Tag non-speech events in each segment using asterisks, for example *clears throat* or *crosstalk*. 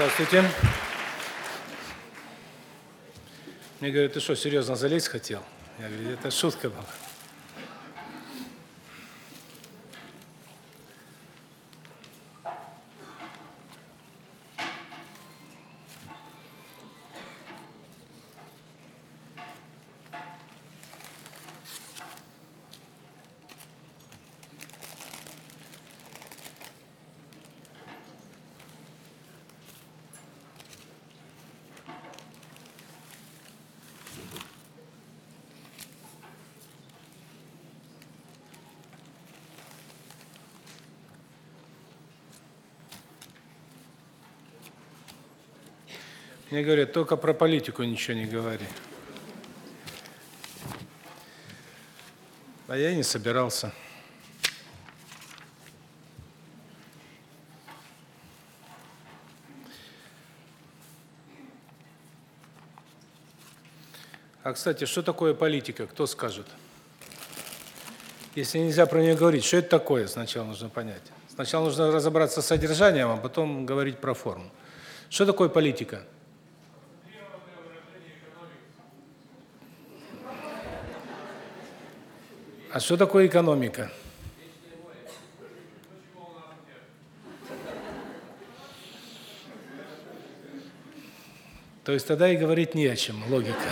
Здравствуйте. Мне говорят, ты что, серьезно залезть хотел? Я говорю, это шутка была. Мне говорят, только про политику ничего не говори. А я и не собирался. А, кстати, что такое политика, кто скажет? Если нельзя про нее говорить, что это такое, сначала нужно понять. Сначала нужно разобраться с содержанием, а потом говорить про форму. Что такое политика? А что такое экономика? То есть тогда и говорить не о чем, логика.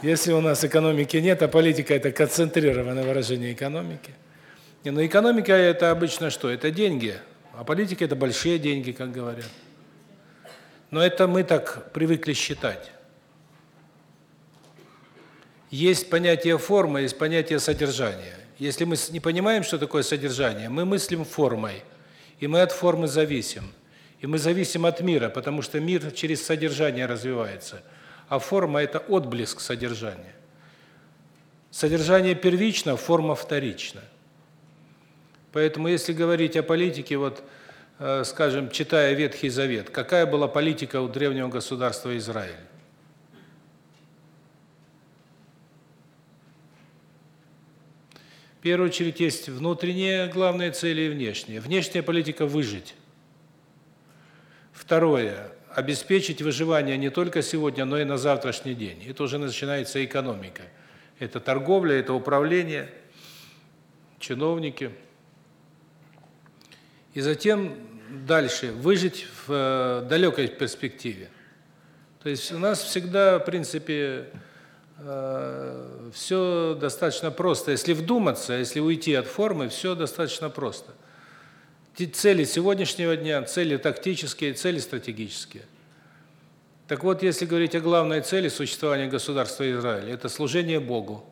Если у нас экономики нет, а политика – это концентрированное выражение экономики. Не, ну экономика – это обычно что? Это деньги, а политика – это большие деньги, как говорят. Но это мы так привыкли считать. Есть понятие формы, есть понятие содержания. Если мы не понимаем, что такое содержание, мы мыслим формой, и мы от формы зависим. И мы зависим от мира, потому что мир через содержание развивается, а форма – это отблеск содержания. Содержание первично, форма вторична. Поэтому если говорить о политике, вот, э, скажем, читая Ветхий Завет, какая была политика у древнего государства Израиль? В первую очередь есть внутренние главные цели и внешние. Внешняя политика выжить. Второе обеспечить выживание не только сегодня, но и на завтрашний день. Это уже начинается экономика. Это торговля, это управление, чиновники. И затем дальше выжить в э, далекой перспективе. То есть у нас всегда, в принципе, все достаточно просто. Если вдуматься, если уйти от формы, все достаточно просто. Цели сегодняшнего дня, цели тактические, цели стратегические. Так вот, если говорить о главной цели существования государства Израиль, это служение Богу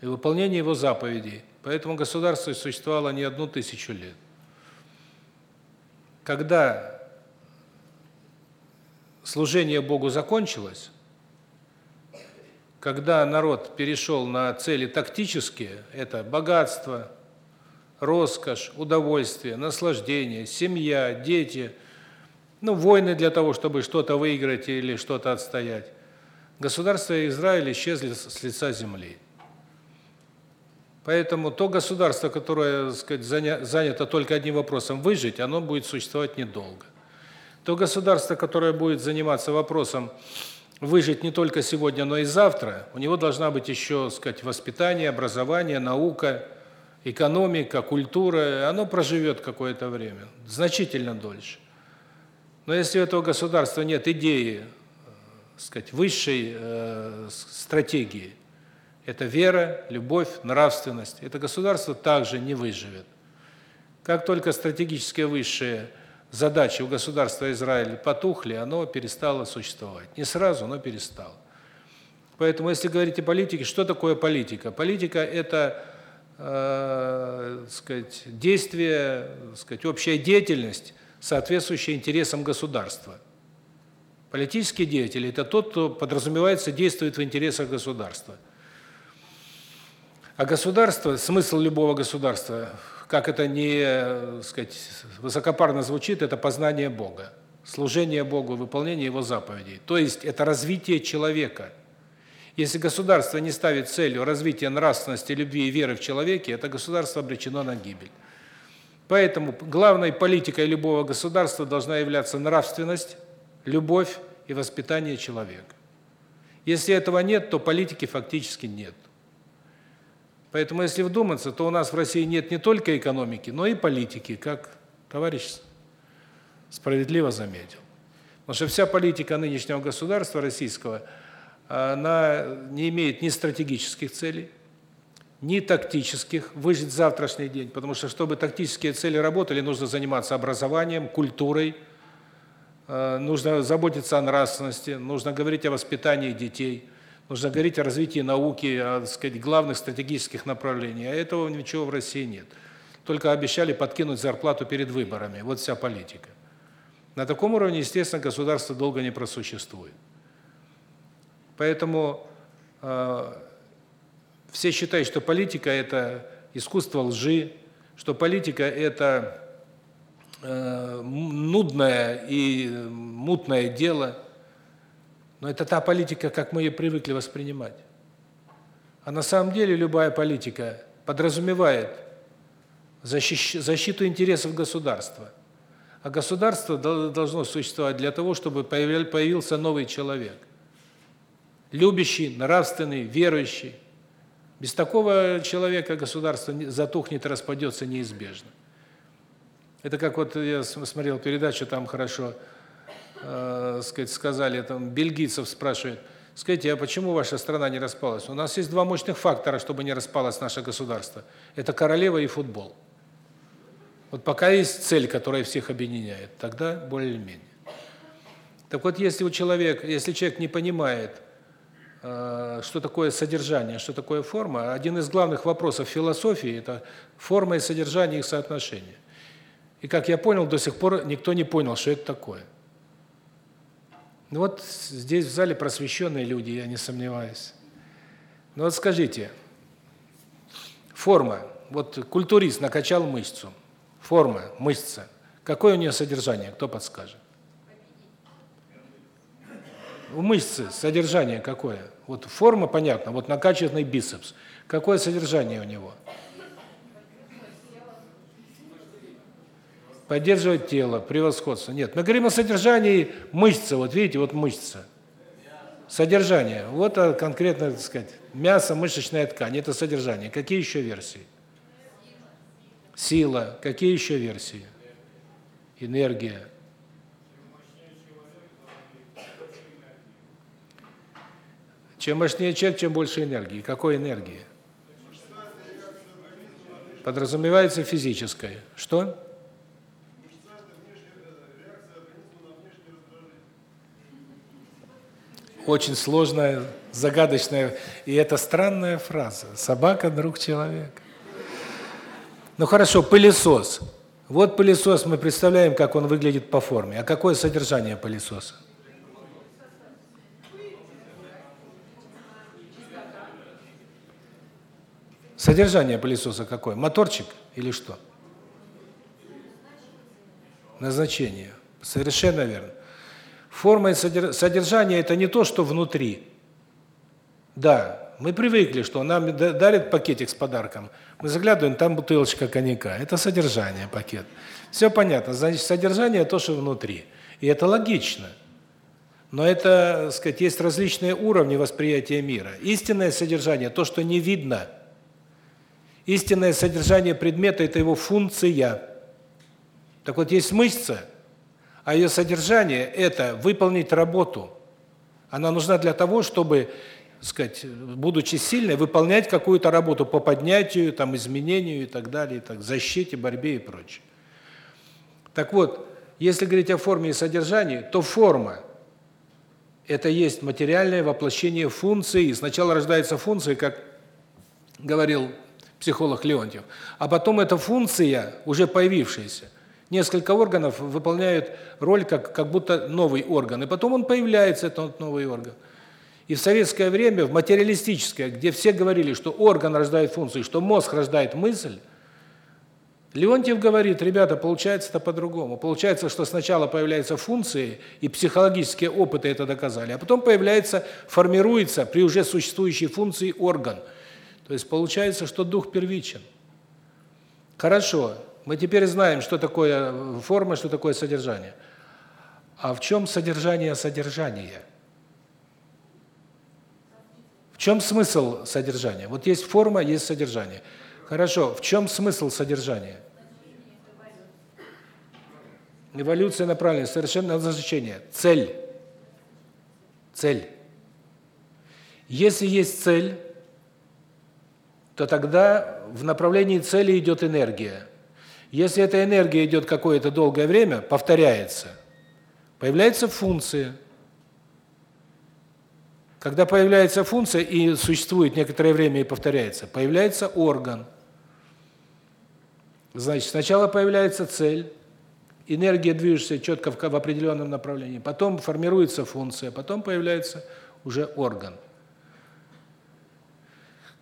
и выполнение Его заповедей. Поэтому государство существовало не одну тысячу лет. Когда служение Богу закончилось, когда народ перешел на цели тактические, это богатство, роскошь, удовольствие, наслаждение, семья, дети, ну, войны для того, чтобы что-то выиграть или что-то отстоять. Государство Израиль исчезли с лица земли. Поэтому то государство, которое, так сказать, занято только одним вопросом выжить, оно будет существовать недолго. То государство, которое будет заниматься вопросом выжить не только сегодня, но и завтра, у него должна быть еще, сказать, воспитание, образование, наука, экономика, культура, оно проживет какое-то время, значительно дольше. Но если у этого государства нет идеи, сказать, высшей э, стратегии, это вера, любовь, нравственность, это государство также не выживет. Как только стратегическое высшее – задачи у государства Израиль потухли, оно перестало существовать. Не сразу, но перестало. Поэтому, если говорить о политике, что такое политика? Политика – это, э, сказать, действие, сказать, общая деятельность, соответствующая интересам государства. Политический деятель – это тот, кто подразумевается, действует в интересах государства. А государство, смысл любого государства как это не, сказать, высокопарно звучит, это познание Бога, служение Богу, выполнение его заповедей. То есть это развитие человека. Если государство не ставит целью развития нравственности, любви и веры в человеке, это государство обречено на гибель. Поэтому главной политикой любого государства должна являться нравственность, любовь и воспитание человека. Если этого нет, то политики фактически нет. Поэтому если вдуматься, то у нас в России нет не только экономики, но и политики, как товарищ справедливо заметил. Потому что вся политика нынешнего государства российского, она не имеет ни стратегических целей, ни тактических, выжить завтрашний день, потому что чтобы тактические цели работали, нужно заниматься образованием, культурой, э, нужно заботиться о нравственности, нужно говорить о воспитании детей, нужно говорить о развитии науки, о, так сказать, главных стратегических направлениях. А этого ничего в России нет. Только обещали подкинуть зарплату перед выборами. Вот вся политика. На таком уровне, естественно, государство долго не просуществует. Поэтому э, все считают, что политика – это искусство лжи, что политика – это э, нудное и мутное дело. Но это та политика, как мы ее привыкли воспринимать. А на самом деле любая политика подразумевает защиту интересов государства – а государство должно существовать для того, чтобы появился новый человек. Любящий, нравственный, верующий. Без такого человека государство затухнет распадется неизбежно. Это как вот я смотрел передачу, там хорошо, э, сказать, сказали, там бельгийцев спрашивают, скажите, а почему ваша страна не распалась? У нас есть два мощных фактора, чтобы не распалось наше государство. Это королева и футбол. Вот пока есть цель, которая всех объединяет, тогда более-менее. Так вот, если у человека, если человек не понимает, э, что такое содержание, что такое форма, один из главных вопросов философии это форма и содержание их соотношения. И как я понял, до сих пор никто не понял, что это такое. Ну вот здесь в зале просвещенные люди, я не сомневаюсь. Ну вот скажите, форма. Вот культурист накачал мышцу. Форма, мышца. Какое у нее содержание, кто подскажет? У мышцы содержание какое? Вот форма понятно, вот накачанный бицепс. Какое содержание у него? Поддерживать тело, превосходство. Нет, мы говорим о содержании мышцы. Вот видите, вот мышца. Содержание. Вот конкретно, так сказать, мясо, мышечная ткань это содержание. Какие еще версии? Сила. Какие еще версии? Энергия. Чем мощнее человек, чем больше энергии. Какой энергии? Подразумевается физическое. Что? Очень сложная, загадочная, и это странная фраза. Собака – друг человека. Ну хорошо, пылесос. Вот пылесос, мы представляем, как он выглядит по форме. А какое содержание пылесоса? Содержание пылесоса какое? Моторчик или что? Назначение. Совершенно верно. Форма и содержание – это не то, что внутри. Да, мы привыкли, что нам дарят пакетик с подарком. Мы заглядываем, там бутылочка коньяка. Это содержание пакет. Все понятно. Значит, содержание то, что внутри. И это логично. Но это, сказать, есть различные уровни восприятия мира. Истинное содержание то, что не видно. Истинное содержание предмета это его функция. Так вот есть мышца, а ее содержание это выполнить работу. Она нужна для того, чтобы сказать, будучи сильной, выполнять какую-то работу по поднятию, там, изменению и так далее, и так, защите, борьбе и прочее. Так вот, если говорить о форме и содержании, то форма – это есть материальное воплощение функции. Сначала рождается функция, как говорил психолог Леонтьев, а потом эта функция, уже появившаяся, несколько органов выполняют роль как, как будто новый орган, и потом он появляется, этот новый орган – и в советское время, в материалистическое, где все говорили, что орган рождает функцию, что мозг рождает мысль, Леонтьев говорит, ребята, получается это по-другому. Получается, что сначала появляются функции, и психологические опыты это доказали, а потом появляется, формируется при уже существующей функции орган. То есть получается, что дух первичен. Хорошо. Мы теперь знаем, что такое форма, что такое содержание. А в чем содержание содержания? В чем смысл содержания? Вот есть форма, есть содержание. Хорошо, в чем смысл содержания? Эволюция направлена совершенно назначение. Цель. Цель. Если есть цель, то тогда в направлении цели идет энергия. Если эта энергия идет какое-то долгое время, повторяется, появляется функция. Когда появляется функция и существует некоторое время и повторяется, появляется орган. Значит, сначала появляется цель, энергия движется четко в, в определенном направлении, потом формируется функция, потом появляется уже орган.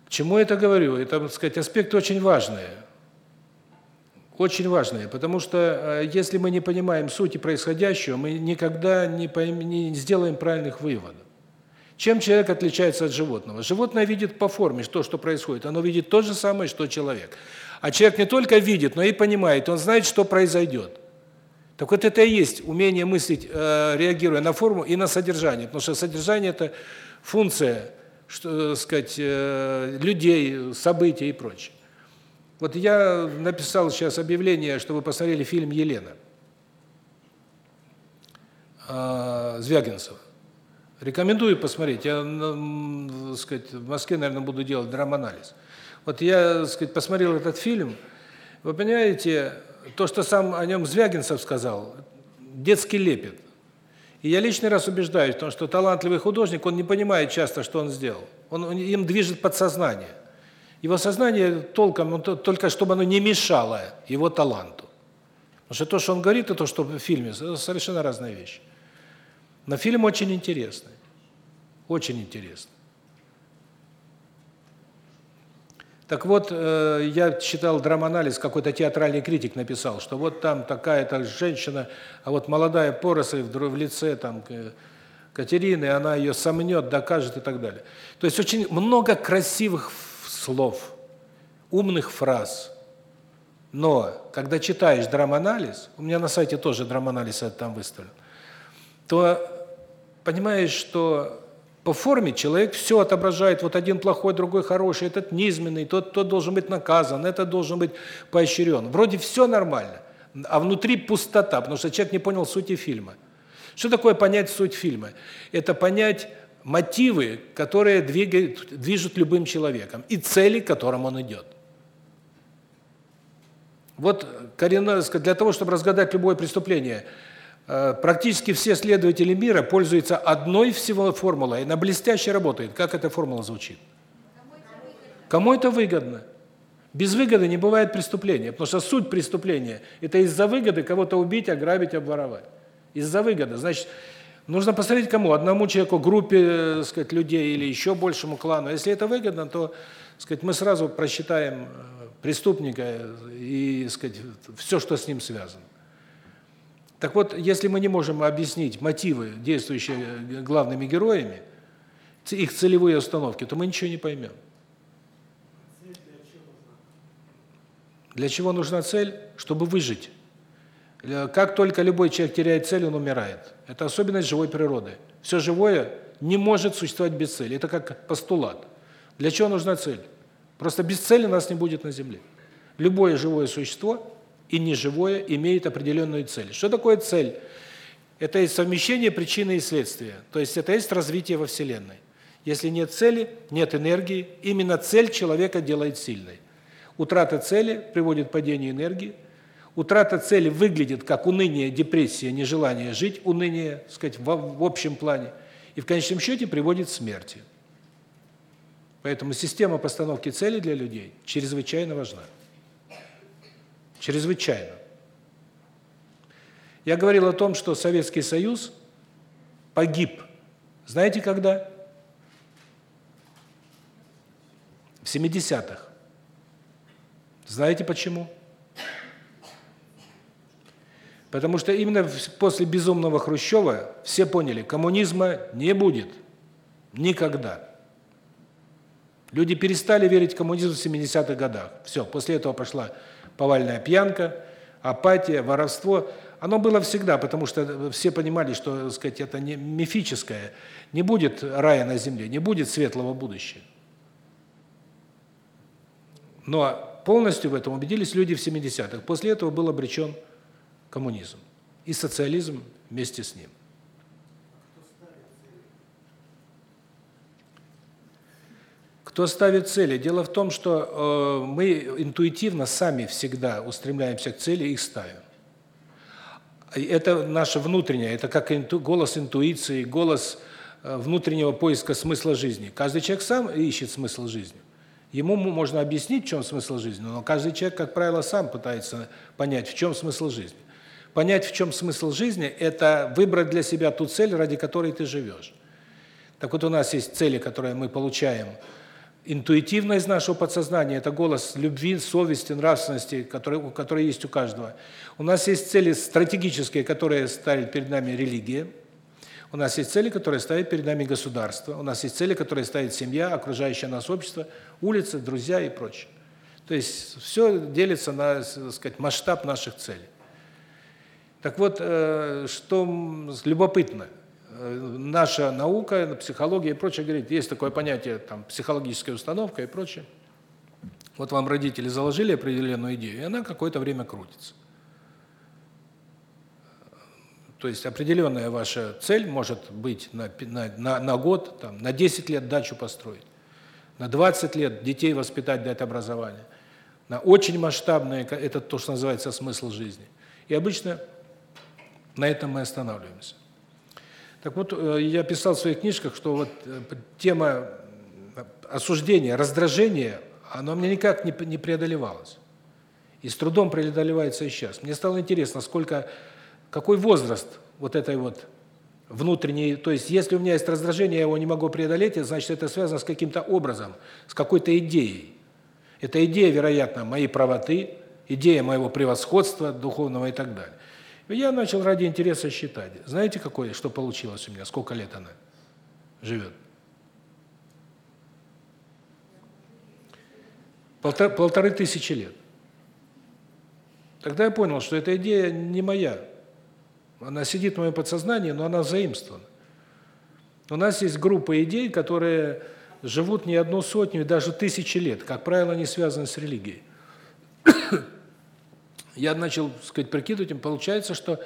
К чему я это говорю? Это, так сказать, аспекты очень важные. Очень важные, потому что э, если мы не понимаем сути происходящего, мы никогда не, не сделаем правильных выводов. Чем человек отличается от животного? Животное видит по форме то, что происходит. Оно видит то же самое, что человек. А человек не только видит, но и понимает, он знает, что произойдет. Так вот это и есть умение мыслить, э, реагируя на форму и на содержание, потому что содержание это функция, что, э, сказать, э, людей, событий и прочее. Вот я написал сейчас объявление, чтобы посмотрели фильм Елена. Э, Звягинцева. Рекомендую посмотреть. Я, так сказать, в Москве, наверное, буду делать драманализ. Вот я, так сказать, посмотрел этот фильм. Вы понимаете, то, что сам о нем Звягинцев сказал, детский лепет. И я лишний раз убеждаюсь в том, что талантливый художник, он не понимает часто, что он сделал. Он им движет подсознание. Его сознание толком, ну, только чтобы оно не мешало его таланту. Потому что то, что он говорит, и то, что в фильме, это совершенно разные вещи. Но фильм очень интересный. Очень интересный. Так вот, э, я читал драманализ, какой-то театральный критик написал, что вот там такая-то женщина, а вот молодая поросль в лице там Катерины, она ее сомнет, докажет и так далее. То есть очень много красивых слов, умных фраз. Но когда читаешь драманализ, у меня на сайте тоже драманализ это там выставлен, то понимаешь, что по форме человек все отображает, вот один плохой, другой хороший, этот низменный, тот, тот должен быть наказан, этот должен быть поощрен. Вроде все нормально, а внутри пустота, потому что человек не понял сути фильма. Что такое понять суть фильма? Это понять мотивы, которые двигают, движут любым человеком, и цели, к которым он идет. Вот для того, чтобы разгадать любое преступление – Э, практически все следователи мира пользуются одной всего формулой, она блестяще работает. Как эта формула звучит? Кому это выгодно? Без выгоды не бывает преступления, потому что суть преступления – это из-за выгоды кого-то убить, ограбить, обворовать. Из-за выгоды. Значит, нужно посмотреть кому? Одному человеку, группе, так э, сказать, людей или еще большему клану. Если это выгодно, то, так сказать, мы сразу просчитаем э, преступника и, так сказать, все, что с ним связано. Так вот, если мы не можем объяснить мотивы, действующие э, главными героями, их целевые установки, то мы ничего не поймем. Для чего нужна цель? Чтобы выжить. Как только любой человек теряет цель, он умирает. Это особенность живой природы. Все живое не может существовать без цели. Это как постулат. Для чего нужна цель? Просто без цели нас не будет на Земле. Любое живое существо и неживое имеет определенную цель. Что такое цель? Это есть совмещение причины и следствия. То есть это есть развитие во Вселенной. Если нет цели, нет энергии. Именно цель человека делает сильной. Утрата цели приводит к падению энергии. Утрата цели выглядит как уныние, депрессия, нежелание жить, уныние, так сказать, в, общем плане. И в конечном счете приводит к смерти. Поэтому система постановки цели для людей чрезвычайно важна. Чрезвычайно. Я говорил о том, что Советский Союз погиб. Знаете когда? В 70-х. Знаете почему? Потому что именно после безумного Хрущева все поняли, коммунизма не будет никогда. Люди перестали верить в коммунизм в 70-х годах. Все, после этого пошла повальная пьянка, апатия, воровство. Оно было всегда, потому что все понимали, что, так сказать, это не мифическое. Не будет рая на земле, не будет светлого будущего. Но полностью в этом убедились люди в 70-х. После этого был обречен коммунизм и социализм вместе с ним. Кто ставит цели? Дело в том, что э, мы интуитивно сами всегда устремляемся к цели и их ставим. Это наше внутреннее, это как инту, голос интуиции, голос э, внутреннего поиска смысла жизни. Каждый человек сам ищет смысл жизни. Ему можно объяснить, в чем смысл жизни, но каждый человек, как правило, сам пытается понять, в чем смысл жизни. Понять, в чем смысл жизни – это выбрать для себя ту цель, ради которой ты живешь. Так вот, у нас есть цели, которые мы получаем – интуитивно из нашего подсознания, это голос любви, совести, нравственности, который, который есть у каждого. У нас есть цели стратегические, которые ставит перед нами религия. У нас есть цели, которые ставит перед нами государство. У нас есть цели, которые ставит семья, окружающее нас общество, улицы, друзья и прочее. То есть все делится на, так сказать, масштаб наших целей. Так вот, э, что любопытно – наша наука, психология и прочее говорит, есть такое понятие, там, психологическая установка и прочее. Вот вам родители заложили определенную идею, и она какое-то время крутится. То есть определенная ваша цель может быть на, на, на год, там, на 10 лет дачу построить, на 20 лет детей воспитать, дать образование, на очень масштабное, это то, что называется смысл жизни. И обычно на этом мы останавливаемся. Так вот, э, я писал в своих книжках, что вот э, тема осуждения, раздражения, она у меня никак не преодолевалась. И с трудом преодолевается и сейчас. Мне стало интересно, сколько какой возраст вот этой вот внутренней, то есть если у меня есть раздражение, я его не могу преодолеть, значит, это связано с каким-то образом, с какой-то идеей. Эта идея, вероятно, моей правоты, идея моего превосходства духовного и так далее. Я начал ради интереса считать. Знаете, какое, что получилось у меня? Сколько лет она живет? Полтора, полторы тысячи лет. Тогда я понял, что эта идея не моя. Она сидит в моем подсознании, но она заимствована. У нас есть группа идей, которые живут не одну сотню и даже тысячи лет. Как правило, они связаны с религией. Я начал, так сказать, прикидывать, им получается, что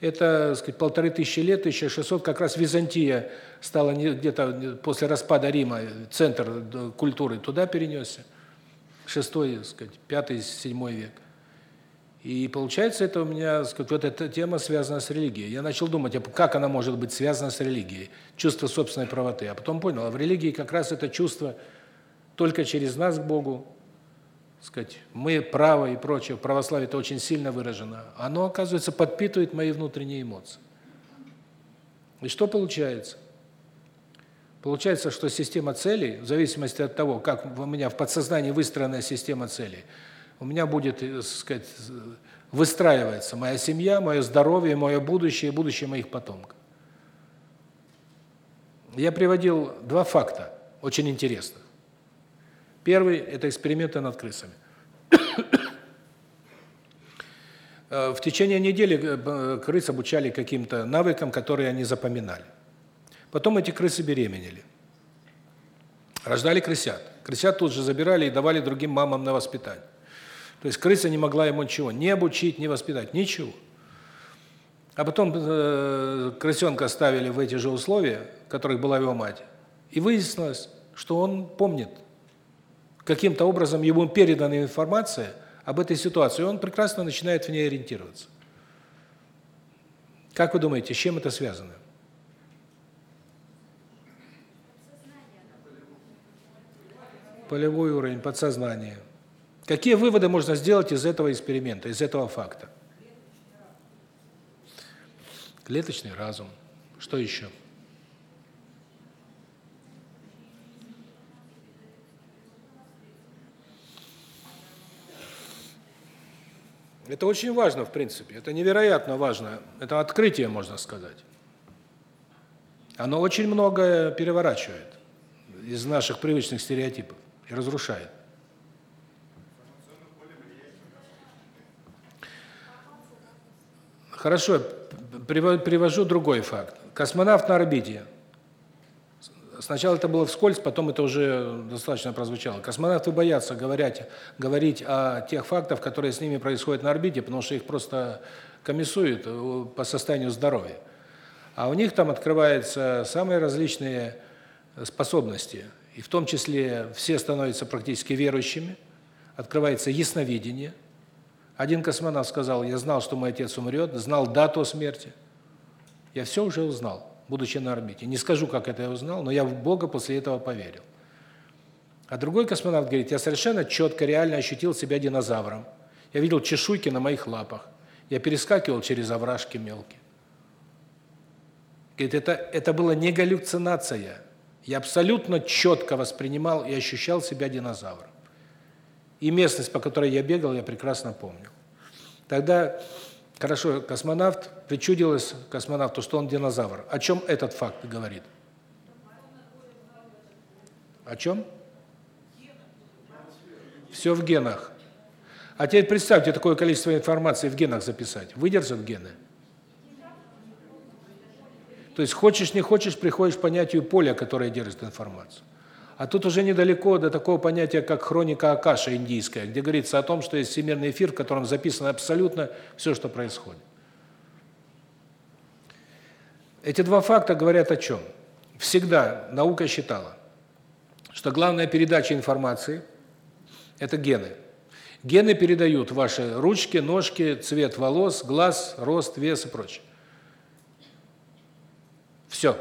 это, так сказать, полторы тысячи лет, 1600, как раз Византия стала где-то после распада Рима, центр культуры туда перенесся. Шестой, так сказать, пятый, седьмой век. И получается, это у меня, так сказать, вот эта тема связана с религией. Я начал думать, а как она может быть связана с религией? Чувство собственной правоты. А потом понял, а в религии как раз это чувство только через нас к Богу, сказать, мы правы и прочее, в православии это очень сильно выражено, оно, оказывается, подпитывает мои внутренние эмоции. И что получается? Получается, что система целей, в зависимости от того, как у меня в подсознании выстроена система целей, у меня будет, так сказать, выстраивается моя семья, мое здоровье, мое будущее, будущее моих потомков. Я приводил два факта, очень интересных. Первый – это эксперименты над крысами. Э, в течение недели э, крыс обучали каким-то навыкам, которые они запоминали. Потом эти крысы беременели. Рождали крысят. Крысят тут же забирали и давали другим мамам на воспитание. То есть крыса не могла ему ничего не обучить, не воспитать, ничего. А потом э, крысенка ставили в эти же условия, в которых была его мать. И выяснилось, что он помнит каким-то образом ему передана информация об этой ситуации, и он прекрасно начинает в ней ориентироваться. Как вы думаете, с чем это связано? Полевой уровень, подсознание. Какие выводы можно сделать из этого эксперимента, из этого факта? Клеточный разум. Что еще? Это очень важно, в принципе. Это невероятно важно. Это открытие, можно сказать. Оно очень многое переворачивает из наших привычных стереотипов и разрушает. Хорошо, привожу другой факт. Космонавт на орбите – Сначала это было вскользь, потом это уже достаточно прозвучало. Космонавты боятся говорить, говорить о тех фактах, которые с ними происходят на орбите, потому что их просто комиссуют э, по состоянию здоровья. А у них там открываются самые различные способности. И в том числе все становятся практически верующими, открывается ясновидение. Один космонавт сказал, я знал, что мой отец умрет, знал дату смерти. Я все уже узнал, будучи на орбите. Не скажу, как это я узнал, но я в Бога после этого поверил. А другой космонавт говорит, я совершенно четко, реально ощутил себя динозавром. Я видел чешуйки на моих лапах. Я перескакивал через овражки мелкие. Говорит, это, это была не галлюцинация. Я абсолютно четко воспринимал и ощущал себя динозавром. И местность, по которой я бегал, я прекрасно помню. Тогда, хорошо, космонавт, причудилось космонавту, что он динозавр. О чем этот факт говорит? О чем? Все в генах. А теперь представьте такое количество информации в генах записать. Выдержат гены? То есть хочешь не хочешь, приходишь к понятию поля, которое держит информацию. А тут уже недалеко до такого понятия, как хроника Акаша индийская, где говорится о том, что есть всемирный эфир, в котором записано абсолютно все, что происходит. Эти два факта говорят о чем? Всегда наука считала, что главная передача информации – это гены. Гены передают ваши ручки, ножки, цвет волос, глаз, рост, вес и прочее. Все.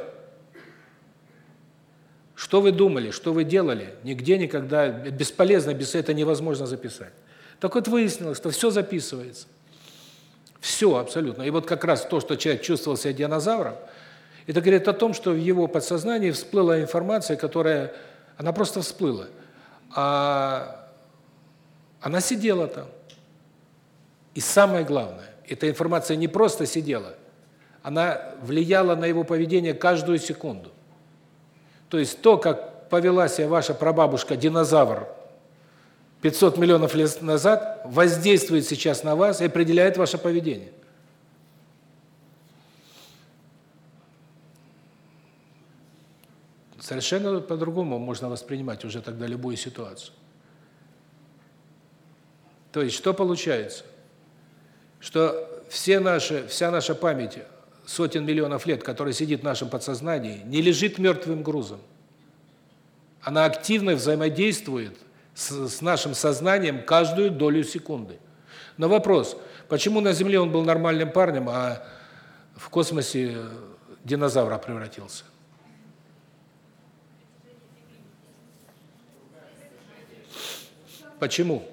Что вы думали, что вы делали, нигде никогда бесполезно, без этого невозможно записать. Так вот выяснилось, что все записывается. Все абсолютно. И вот как раз то, что человек чувствовал себя динозавром, это говорит о том, что в его подсознании всплыла информация, которая она просто всплыла. А она сидела там. И самое главное, эта информация не просто сидела, она влияла на его поведение каждую секунду. То есть то, как повела себя ваша прабабушка-динозавр 500 миллионов лет назад, воздействует сейчас на вас и определяет ваше поведение. Совершенно по-другому можно воспринимать уже тогда любую ситуацию. То есть что получается? Что все наши, вся наша память сотен миллионов лет, которая сидит в нашем подсознании, не лежит мертвым грузом. Она активно взаимодействует с, с нашим сознанием каждую долю секунды. Но вопрос, почему на Земле он был нормальным парнем, а в космосе динозавра превратился? Почему?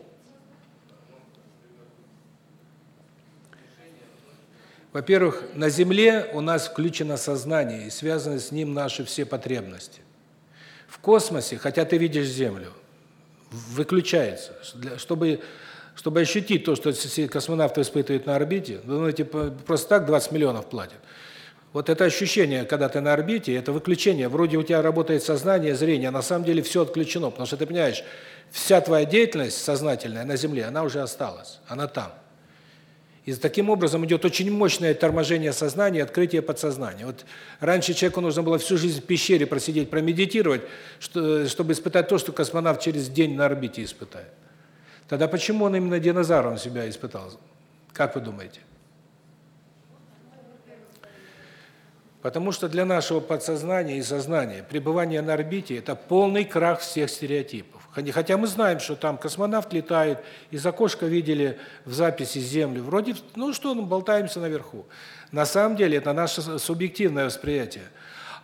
Во-первых, на Земле у нас включено сознание, и связаны с ним наши все потребности. В космосе, хотя ты видишь Землю, выключается, чтобы чтобы ощутить то, что космонавты испытывают на орбите, вы думаете, просто так 20 миллионов платят. Вот это ощущение, когда ты на орбите, это выключение. Вроде у тебя работает сознание, зрение, а на самом деле все отключено, потому что ты понимаешь, вся твоя деятельность сознательная на Земле, она уже осталась, она там. И таким образом идет очень мощное торможение сознания, открытие подсознания. Вот раньше человеку нужно было всю жизнь в пещере просидеть, промедитировать, чтобы испытать то, что космонавт через день на орбите испытает. Тогда почему он именно динозавром себя испытал? Как вы думаете? Потому что для нашего подсознания и сознания пребывание на орбите – это полный крах всех стереотипов. Хотя мы знаем, что там космонавт летает, из окошка видели в записи Землю. Вроде, ну что, мы болтаемся наверху. На самом деле это наше субъективное восприятие.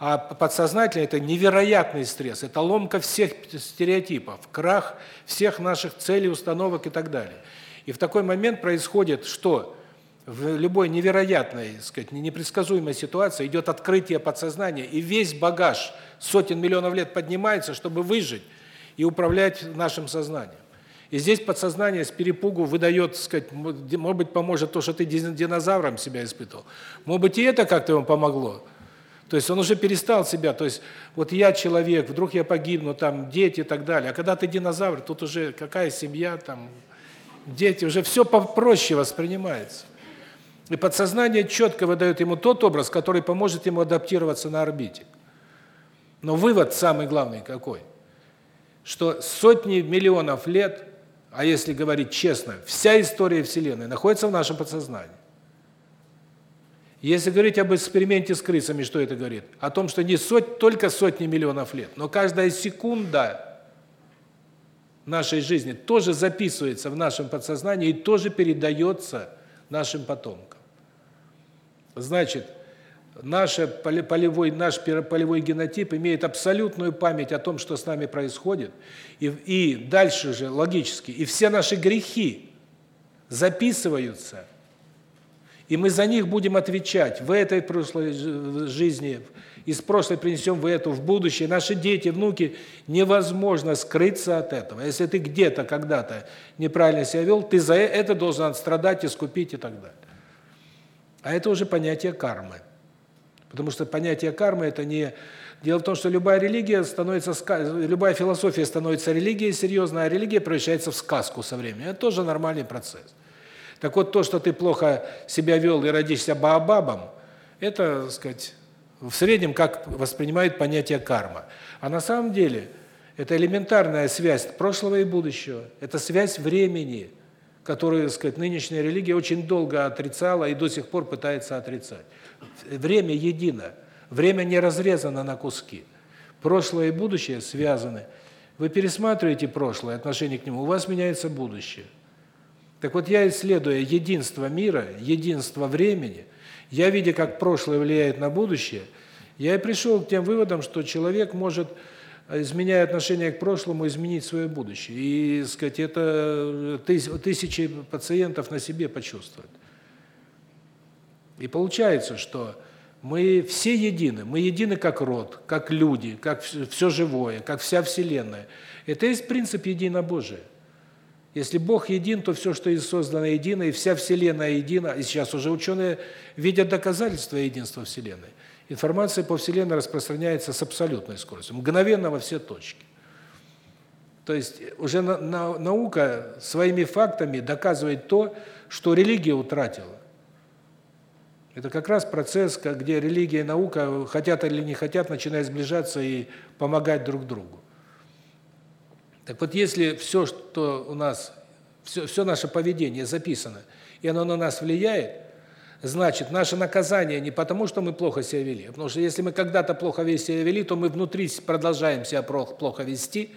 А подсознательно это невероятный стресс, это ломка всех стереотипов, крах всех наших целей, установок и так далее. И в такой момент происходит что? В любой невероятной, сказать, непредсказуемой ситуации идет открытие подсознания, и весь багаж сотен миллионов лет поднимается, чтобы выжить и управлять нашим сознанием. И здесь подсознание с перепугу выдает, сказать, может быть, поможет то, что ты динозавром себя испытывал. Может быть, и это как-то ему помогло. То есть он уже перестал себя, то есть вот я человек, вдруг я погибну, там дети и так далее. А когда ты динозавр, тут уже какая семья, там дети, уже все попроще воспринимается. И подсознание четко выдает ему тот образ, который поможет ему адаптироваться на орбите. Но вывод самый главный какой? Что сотни миллионов лет, а если говорить честно, вся история Вселенной находится в нашем подсознании. Если говорить об эксперименте с крысами, что это говорит? О том, что не соть, только сотни миллионов лет, но каждая секунда нашей жизни тоже записывается в нашем подсознании и тоже передается нашим потомкам. Значит, наш полевой наш полевой генотип имеет абсолютную память о том, что с нами происходит, и и дальше же логически, и все наши грехи записываются и мы за них будем отвечать в этой прошлой жизни, из прошлой принесем в эту, в будущее. Наши дети, внуки, невозможно скрыться от этого. Если ты где-то, когда-то неправильно себя вел, ты за это должен отстрадать, искупить и так далее. А это уже понятие кармы. Потому что понятие кармы – это не... Дело в том, что любая религия становится... Любая философия становится религией серьезной, а религия превращается в сказку со временем. Это тоже нормальный процесс. Так вот, то, что ты плохо себя вел и родишься баобабом, это, так сказать, в среднем как воспринимают понятие карма. А на самом деле это элементарная связь прошлого и будущего. Это связь времени, которую, так сказать, нынешняя религия очень долго отрицала и до сих пор пытается отрицать. Время едино. Время не разрезано на куски. Прошлое и будущее связаны. Вы пересматриваете прошлое, отношение к нему, у вас меняется будущее. Так вот, я, исследуя единство мира, единство времени, я, видя, как прошлое влияет на будущее, я и пришел к тем выводам, что человек может, изменяя отношение к прошлому, изменить свое будущее. И, сказать, это тысячи пациентов на себе почувствуют. И получается, что мы все едины, мы едины как род, как люди, как все живое, как вся Вселенная. Это есть принцип единобожия. Если Бог един, то все, что создано едино, и вся Вселенная едина. И сейчас уже ученые видят доказательства единства Вселенной. Информация по Вселенной распространяется с абсолютной скоростью, мгновенно во все точки. То есть уже на, на, наука своими фактами доказывает то, что религия утратила. Это как раз процесс, где религия и наука, хотят или не хотят, начинают сближаться и помогать друг другу. Так вот, если все, что у нас, все, все наше поведение записано, и оно на нас влияет, значит, наше наказание не потому, что мы плохо себя вели, а потому что если мы когда-то плохо себя вели, то мы внутри продолжаем себя плохо вести,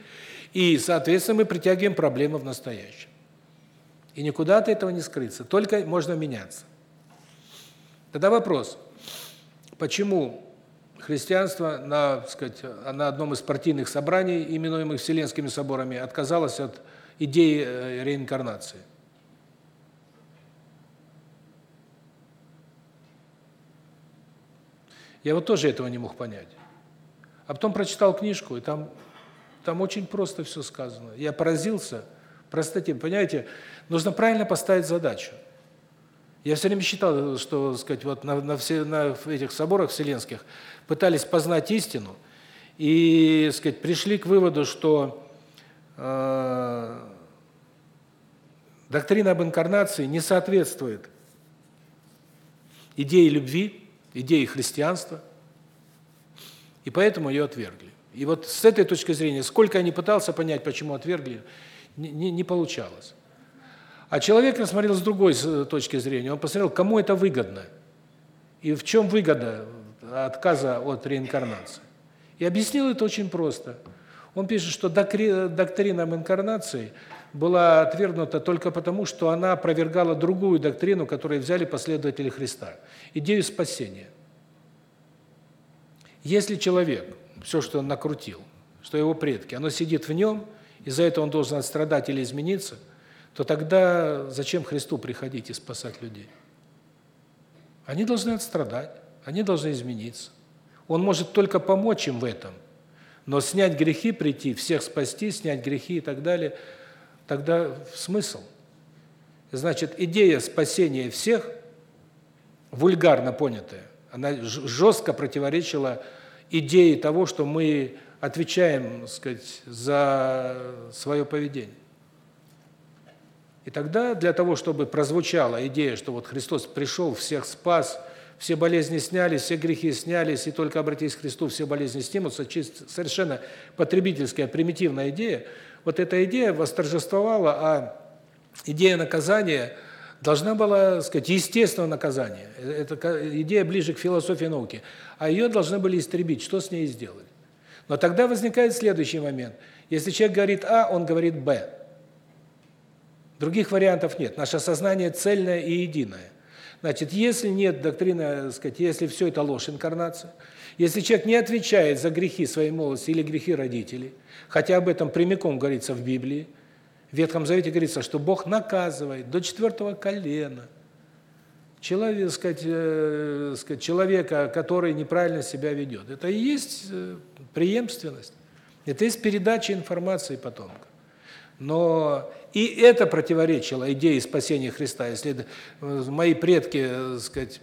и, соответственно, мы притягиваем проблемы в настоящем. И никуда от этого не скрыться, только можно меняться. Тогда вопрос, почему христианство на, сказать, на одном из партийных собраний, именуемых Вселенскими соборами, отказалось от идеи э, реинкарнации. Я вот тоже этого не мог понять. А потом прочитал книжку, и там там очень просто все сказано. Я поразился простоте. Понимаете, нужно правильно поставить задачу. Я все время считал, что, сказать, вот на на все на этих соборах вселенских пытались познать истину и, сказать, пришли к выводу, что э доктрина об инкарнации не соответствует идее любви, идее христианства. И поэтому ее отвергли. И вот с этой точки зрения, сколько я не пытался понять, почему отвергли, не не, не получалось. А человек рассмотрел с другой точки зрения. Он посмотрел, кому это выгодно. И в чем выгода отказа от реинкарнации. И объяснил это очень просто. Он пишет, что доктрина об инкарнации была отвергнута только потому, что она опровергала другую доктрину, которую взяли последователи Христа идею спасения. Если человек все, что он накрутил, что его предки, оно сидит в нем, и за это он должен отстрадать или измениться – то тогда зачем Христу приходить и спасать людей? Они должны отстрадать, они должны измениться. Он может только помочь им в этом. Но снять грехи, прийти, всех спасти, снять грехи и так далее, тогда смысл. Значит, идея спасения всех, вульгарно понятая, она жестко противоречила идее того, что мы отвечаем, так сказать, за свое поведение. И тогда для того, чтобы прозвучала идея, что вот Христос пришел, всех спас, все болезни снялись, все грехи снялись, и только обратись к Христу, все болезни снимутся, совершенно потребительская, примитивная идея, вот эта идея восторжествовала, а идея наказания должна была, так сказать, естественного наказания. Это идея ближе к философии науки. А ее должны были истребить. Что с ней сделали? Но тогда возникает следующий момент. Если человек говорит А, он говорит Б. Других вариантов нет. Наше сознание цельное и единое. Значит, если нет доктрины, так сказать, если все это ложь инкарнации, если человек не отвечает за грехи своей молодости или грехи родителей, хотя об этом прямиком говорится в Библии, в Ветхом Завете говорится, что Бог наказывает до четвертого колена человек, сказать, э, сказать, человека, который неправильно себя ведет. Это и есть э, преемственность. Это есть передача информации потомка. Но и это противоречило идее спасения Христа. Если э, мои предки, так сказать,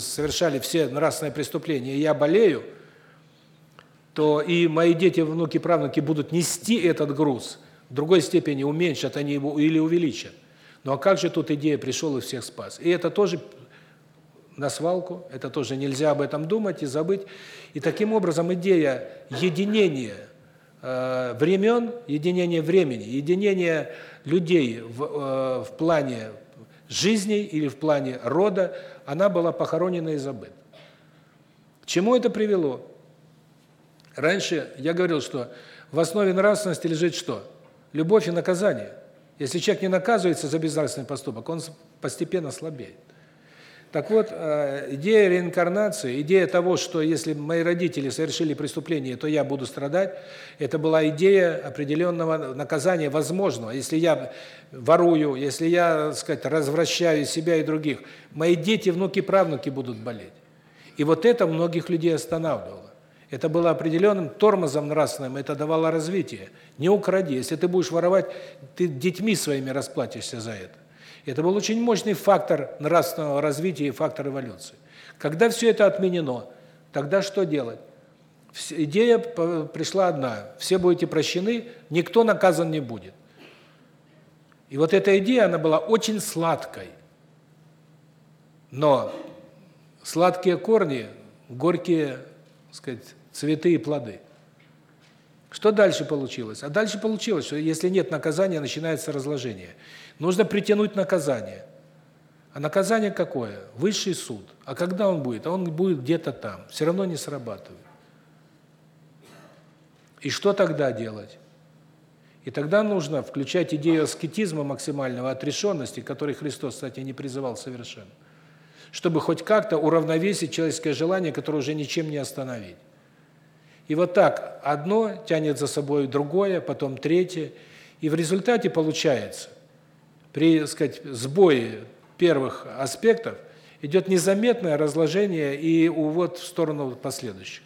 совершали все нравственные преступления, и я болею, то и мои дети, внуки, правнуки будут нести этот груз. В другой степени уменьшат они его или увеличат. Ну а как же тут идея пришел и всех спас? И это тоже на свалку, это тоже нельзя об этом думать и забыть. И таким образом идея единения э, времен, единения времени, единения людей в, э, в плане жизни или в плане рода, она была похоронена и забыта. К чему это привело? Раньше я говорил, что в основе нравственности лежит что? Любовь и наказание. Если человек не наказывается за безнравственный поступок, он постепенно слабеет. Так вот, э, идея реинкарнации, идея того, что если мои родители совершили преступление, то я буду страдать, это была идея определенного наказания возможного. Если я ворую, если я, так сказать, развращаю себя и других, мои дети, внуки, правнуки будут болеть. И вот это многих людей останавливало. Это было определенным тормозом нравственным, это давало развитие. Не укради. Если ты будешь воровать, ты детьми своими расплатишься за это. Это был очень мощный фактор нравственного развития и фактор эволюции. Когда все это отменено, тогда что делать? Идея пришла одна. Все будете прощены, никто наказан не будет. И вот эта идея, она была очень сладкой. Но сладкие корни, горькие сказать, цветы и плоды. Что дальше получилось? А дальше получилось, что если нет наказания, начинается разложение. Нужно притянуть наказание. А наказание какое? Высший суд. А когда он будет? А он будет где-то там. Все равно не срабатывает. И что тогда делать? И тогда нужно включать идею аскетизма максимального, отрешенности, который Христос, кстати, не призывал совершенно чтобы хоть как-то уравновесить человеческое желание, которое уже ничем не остановить. И вот так одно тянет за собой другое, потом третье, и в результате получается, при, так сказать, сбое первых аспектов идет незаметное разложение и увод в сторону последующих.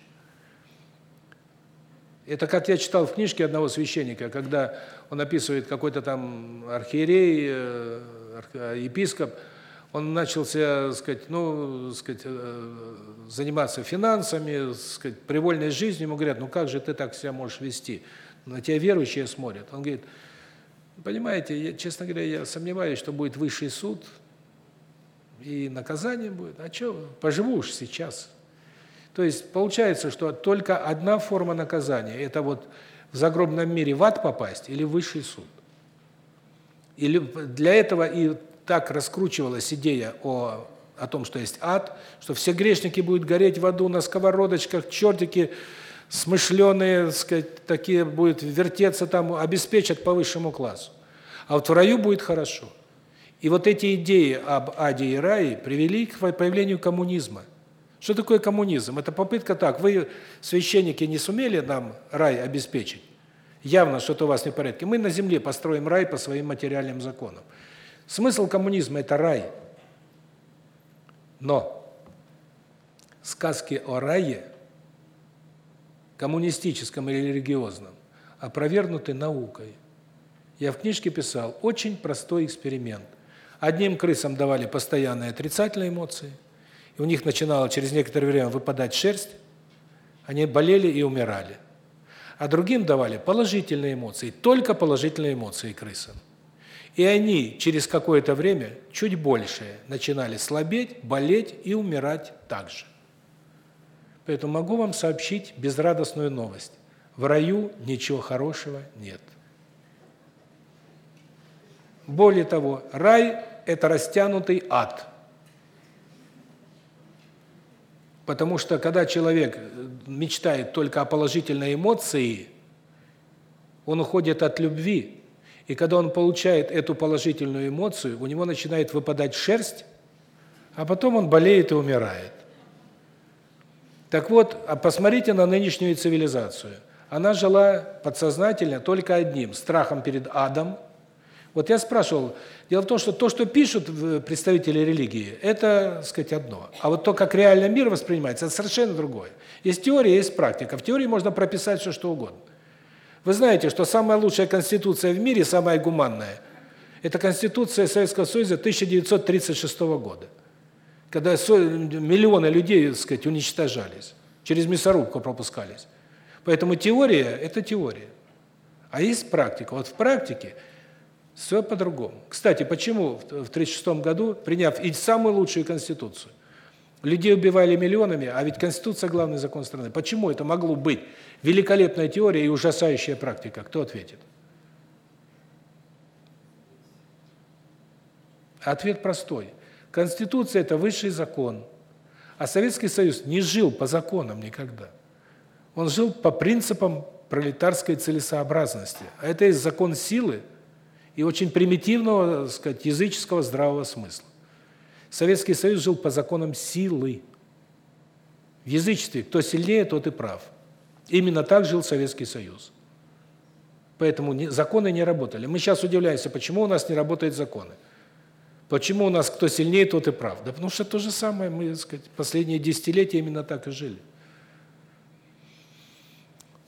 Это как я читал в книжке одного священника, когда он описывает какой-то там архиерей, э, епископ, он начался, сказать, ну, сказать, э, заниматься финансами, сказать, привольной жизнью, ему говорят: "Ну как же ты так себя можешь вести? На тебя верующие смотрят". Он говорит: "Понимаете, я, честно говоря, я сомневаюсь, что будет высший суд и наказание будет. А что, поживу уж сейчас". То есть получается, что только одна форма наказания это вот в загробном мире в ад попасть или в высший суд. Или для этого и так раскручивалась идея о о том, что есть ад, что все грешники будут гореть в аду на сковородочках, чертики смышленые, сказать, такие будут вертеться там, обеспечат по высшему классу. А вот в раю будет хорошо. И вот эти идеи об аде и рае привели к появлению коммунизма. Что такое коммунизм? Это попытка так, вы, священники, не сумели нам рай обеспечить. Явно что-то у вас не в порядке. Мы на земле построим рай по своим материальным законам. Смысл коммунизма – это рай. Но сказки о рае, коммунистическом или религиозном, опровергнуты наукой. Я в книжке писал очень простой эксперимент. Одним крысам давали постоянные отрицательные эмоции, и у них начинало через некоторое время выпадать шерсть, они болели и умирали. А другим давали положительные эмоции, только положительные эмоции крысам. И они через какое-то время, чуть больше, начинали слабеть, болеть и умирать также. Поэтому могу вам сообщить безрадостную новость. В раю ничего хорошего нет. Более того, рай – это растянутый ад. Потому что когда человек мечтает только о положительной эмоции, он уходит от любви. И когда он получает эту положительную эмоцию, у него начинает выпадать шерсть, а потом он болеет и умирает. Так вот, а посмотрите на нынешнюю цивилизацию. Она жила подсознательно только одним – страхом перед адом – вот я спрашивал, дело в том, что то, что пишут представители религии, это, так сказать, одно. А вот то, как реально мир воспринимается, это совершенно другое. Есть теория, есть практика. В теории можно прописать все, что угодно. Вы знаете, что самая лучшая конституция в мире, самая гуманная, это конституция Советского Союза 1936 года. Когда миллионы людей, так сказать, уничтожались, через мясорубку пропускались. Поэтому теория – это теория. А есть практика. Вот в практике – все по-другому. Кстати, почему в 1936 году, приняв и самую лучшую конституцию, людей убивали миллионами, а ведь конституция главный закон страны. Почему это могло быть великолепная теория и ужасающая практика? Кто ответит? Ответ простой. Конституция это высший закон. А Советский Союз не жил по законам никогда. Он жил по принципам пролетарской целесообразности. А это есть закон силы, и очень примитивного, так сказать, языческого здравого смысла. Советский Союз жил по законам силы. В язычестве кто сильнее, тот и прав. Именно так жил Советский Союз. Поэтому законы не работали. Мы сейчас удивляемся, почему у нас не работают законы. Почему у нас кто сильнее, тот и прав. Да потому что то же самое мы, так сказать, последние десятилетия именно так и жили.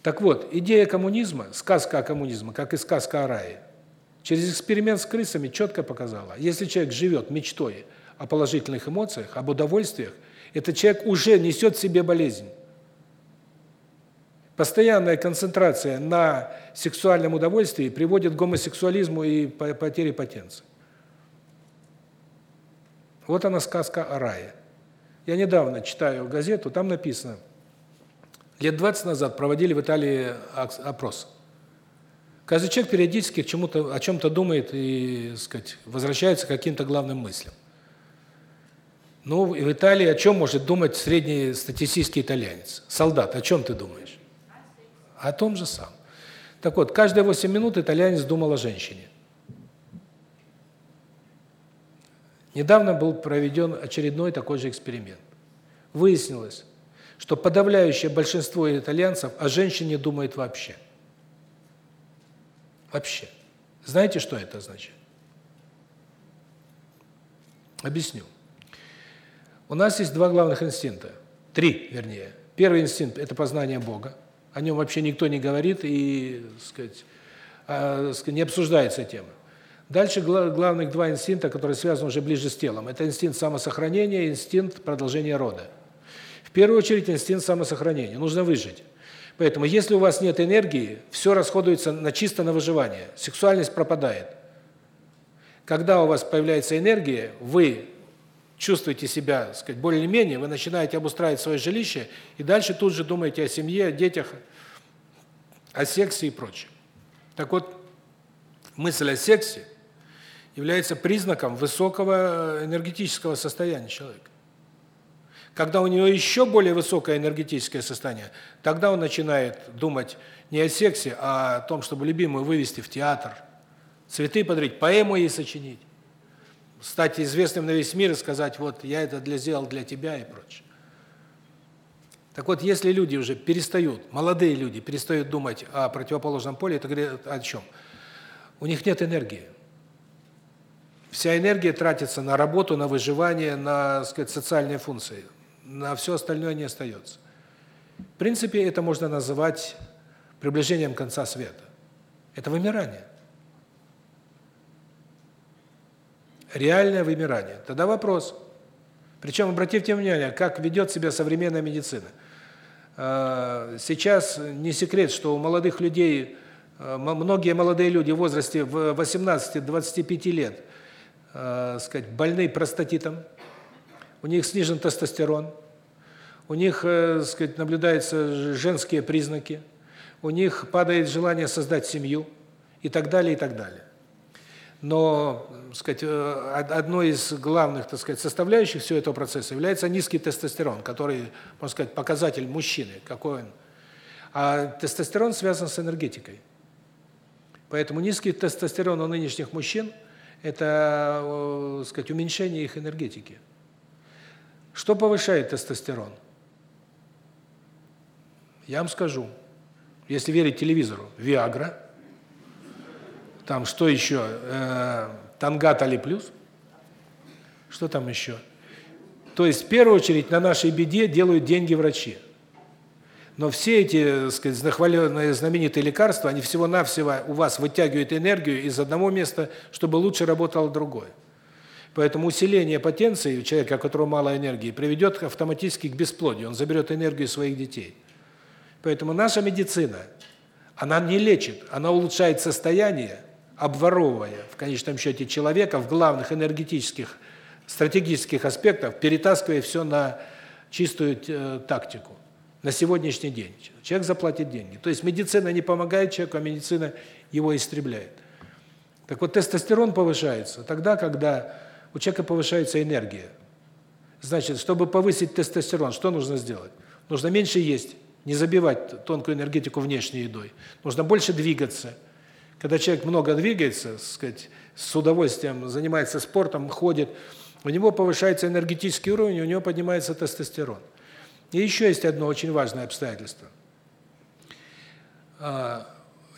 Так вот, идея коммунизма, сказка о коммунизме, как и сказка о рае – через эксперимент с крысами четко показала, если человек живет мечтой о положительных эмоциях, об удовольствиях, этот человек уже несет в себе болезнь. Постоянная концентрация на сексуальном удовольствии приводит к гомосексуализму и потере потенции. Вот она сказка о рае. Я недавно читаю газету, там написано, лет 20 назад проводили в Италии опрос. Каждый человек периодически к чему-то о чем то думает и, сказать, возвращается к каким-то главным мыслям. Ну, и в Италии о чем может думать средний статистический итальянец? Солдат, о чем ты думаешь? О том же самом. Так вот, каждые 8 минут итальянец думал о женщине. Недавно был проведен очередной такой же эксперимент. Выяснилось, что подавляющее большинство итальянцев о женщине думает вообще. Вообще. Знаете, что это значит? Объясню. У нас есть два главных инстинкта. Три, вернее. Первый инстинкт – это познание Бога. О нем вообще никто не говорит и, а, сказать, не обсуждается тема. Дальше главных два инстинкта, которые связаны уже ближе с телом. Это инстинкт самосохранения и инстинкт продолжения рода. В первую очередь инстинкт самосохранения. Нужно выжить. Поэтому если у вас нет энергии, все расходуется на чисто на выживание. Сексуальность пропадает. Когда у вас появляется энергия, вы чувствуете себя, сказать, более-менее, вы начинаете обустраивать свое жилище и дальше тут же думаете о семье, о детях, о сексе и прочем. Так вот, мысль о сексе является признаком высокого энергетического состояния человека. Когда у него еще более высокое энергетическое состояние, тогда он начинает думать не о сексе, а о том, чтобы любимую вывести в театр, цветы подарить, поэму ей сочинить, стать известным на весь мир и сказать, вот, я это для сделал для тебя и прочее. Так вот, если люди уже перестают, молодые люди перестают думать о противоположном поле, это говорит о чем? У них нет энергии. Вся энергия тратится на работу, на выживание, на, сказать, социальные функции на все остальное не остается. В принципе, это можно называть приближением конца света. Это вымирание. Реальное вымирание. Тогда вопрос. Причем обратите внимание, как ведет себя современная медицина. А, сейчас не секрет, что у молодых людей э, многие молодые люди в возрасте в 18-25 лет, э, сказать, больны простатитом, у них снижен тестостерон, у них, э, сказать, наблюдаются женские признаки, у них падает желание создать семью и так далее, и так далее. Но, сказать, э, одной из главных, так сказать, составляющих всего этого процесса является низкий тестостерон, который, можно сказать, показатель мужчины, какой он. А тестостерон связан с энергетикой. Поэтому низкий тестостерон у нынешних мужчин это, э, сказать, уменьшение их энергетики. Что повышает тестостерон? Я вам скажу. Если верить телевизору, Виагра, там что еще? Э, Тангат Али Плюс. Что там еще? То есть, в первую очередь, на нашей беде делают деньги врачи. Но все эти, так сказать, знахваленные знаменитые лекарства, они всего-навсего у вас вытягивают энергию из одного места, чтобы лучше работало другое. Поэтому усиление потенции у человека, у которого мало энергии, приведет автоматически к бесплодию. Он заберет энергию своих детей. Поэтому наша медицина, она не лечит, она улучшает состояние, обворовывая в конечном счете человека в главных энергетических, стратегических аспектах, перетаскивая все на чистую э, тактику, на сегодняшний день. Человек заплатит деньги. То есть медицина не помогает человеку, а медицина его истребляет. Так вот, тестостерон повышается тогда, когда у человека повышается энергия. Значит, чтобы повысить тестостерон, что нужно сделать? Нужно меньше есть, не забивать тонкую энергетику внешней едой. Нужно больше двигаться. Когда человек много двигается, сказать, с удовольствием занимается спортом, ходит, у него повышается энергетический уровень, у него поднимается тестостерон. И еще есть одно очень важное обстоятельство. А,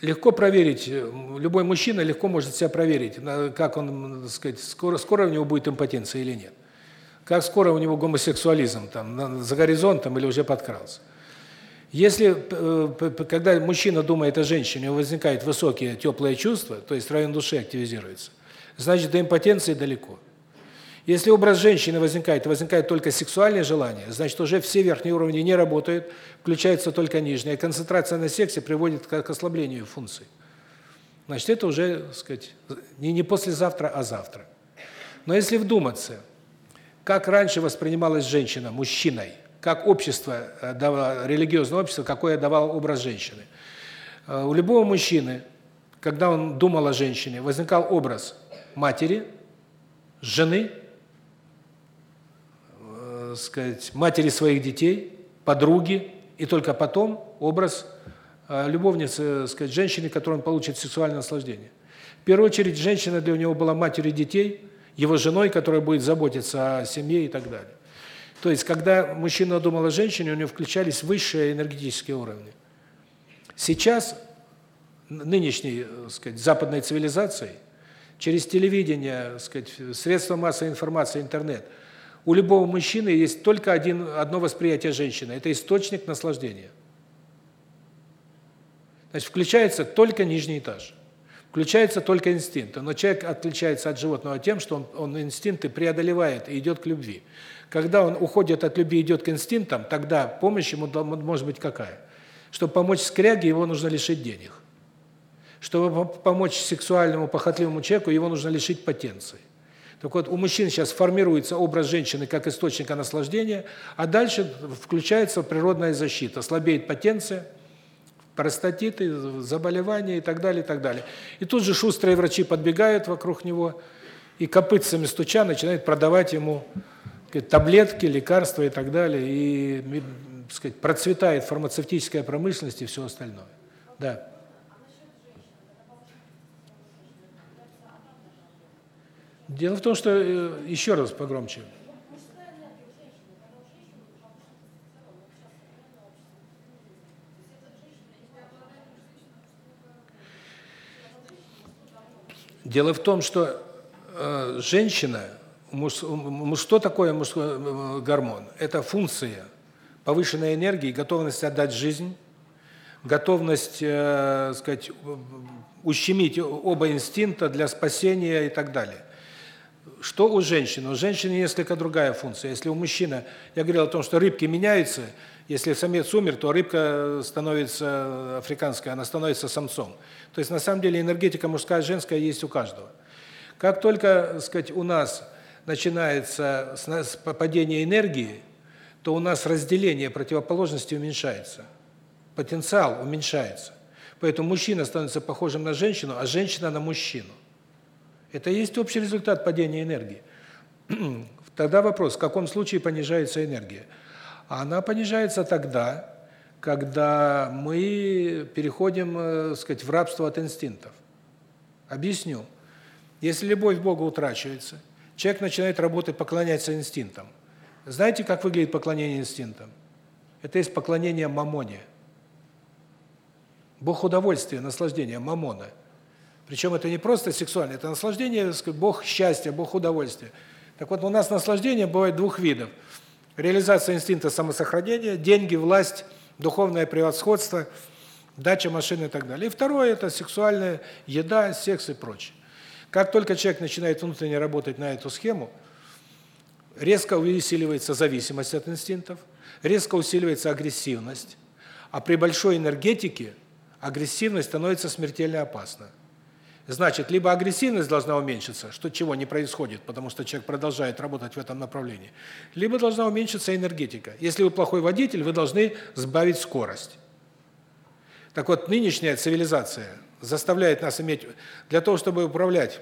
легко проверить, любой мужчина легко может себя проверить, как он, так сказать, скоро скоро у него будет импотенция или нет. Как скоро у него гомосексуализм там за горизонтом или уже подкрался. Если, э, когда мужчина думает о женщине, у него возникают высокие теплые чувства, то есть район души активизируется, значит, до импотенции далеко. Если образ женщины возникает, возникает только сексуальное желание, значит, уже все верхние уровни не работают, включается только нижняя. Концентрация на сексе приводит к ослаблению функций. Значит, это уже, так сказать, не не послезавтра, а завтра. Но если вдуматься, как раньше воспринималась женщина мужчиной – как общество, э, давало, религиозное общество, какой давал образ женщины. Э, у любого мужчины, когда он думал о женщине, возникал образ матери, жены, э, сказать, матери своих детей, подруги, и только потом образ э, любовницы, сказать, женщины, которой он получит сексуальное наслаждение. В первую очередь, женщина для него была матерью детей, его женой, которая будет заботиться о семье и так далее. То есть, когда мужчина думал о женщине, у него включались высшие энергетические уровни. Сейчас нынешней, сказать, западной цивилизацией через телевидение, сказать, средства массовой информации, интернет, у любого мужчины есть только один одно восприятие женщины это источник наслаждения. Значит, включается только нижний этаж. Включается только инстинкты, но человек отличается от животного тем, что он он инстинкты преодолевает и идет к любви. Когда он уходит от любви, идет к инстинктам, тогда помощь ему может быть какая? Чтобы помочь скряге, его нужно лишить денег. Чтобы помочь сексуальному, похотливому человеку, его нужно лишить потенции. Так вот, у мужчин сейчас формируется образ женщины как источника наслаждения, а дальше включается природная защита. Слабеет потенция, простатиты, заболевания и так далее, и так далее. И тут же шустрые врачи подбегают вокруг него и копытцами стуча начинают продавать ему таблетки, лекарства и так далее, и, сказать, процветает фармацевтическая промышленность и все остальное. Да. Дело в том, что э, еще раз погромче. Дело в том, что э, женщина муж, что такое мужской э, гормон? Это функция повышенной энергии, готовность отдать жизнь, готовность, э, сказать, ущемить оба инстинкта для спасения и так далее. Что у женщины? У женщины несколько другая функция. Если у мужчины, я говорил о том, что рыбки меняются, если самец умер, то рыбка становится африканская, она становится самцом. То есть на самом деле энергетика мужская женская есть у каждого. Как только, сказать, у нас начинается падение энергии, то у нас разделение противоположностей уменьшается. Потенциал уменьшается. Поэтому мужчина становится похожим на женщину, а женщина на мужчину. Это и есть общий результат падения энергии. *clears throat* Тогда вопрос, в каком случае понижается энергия? Она понижается тогда, когда мы переходим, э, так сказать, в рабство от инстинктов. Объясню. Если любовь к Богу утрачивается, человек начинает работать, поклоняться инстинктам. Знаете, как выглядит поклонение инстинктам? Это есть поклонение мамоне. Бог удовольствия, наслаждения, мамона. Причем это не просто сексуальное, это наслаждение, сказать, Бог счастья, Бог удовольствия. Так вот, у нас наслаждение бывает двух видов. Реализация инстинкта самосохранения, деньги, власть, духовное превосходство, дача машины и так далее. И второе – это сексуальная еда, секс и прочее. Как только человек начинает внутренне работать на эту схему, резко усиливается зависимость от инстинктов, резко усиливается агрессивность, а при большой энергетике агрессивность становится смертельно опасна. Значит, либо агрессивность должна уменьшиться, что чего не происходит, потому что человек продолжает работать в этом направлении, либо должна уменьшиться энергетика. Если вы плохой водитель, вы должны сбавить скорость. Так вот, нынешняя цивилизация заставляет нас иметь для того, чтобы управлять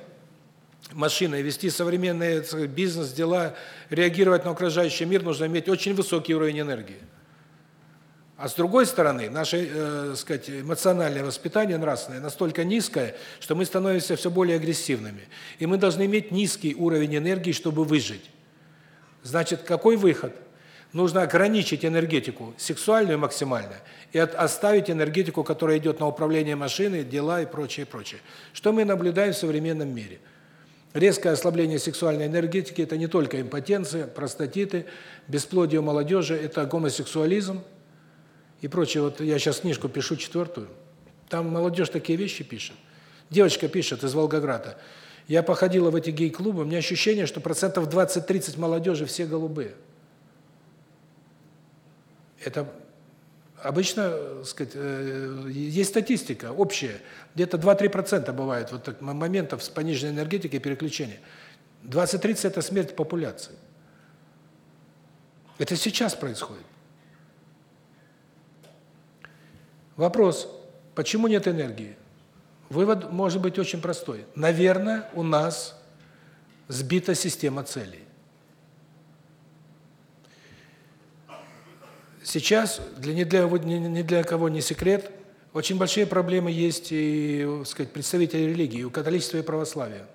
машиной, вести современные бизнес, дела, реагировать на окружающий мир, нужно иметь очень высокий уровень энергии. А с другой стороны, наше, э, сказать, эмоциональное воспитание нравственное настолько низкое, что мы становимся все более агрессивными. И мы должны иметь низкий уровень энергии, чтобы выжить. Значит, какой выход? Нужно ограничить энергетику сексуальную максимально и от, оставить энергетику, которая идет на управление машиной, дела и прочее, прочее. Что мы наблюдаем в современном мире? Резкое ослабление сексуальной энергетики – это не только импотенция, простатиты, бесплодие у молодежи, это гомосексуализм, и прочее. Вот я сейчас книжку пишу, четвертую. Там молодежь такие вещи пишет. Девочка пишет из Волгограда. Я походила в эти гей-клубы, у меня ощущение, что процентов 20-30 молодежи все голубые. Это обычно, сказать, э, есть статистика общая. Где-то 2-3% бывает вот так моментов с пониженной энергетикой переключения. 20-30 это смерть популяции. Это сейчас происходит. Вопрос, почему нет энергии? Вывод может быть очень простой. Наверное, у нас сбита система целей. Сейчас для не для не для кого не секрет, очень большие проблемы есть и, так сказать, представителей религии, у католичества и православия.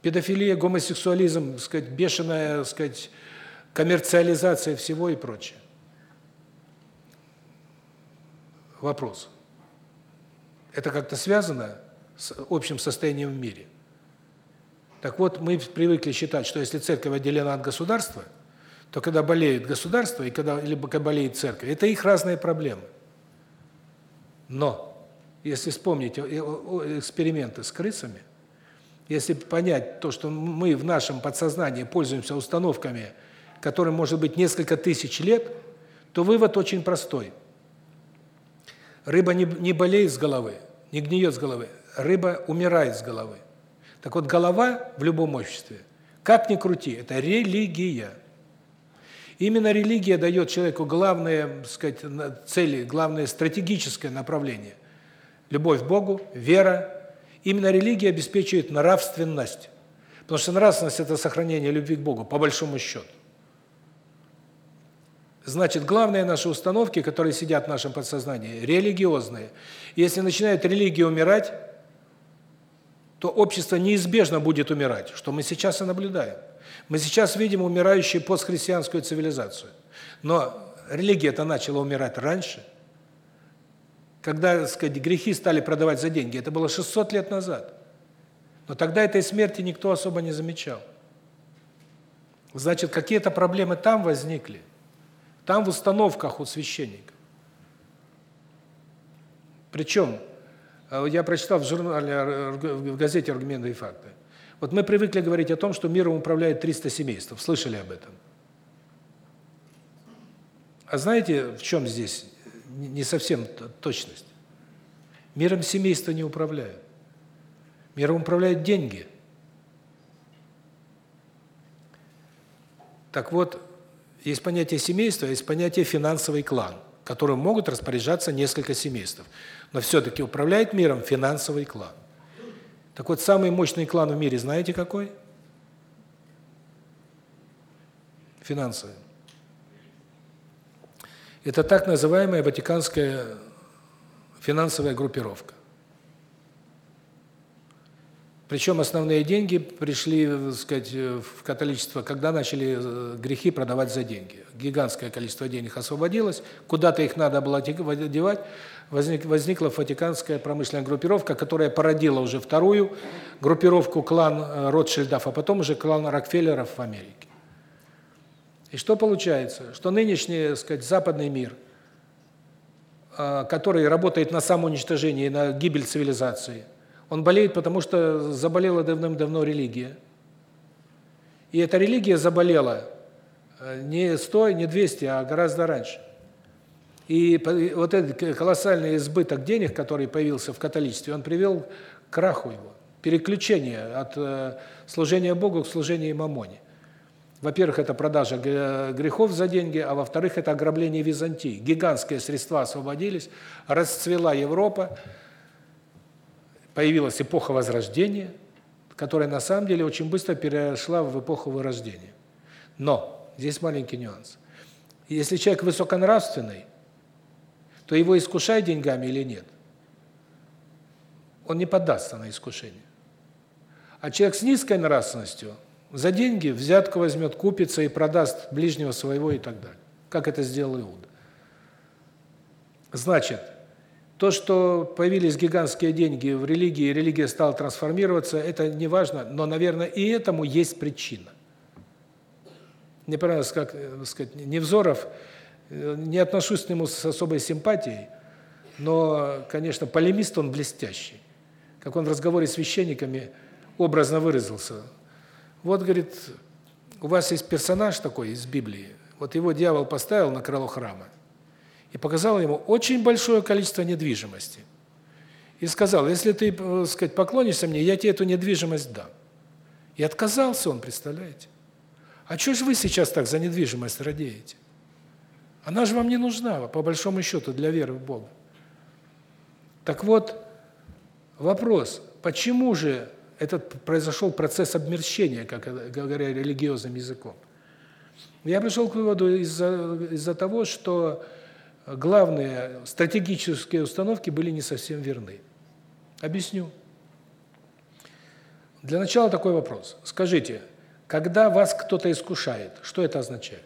Педофилия, гомосексуализм, так сказать, бешеная, так сказать, коммерциализация всего и прочее. Вопрос. Это как-то связано с общим состоянием в мире? Так вот, мы привыкли считать, что если церковь отделена от государства, то когда болеет государство и когда либо когда болеет церковь, это их разные проблемы. Но если вспомнить эксперименты с крысами, если понять то, что мы в нашем подсознании пользуемся установками, которым может быть несколько тысяч лет, то вывод очень простой – Рыба не, не болеет с головы, не гниет с головы. Рыба умирает с головы. Так вот, голова в любом обществе, как ни крути, это религия. Именно религия дает человеку главные, так сказать, цели, главное стратегическое направление. Любовь к Богу, вера. Именно религия обеспечивает нравственность. Потому что нравственность – это сохранение любви к Богу, по большому счету. Значит, главные наши установки, которые сидят в нашем подсознании, религиозные. Если начинает религия умирать, то общество неизбежно будет умирать, что мы сейчас и наблюдаем. Мы сейчас видим умирающую постхристианскую цивилизацию. Но религия-то начала умирать раньше. Когда, так сказать, грехи стали продавать за деньги, это было 600 лет назад. Но тогда этой смерти никто особо не замечал. Значит, какие-то проблемы там возникли. Там в установках у священников. Причем, э, я прочитал в журнале, в газете «Аргументы и факты», Вот мы привыкли говорить о том, что миром управляет 300 семейств. Слышали об этом? А знаете, в чем здесь не совсем точность? Миром семейства не управляют. Миром управляют деньги. Так вот, есть понятие семейства, есть понятие финансовый клан, которым могут распоряжаться несколько семейств. Но все-таки управляет миром финансовый клан. Так вот, самый мощный клан в мире знаете какой? Финансовый. Это так называемая Ватиканская финансовая группировка. Причем основные деньги пришли, так сказать, в католичество, когда начали э, грехи продавать за деньги. Гигантское количество денег освободилось, куда-то их надо было девать. Возник, возникла Ватиканская промышленная группировка, которая породила уже вторую группировку клан э, Ротшильдов, а потом уже клан Рокфеллеров в Америке. И что получается? Что нынешний, так сказать, западный мир, э, который работает на самоуничтожение и на гибель цивилизации – он болеет, потому что заболела давным-давно религия. И эта религия заболела э, не 100, не 200, а гораздо раньше. И вот этот колоссальный избыток денег, который появился в католичестве, он привел к краху его, переключение от э, служения Богу к служению Мамоне. Во-первых, это продажа грехов за деньги, а во-вторых, это ограбление Византии. Гигантские средства освободились, расцвела Европа, появилась эпоха Возрождения, которая на самом деле очень быстро перешла в эпоху Вырождения. Но здесь маленький нюанс. Если человек высоконравственный, то его искушай деньгами или нет, он не поддастся на искушение. А человек с низкой нравственностью за деньги взятку возьмет, купится и продаст ближнего своего и так далее. Как это сделал Иуда. Значит, то, что появились гигантские деньги в религии, религия стала трансформироваться, это не важно, но, наверное, и этому есть причина. Мне понравилось, как, так сказать, Невзоров, э, не отношусь к нему с особой симпатией, но, конечно, полемист он блестящий. Как он в разговоре с священниками образно выразился. Вот, говорит, у вас есть персонаж такой из Библии, вот его дьявол поставил на крыло храма, и показал ему очень большое количество недвижимости. И сказал, если ты, так э, сказать, поклонишься мне, я тебе эту недвижимость дам. И отказался он, представляете? А что же вы сейчас так за недвижимость радеете? Она же вам не нужна, по большому счету, для веры в Бога. Так вот, вопрос, почему же этот произошел процесс обмерщения, как говоря религиозным языком? Я пришел к выводу из-за из-за того, что главные стратегические установки были не совсем верны. Объясню. Для начала такой вопрос. Скажите, когда вас кто-то искушает, что это означает?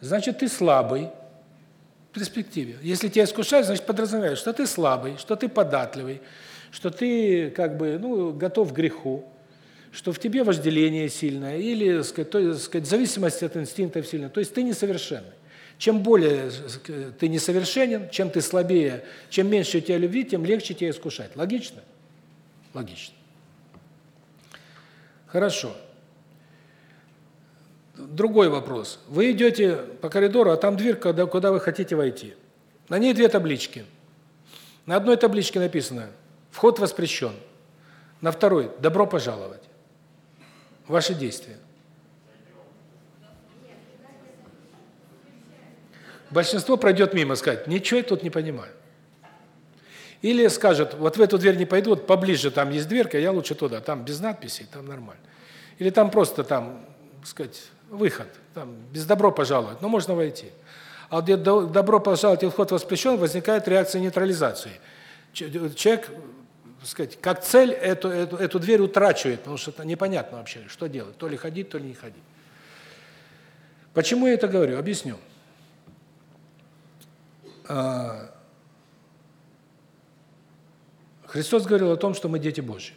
Значит, ты слабый в перспективе. Если тебя искушают, значит, подразумевают, что ты слабый, что ты податливый, что ты как бы, ну, готов к греху что в тебе вожделение сильное или, сказать, то, сказать, зависимость от инстинктов сильная. То есть ты несовершенный. Чем более ты несовершенен, чем ты слабее, чем меньше у тебя любви, тем легче тебя искушать. Логично? Логично. Хорошо. Другой вопрос. Вы идете по коридору, а там дверь, куда, куда вы хотите войти. На ней две таблички. На одной табличке написано «Вход воспрещен». На второй «Добро пожаловать». Ваши действия. Большинство пройдет мимо, скажет, ничего я тут не понимаю. Или скажет, вот в эту дверь не пойду, вот поближе там есть дверка, я лучше туда, там без надписей, там нормально. Или там просто там, сказать, выход, там без добро пожаловать, но можно войти. А где добро пожаловать и вход воспрещен, возникает реакция нейтрализации. Человек сказать, как цель эту, эту, эту дверь утрачивает, потому что это непонятно вообще, что делать, то ли ходить, то ли не ходить. Почему я это говорю? Объясню. А, Христос говорил о том, что мы дети Божьи.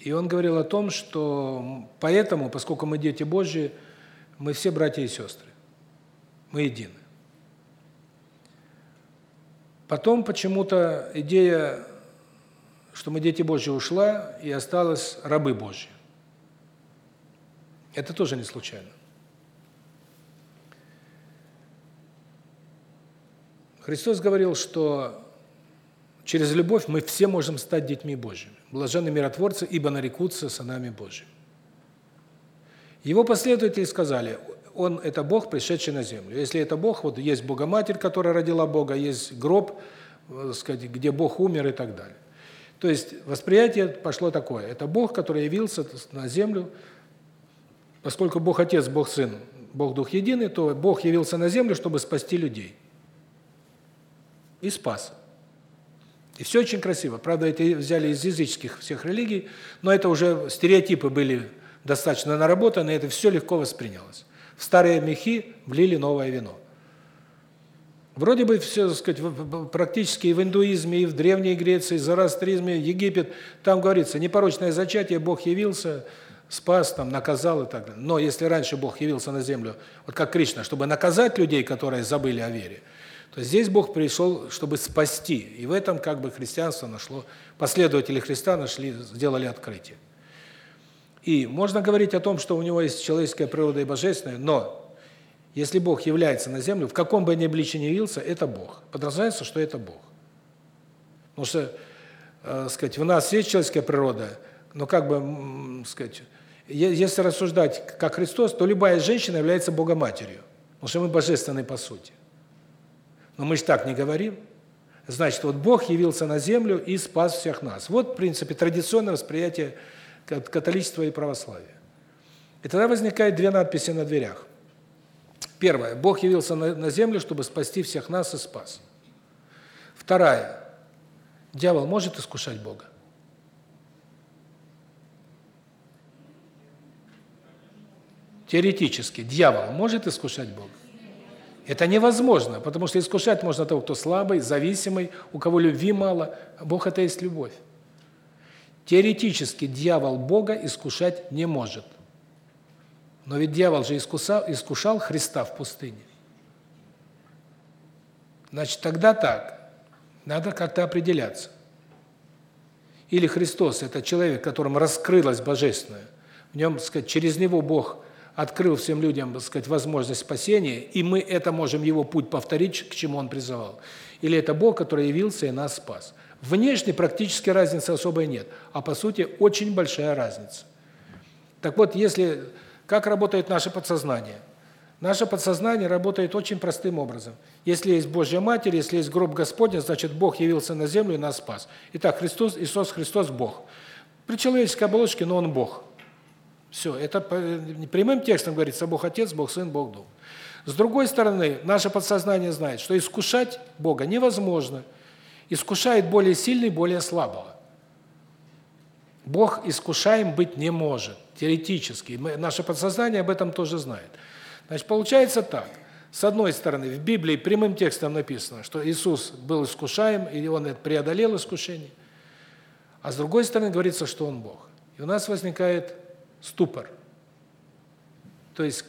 И Он говорил о том, что поэтому, поскольку мы дети Божьи, мы все братья и сестры. Мы едины. Потом почему-то идея, что мы дети Божьи, ушла, и осталось рабы Божьи. Это тоже не случайно. Христос говорил, что через любовь мы все можем стать детьми Божьими. Блаженны миротворцы, ибо нарекутся сынами Божьими. Его последователи сказали, он это Бог, пришедший на землю. Если это Бог, вот есть Богоматерь, которая родила Бога, есть гроб, э, сказать, где Бог умер и так далее. То есть восприятие пошло такое: это Бог, который явился на землю, поскольку Бог Отец, Бог Сын, Бог Дух единый, то Бог явился на землю, чтобы спасти людей. И спас. И все очень красиво. Правда, это взяли из языческих всех религий, но это уже стереотипы были достаточно наработаны, и это все легко воспринялось. В старые мехи влили новое вино. Вроде бы все, так сказать, практически и в индуизме, и в Древней Греции, и в зороастризме, Египет, там говорится, непорочное зачатие, Бог явился, спас, там, наказал и так далее. Но если раньше Бог явился на землю, вот как Кришна, чтобы наказать людей, которые забыли о вере, то здесь Бог пришел, чтобы спасти. И в этом как бы христианство нашло, последователи Христа нашли, сделали открытие. И можно говорить о том, что у него есть человеческая природа и божественная, но если Бог является на землю, в каком бы ни обличии ни явился, это Бог. Подразумевается, что это Бог. Потому что, э, сказать, у нас есть человеческая природа, но как бы, сказать, если рассуждать как Христос, то любая женщина является Богоматерью, потому что мы божественны по сути. Но мы же так не говорим. Значит, вот Бог явился на землю и спас всех нас. Вот, в принципе, традиционное восприятие католичества и православия. И тогда возникает две надписи на дверях. Первое. Бог явился на, на землю, чтобы спасти всех нас и спас. Вторая. Дьявол может искушать Бога? Теоретически, дьявол может искушать Бога? Это невозможно, потому что искушать можно того, кто слабый, зависимый, у кого любви мало. Бог – это есть любовь. Теоретически дьявол Бога искушать не может. Но ведь дьявол же искусал, искушал Христа в пустыне. Значит, тогда так. Надо как-то определяться. Или Христос – это человек, которому раскрылось Божественное. В нем, сказать, через него Бог открыл всем людям, так сказать, возможность спасения, и мы это можем его путь повторить, к чему он призывал. Или это Бог, который явился и нас спас. Внешне практически разницы особой нет, а по сути очень большая разница. Так вот, если как работает наше подсознание? Наше подсознание работает очень простым образом. Если есть Божья Матерь, если есть гроб Господня, значит Бог явился на землю и нас спас. Итак, Христос, Иисус Христос Бог. При человеческой оболочке, но Он Бог. Все, это прямым текстом говорится Бог Отец, Бог Сын, Бог Дух. С другой стороны, наше подсознание знает, что искушать Бога невозможно – искушает более сильный более слабого. Бог искушаем быть не может, теоретически. Мы, наше подсознание об этом тоже знает. Значит, получается так. С одной стороны, в Библии прямым текстом написано, что Иисус был искушаем, и Он преодолел искушение. А с другой стороны, говорится, что Он Бог. И у нас возникает ступор. То есть,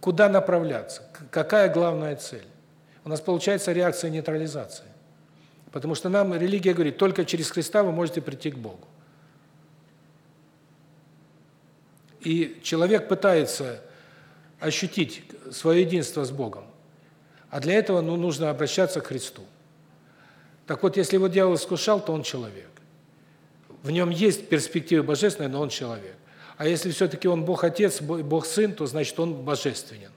куда направляться? Какая главная цель? У нас получается реакция нейтрализации. Потому что нам религия говорит, только через Христа вы можете прийти к Богу. И человек пытается ощутить свое единство с Богом. А для этого ну, нужно обращаться к Христу. Так вот, если его дьявол искушал, то он человек. В нем есть перспектива божественная, но он человек. А если все-таки он Бог Отец, Бог Сын, то значит он божественен.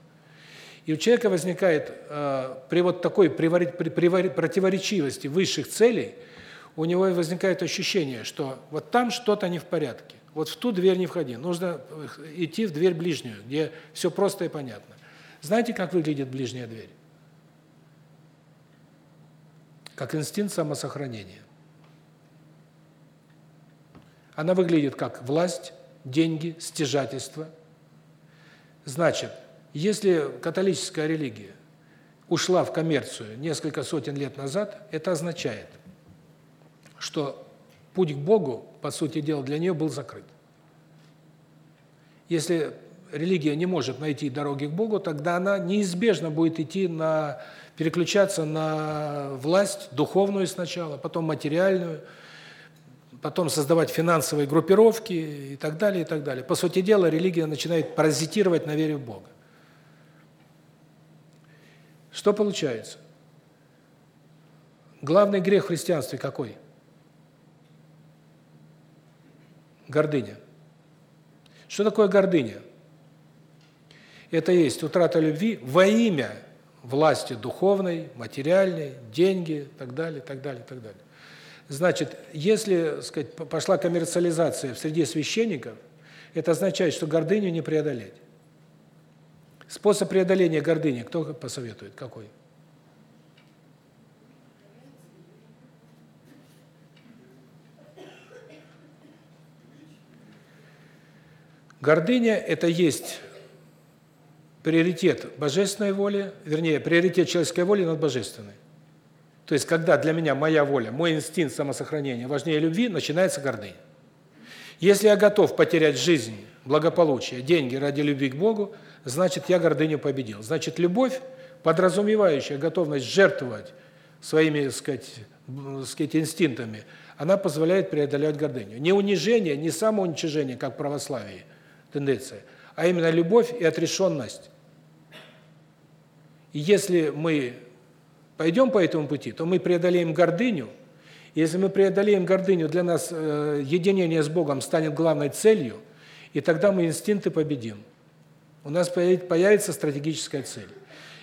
И у человека возникает э, при вот такой противоречивости высших целей, у него возникает ощущение, что вот там что-то не в порядке. Вот в ту дверь не входи. Нужно э, идти в дверь ближнюю, где все просто и понятно. Знаете, как выглядит ближняя дверь? Как инстинкт самосохранения. Она выглядит как власть, деньги, стяжательство. Значит, если католическая религия ушла в коммерцию несколько сотен лет назад, это означает, что путь к Богу, по сути дела, для нее был закрыт. Если религия не может найти дороги к Богу, тогда она неизбежно будет идти на переключаться на власть духовную сначала, потом материальную, потом создавать финансовые группировки и так далее, и так далее. По сути дела, религия начинает паразитировать на вере в Бога. Что получается? Главный грех в христианстве какой? Гордыня. Что такое гордыня? Это есть утрата любви во имя власти духовной, материальной, деньги, так далее, так далее, так далее. Значит, если, сказать, пошла коммерциализация в среде священников, это означает, что гордыню не преодолеть. Способ преодоления гордыни кто посоветует? Какой? Гордыня это есть приоритет божественной воли, вернее, приоритет человеческой воли над божественной. То есть, когда для меня моя воля, мой инстинкт самосохранения важнее любви, начинается гордыня. Если я готов потерять жизнь, благополучие, деньги ради любви к Богу, значит, я гордыню победил. Значит, любовь, подразумевающая готовность жертвовать своими, так сказать, сказать, инстинктами, она позволяет преодолевать гордыню. Не унижение, не самоуничижение, как в православии, тенденция, а именно любовь и отрешенность. И если мы пойдем по этому пути, то мы преодолеем гордыню. Если мы преодолеем гордыню, для нас э, единение с Богом станет главной целью, и тогда мы инстинкты победим. У нас появится стратегическая цель.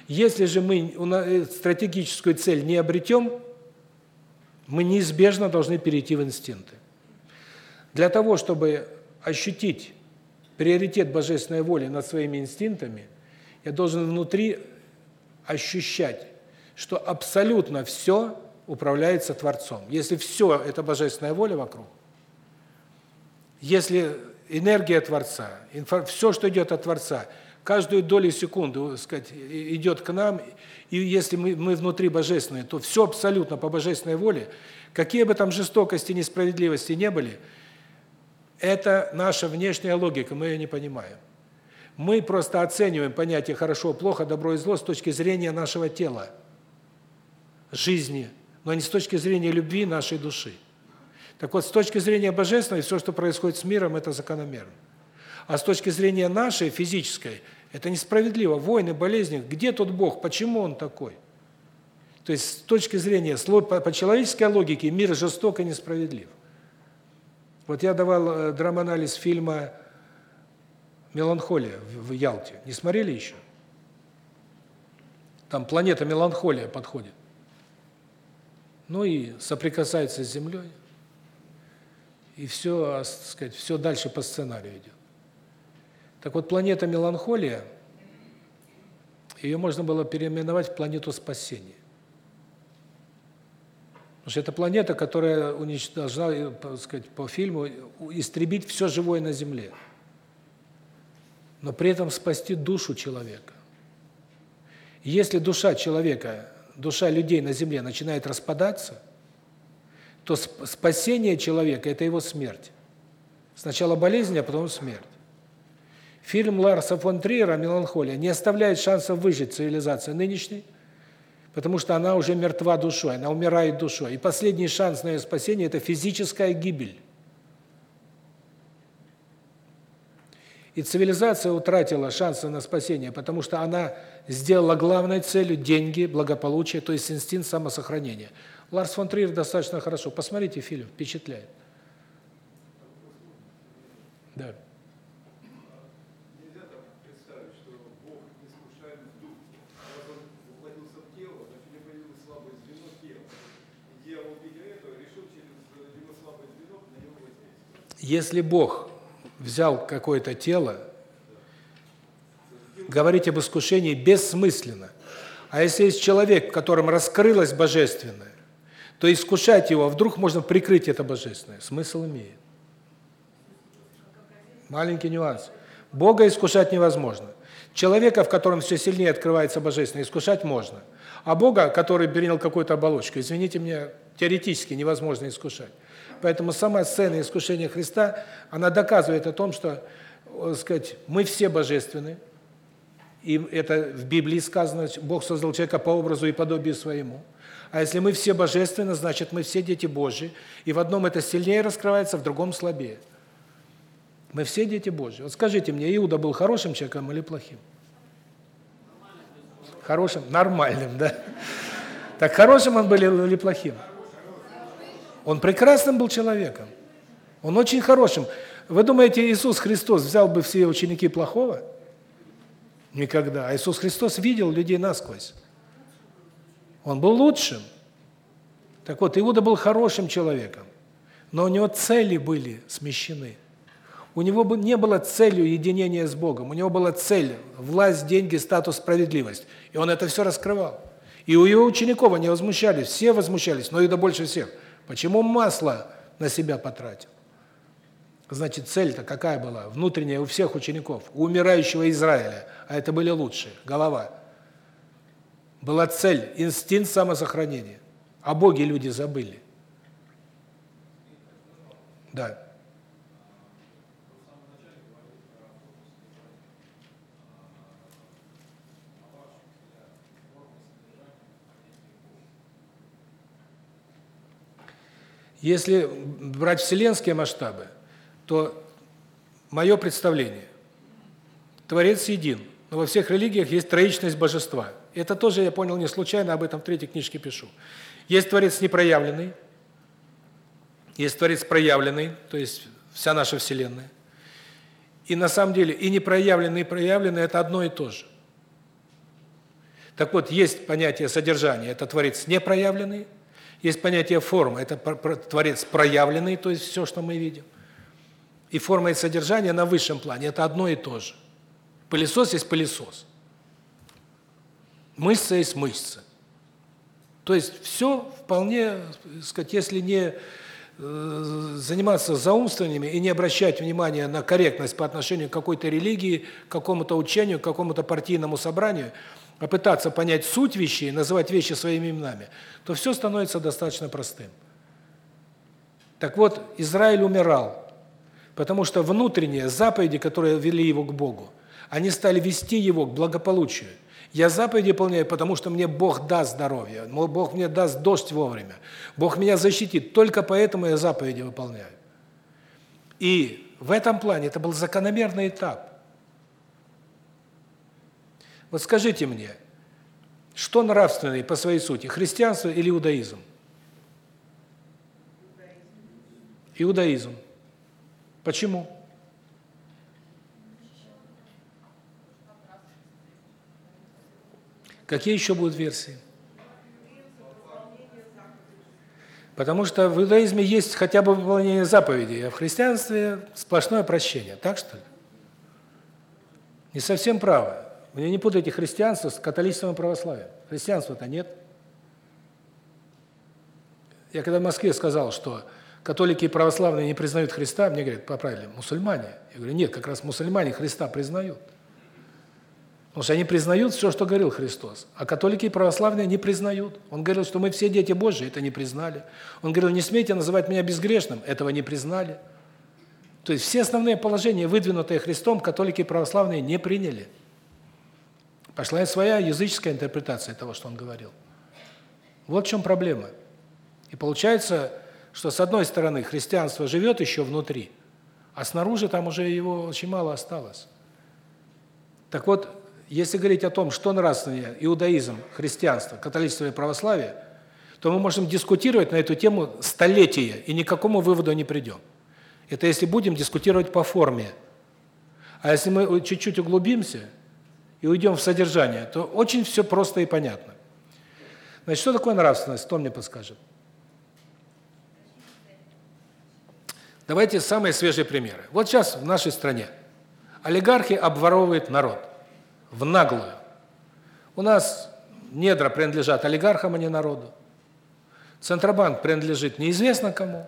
Если же мы э, стратегическую цель не обретем, мы неизбежно должны перейти в инстинкты. Для того, чтобы ощутить приоритет божественной воли над своими инстинктами, я должен внутри ощущать, что абсолютно все управляется Творцом. Если все это божественная воля вокруг, если энергия Творца, все, что идет от Творца, каждую долю секунды, сказать, идет к нам, и если мы, мы внутри божественные, то все абсолютно по божественной воле, какие бы там жестокости, несправедливости не были, это наша внешняя логика, мы ее не понимаем. Мы просто оцениваем понятие хорошо, плохо, добро и зло с точки зрения нашего тела, жизни, но не с точки зрения любви нашей души. Так вот, с точки зрения божественной, все, что происходит с миром, это закономерно. А с точки зрения нашей, физической, это несправедливо. Войны, болезни, где тут Бог, почему Он такой? То есть, с точки зрения, по человеческой логике, мир жесток и несправедлив. Вот я давал э, драманализ фильма Меланхолия в Ялте. Не смотрели еще? Там планета Меланхолия подходит. Ну и соприкасается с землей. И все, так сказать, все дальше по сценарию идет. Так вот, планета Меланхолия, ее можно было переименовать в планету спасения. Потому что это планета, которая должна, э, так сказать, по фильму истребить все живое на Земле но при этом спасти душу человека. Если душа человека, душа людей на земле начинает распадаться, то спасение человека это его смерть. Сначала болезнь, а потом смерть. Фильм Ларса фон Триера Меланхолия не оставляет шансов выжить цивилизации нынешней, потому что она уже мертва душой, она умирает душой. И последний шанс на ее спасение это физическая гибель. И цивилизация утратила шансы на спасение, потому что она сделала главной целью деньги, благополучие, то есть инстинкт самосохранения. Ларс фон Триер достаточно хорошо. Посмотрите фильм, впечатляет. Да. Если Бог взял какое-то тело, говорить об искушении бессмысленно. А если есть человек, в котором раскрылось божественное, то искушать его, а вдруг можно прикрыть это божественное, смысл имеет. Маленький нюанс. Бога искушать невозможно. Человека, в котором все сильнее открывается божественное, искушать можно. А Бога, который принял какую-то оболочку, извините меня, теоретически невозможно искушать. Поэтому сама сцена искушения Христа, она доказывает о том, что э, сказать, мы все божественны, и это в Библии сказано, Бог создал человека по образу и подобию своему. А если мы все божественны, значит, мы все дети Божьи, и в одном это сильнее раскрывается, в другом слабее. Мы все дети Божьи. Вот скажите мне, Иуда был хорошим человеком или плохим? Хорошим, нормальным, да? Так хорошим он был или плохим? Он прекрасным был человеком. Он очень хорошим. Вы думаете, Иисус Христос взял бы все ученики плохого? Никогда. А Иисус Христос видел людей насквозь. Он был лучшим. Так вот, Иуда был хорошим человеком, но у него цели были смещены. У него не было целью единения с Богом, у него была цель – власть, деньги, статус, справедливость. И он это все раскрывал. И у его учеников они возмущались, все возмущались, но Иуда больше всех. Почему масло на себя потратил? Значит, цель-то какая была? Внутренняя у всех учеников, у умирающего Израиля, а это были лучшие, голова. Была цель, инстинкт самосохранения. О Боге люди забыли. Да. Если брать вселенские масштабы, то мое представление Творец един, но во всех религиях есть троичность божества. Это тоже я понял не случайно, об этом в третьей книжке пишу. Есть Творец непроявленный, есть Творец проявленный, то есть вся наша Вселенная. И на самом деле и непроявленный, и проявленный – это одно и то же. Так вот, есть понятие содержания – это Творец непроявленный, есть понятие формы – это Творец проявленный, то есть все, что мы видим. И форма и содержание на высшем плане – это одно и то же. Пылесос есть пылесос. Мышца есть мышца. То есть все вполне, сказать, если не э, заниматься заумствованиями и не обращать внимания на корректность по отношению к какой-то религии, к какому-то учению, к какому-то партийному собранию, а пытаться понять суть вещей, называть вещи своими именами, то все становится достаточно простым. Так вот, Израиль умирал, потому что внутренние заповеди, которые вели его к Богу, они стали вести его к благополучию. Я заповеди выполняю, потому что мне Бог даст здоровье, Бог мне даст дождь вовремя, Бог меня защитит, только поэтому я заповеди выполняю. И в этом плане это был закономерный этап. Вот скажите мне, что нравственный по своей сути, христианство или иудаизм? Иудаизм. Почему? Какие еще будут версии? Потому что в иудаизме есть хотя бы выполнение заповедей, а в христианстве сплошное прощение. Так что ли? Не совсем правы. Вы не путайте христианство с католичеством и православием. Христианства-то нет. Я когда в Москве сказал, что католики и православные не признают Христа, мне говорят, поправили, мусульмане. Я говорю, нет, как раз мусульмане Христа признают. Потому что они признают все, что говорил Христос. А католики и православные не признают. Он говорил, что мы все дети Божьи, это не признали. Он говорил, не смейте называть меня безгрешным, этого не признали. То есть все основные положения, выдвинутые Христом, католики и православные не приняли. Пошла и своя языческая интерпретация того, что он говорил. Вот в чем проблема. И получается, что с одной стороны христианство живет еще внутри, а снаружи там уже его очень мало осталось. Так вот, если говорить о том, что нравственнее, иудаизм, христианство, католичество и православие, то мы можем дискутировать на эту тему столетия и ни к какому выводу не придем. Это если будем дискутировать по форме. А если мы чуть-чуть углубимся и уйдем в содержание, то очень все просто и понятно. Значит, что такое нравственность? Кто мне подскажет? Давайте самые свежие примеры. Вот сейчас в нашей стране олигархи обворовывают народ в наглую. У нас недра принадлежат олигархам, а не народу. Центробанк принадлежит неизвестно кому.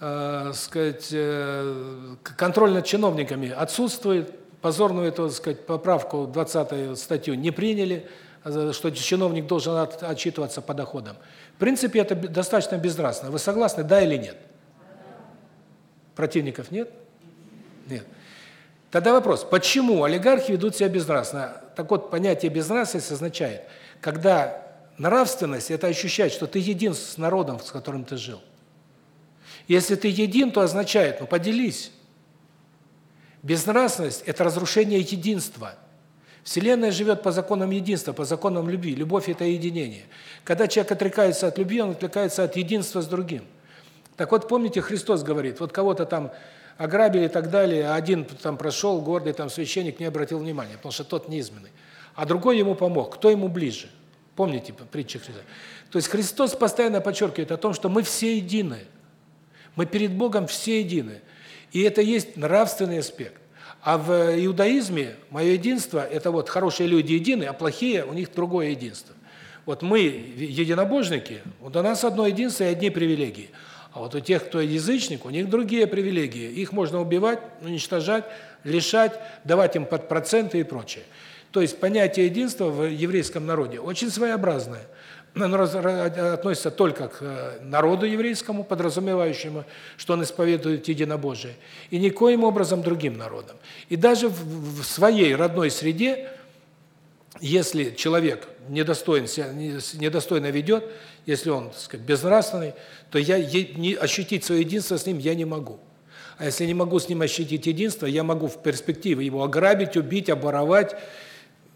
Э, сказать, э, контроль над чиновниками отсутствует. Позорную эту, сказать, поправку 20 статью не приняли, э, что чиновник должен от, отчитываться по доходам. В принципе, это достаточно безнравственно. Вы согласны, да или нет? Противников нет? Нет. Тогда вопрос, почему олигархи ведут себя безнравственно? Так вот, понятие безнравственность означает, когда нравственность – это ощущать, что ты един с народом, с которым ты жил. Если ты един, то означает, ну поделись. Безнравственность – это разрушение единства. Вселенная живет по законам единства, по законам любви. Любовь – это единение. Когда человек отрекается от любви, он отрекается от единства с другим. Так вот, помните, Христос говорит, вот кого-то там ограбили и так далее, один там прошел, гордый там священник не обратил внимания, потому что тот неизменный. А другой ему помог. Кто ему ближе? Помните притчи Христа? То есть Христос постоянно подчеркивает о том, что мы все едины. Мы перед Богом все едины. И это есть нравственный аспект. А в иудаизме мое единство – это вот хорошие люди едины, а плохие – у них другое единство. Вот мы, единобожники, вот у нас одно единство и одни привилегии – а вот у тех, кто язычник, у них другие привилегии. Их можно убивать, уничтожать, лишать, давать им под проценты и прочее. То есть понятие единства в еврейском народе очень своеобразное. Оно относится только к э, народу еврейскому, подразумевающему, что он исповедует единобожие, и никоим образом другим народам. И даже в своей родной среде, если человек недостоин себя, недостойно ведет, если он, так сказать, безнравственный, то я не ощутить свое единство с ним я не могу. А если не могу с ним ощутить единство, я могу в перспективе его ограбить, убить, оборовать,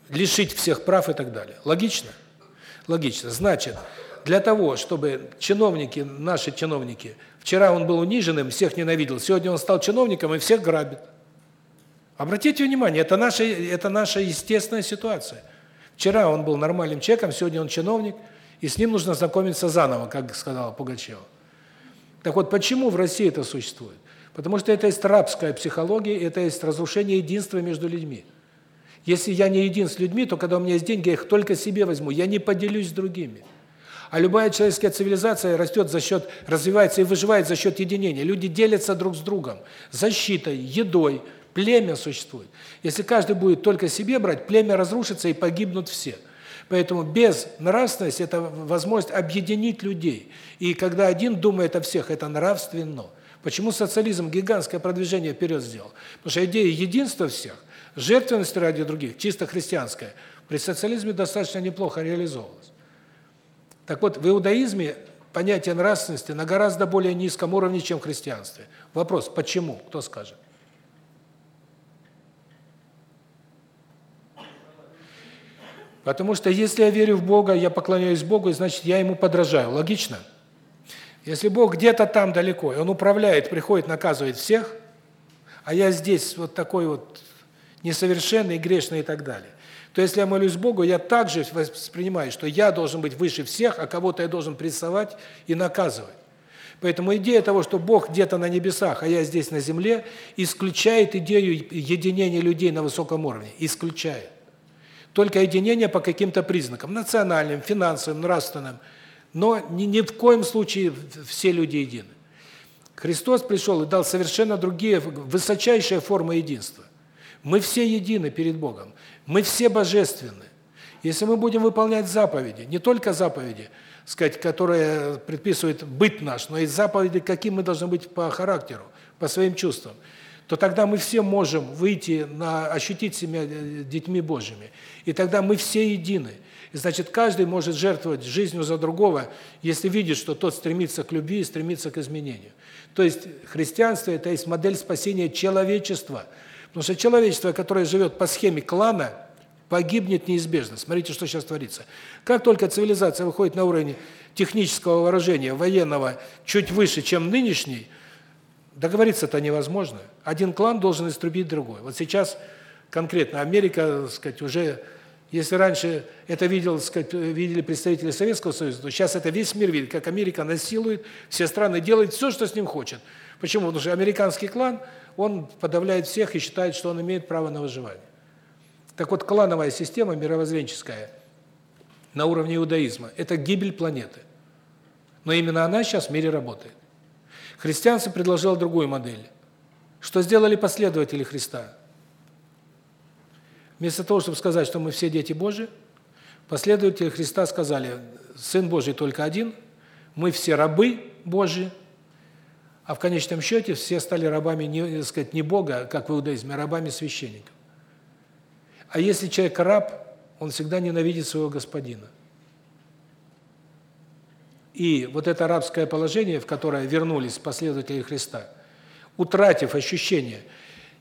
лишить всех прав и так далее. Логично? Логично. Значит, для того, чтобы чиновники, наши чиновники, вчера он был униженным, всех ненавидел, сегодня он стал чиновником и всех грабит. Обратите внимание, это наша это наша естественная ситуация. Вчера он был нормальным человеком, сегодня он чиновник – и с ним нужно знакомиться заново, как сказала Пугачева. Так вот, почему в России это существует? Потому что это есть рабская психология, это есть разрушение единства между людьми. Если я не един с людьми, то когда у меня есть деньги, я их только себе возьму, я не поделюсь с другими. А любая человеческая цивилизация растет за счет, развивается и выживает за счет единения. Люди делятся друг с другом защитой, едой, племя существует. Если каждый будет только себе брать, племя разрушится и погибнут все. Поэтому без нравственности это возможность объединить людей. И когда один думает о всех, это нравственно. Почему социализм гигантское продвижение вперед сделал? Потому что идея единства всех, жертвенности ради других, чисто христианская, при социализме достаточно неплохо реализовывалась. Так вот, в иудаизме понятие нравственности на гораздо более низком уровне, чем в христианстве. Вопрос, почему? Кто скажет? Потому что если я верю в Бога, я поклоняюсь Богу, значит, я ему подражаю. Логично? Если Бог где-то там далеко, и он управляет, приходит, наказывает всех, а я здесь вот такой вот несовершенный, грешный и так далее, то если я молюсь Богу, я также воспринимаю, что я должен быть выше всех, а кого-то я должен прессовать и наказывать. Поэтому идея того, что Бог где-то на небесах, а я здесь на земле, исключает идею единения людей на высоком уровне. Исключает. Только единение по каким-то признакам, национальным, финансовым, нравственным. Но ни, ни в коем случае все люди едины. Христос пришел и дал совершенно другие, высочайшие формы единства. Мы все едины перед Богом. Мы все божественны. Если мы будем выполнять заповеди, не только заповеди, сказать, которые предписывают быть наш, но и заповеди, каким мы должны быть по характеру, по своим чувствам – то тогда мы все можем выйти на ощутить себя э, детьми Божьими. И тогда мы все едины. И значит, каждый может жертвовать жизнью за другого, если видит, что тот стремится к любви стремится к изменению. То есть христианство это есть модель спасения человечества. Потому что человечество, которое живет по схеме клана, погибнет неизбежно. Смотрите, что сейчас творится. Как только цивилизация выходит на уровень технического вооружения, военного, чуть выше, чем нынешний, договориться-то невозможно. Один клан должен истребить другой. Вот сейчас конкретно Америка, так сказать, уже если раньше это видел, сказать, видели представители Советского Союза, то сейчас это весь мир видит, как Америка насилует, все страны делают все, что с ним хочет. Почему? Потому что американский клан, он подавляет всех и считает, что он имеет право на выживание. Так вот, клановая система мировоззренческая на уровне иудаизма – это гибель планеты. Но именно она сейчас в мире работает. Христианство предложило другую модель. Что сделали последователи Христа? Вместо того, чтобы сказать, что мы все дети Божьи, последователи Христа сказали, Сын Божий только один, мы все рабы Божьи, А в конечном счете все стали рабами, не, так сказать, не Бога, как в иудаизме, а рабами священников. А если человек раб, он всегда ненавидит своего господина. И вот это рабское положение, в которое вернулись последователи Христа, утратив ощущение,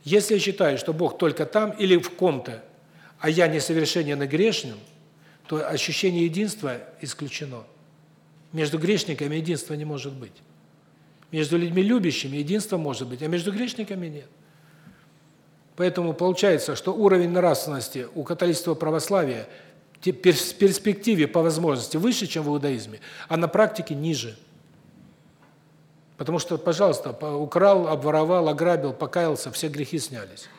если я считаю, что Бог только там или в ком-то, а я несовершенен и грешным, то ощущение единства исключено. Между грешниками единства не может быть. Между людьми любящими единство может быть, а между грешниками нет. Поэтому получается, что уровень нравственности у католического православия перспективе по возможности выше, чем в иудаизме, а на практике ниже. Потому что, пожалуйста, украл, обворовал, ограбил, покаялся, все грехи снялись.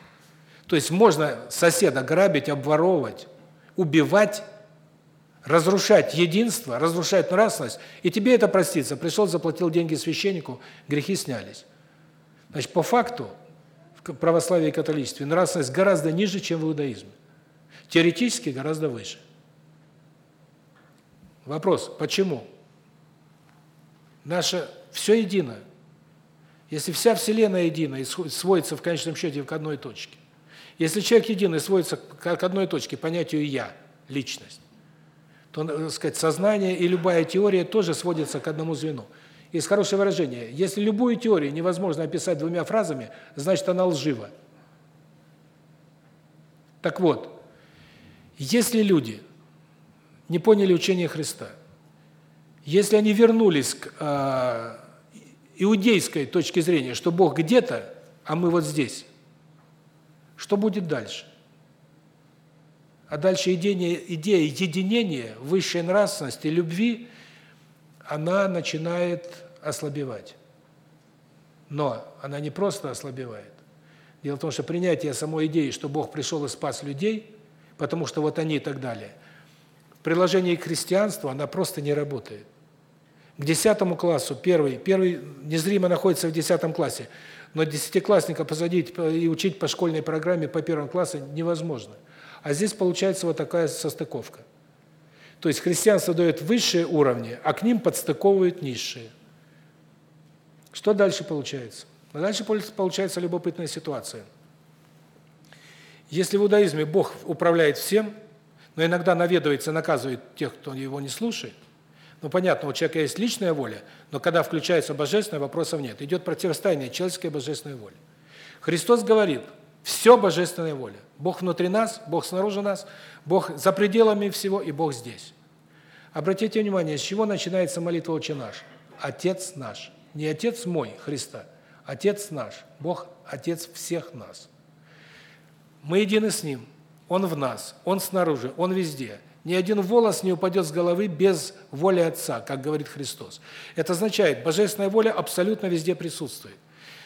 То есть можно соседа грабить, обворовывать, убивать, разрушать единство, разрушать нравственность, и тебе это простится. Пришел, заплатил деньги священнику, грехи снялись. Значит, по факту в православии и католичестве нравственность гораздо ниже, чем в иудаизме. Теоретически гораздо выше. Вопрос, почему? Наше все едино. Если вся Вселенная едина и сводится в конечном счете к одной точке, если человек единый сводится к одной точке, понятию «я», личность, то, так сказать, сознание и любая теория тоже сводится к одному звену. Есть хорошее выражение. Если любую теорию невозможно описать двумя фразами, значит она лжива. Так вот, если люди не поняли учение Христа, если они вернулись к э, иудейской точке зрения, что Бог где-то, а мы вот здесь, что будет дальше? А дальше идея, идея единения, высшей нравственности, любви, она начинает ослабевать. Но она не просто ослабевает. Дело в том, что принятие самой идеи, что Бог пришел и спас людей, потому что вот они и так далее, в приложении к христианству она просто не работает. К 10 классу, первый, первый незримо находится в 10 классе, но десятиклассника посадить и учить по школьной программе по первому классу невозможно. А здесь получается вот такая состыковка. То есть христианство дает высшие уровни, а к ним подстыковывают низшие. Что дальше получается? Дальше получается любопытная ситуация. Если в иудаизме Бог управляет всем, но иногда наведывается, наказывает тех, кто его не слушает, ну понятно, у человека есть личная воля, но когда включается божественное, вопросов нет. Идет противостояние человеческой и божественной воли. Христос говорит, все божественная воля. Бог внутри нас, Бог снаружи нас, Бог за пределами всего и Бог здесь. Обратите внимание, с чего начинается молитва «Отче наш»? Отец наш. Не Отец мой, Христа, Отец наш. Бог – Отец всех нас. Мы едины с Ним. Он в нас, Он снаружи, Он везде. Ни один волос не упадет с головы без воли Отца, как говорит Христос. Это означает, божественная воля абсолютно везде присутствует.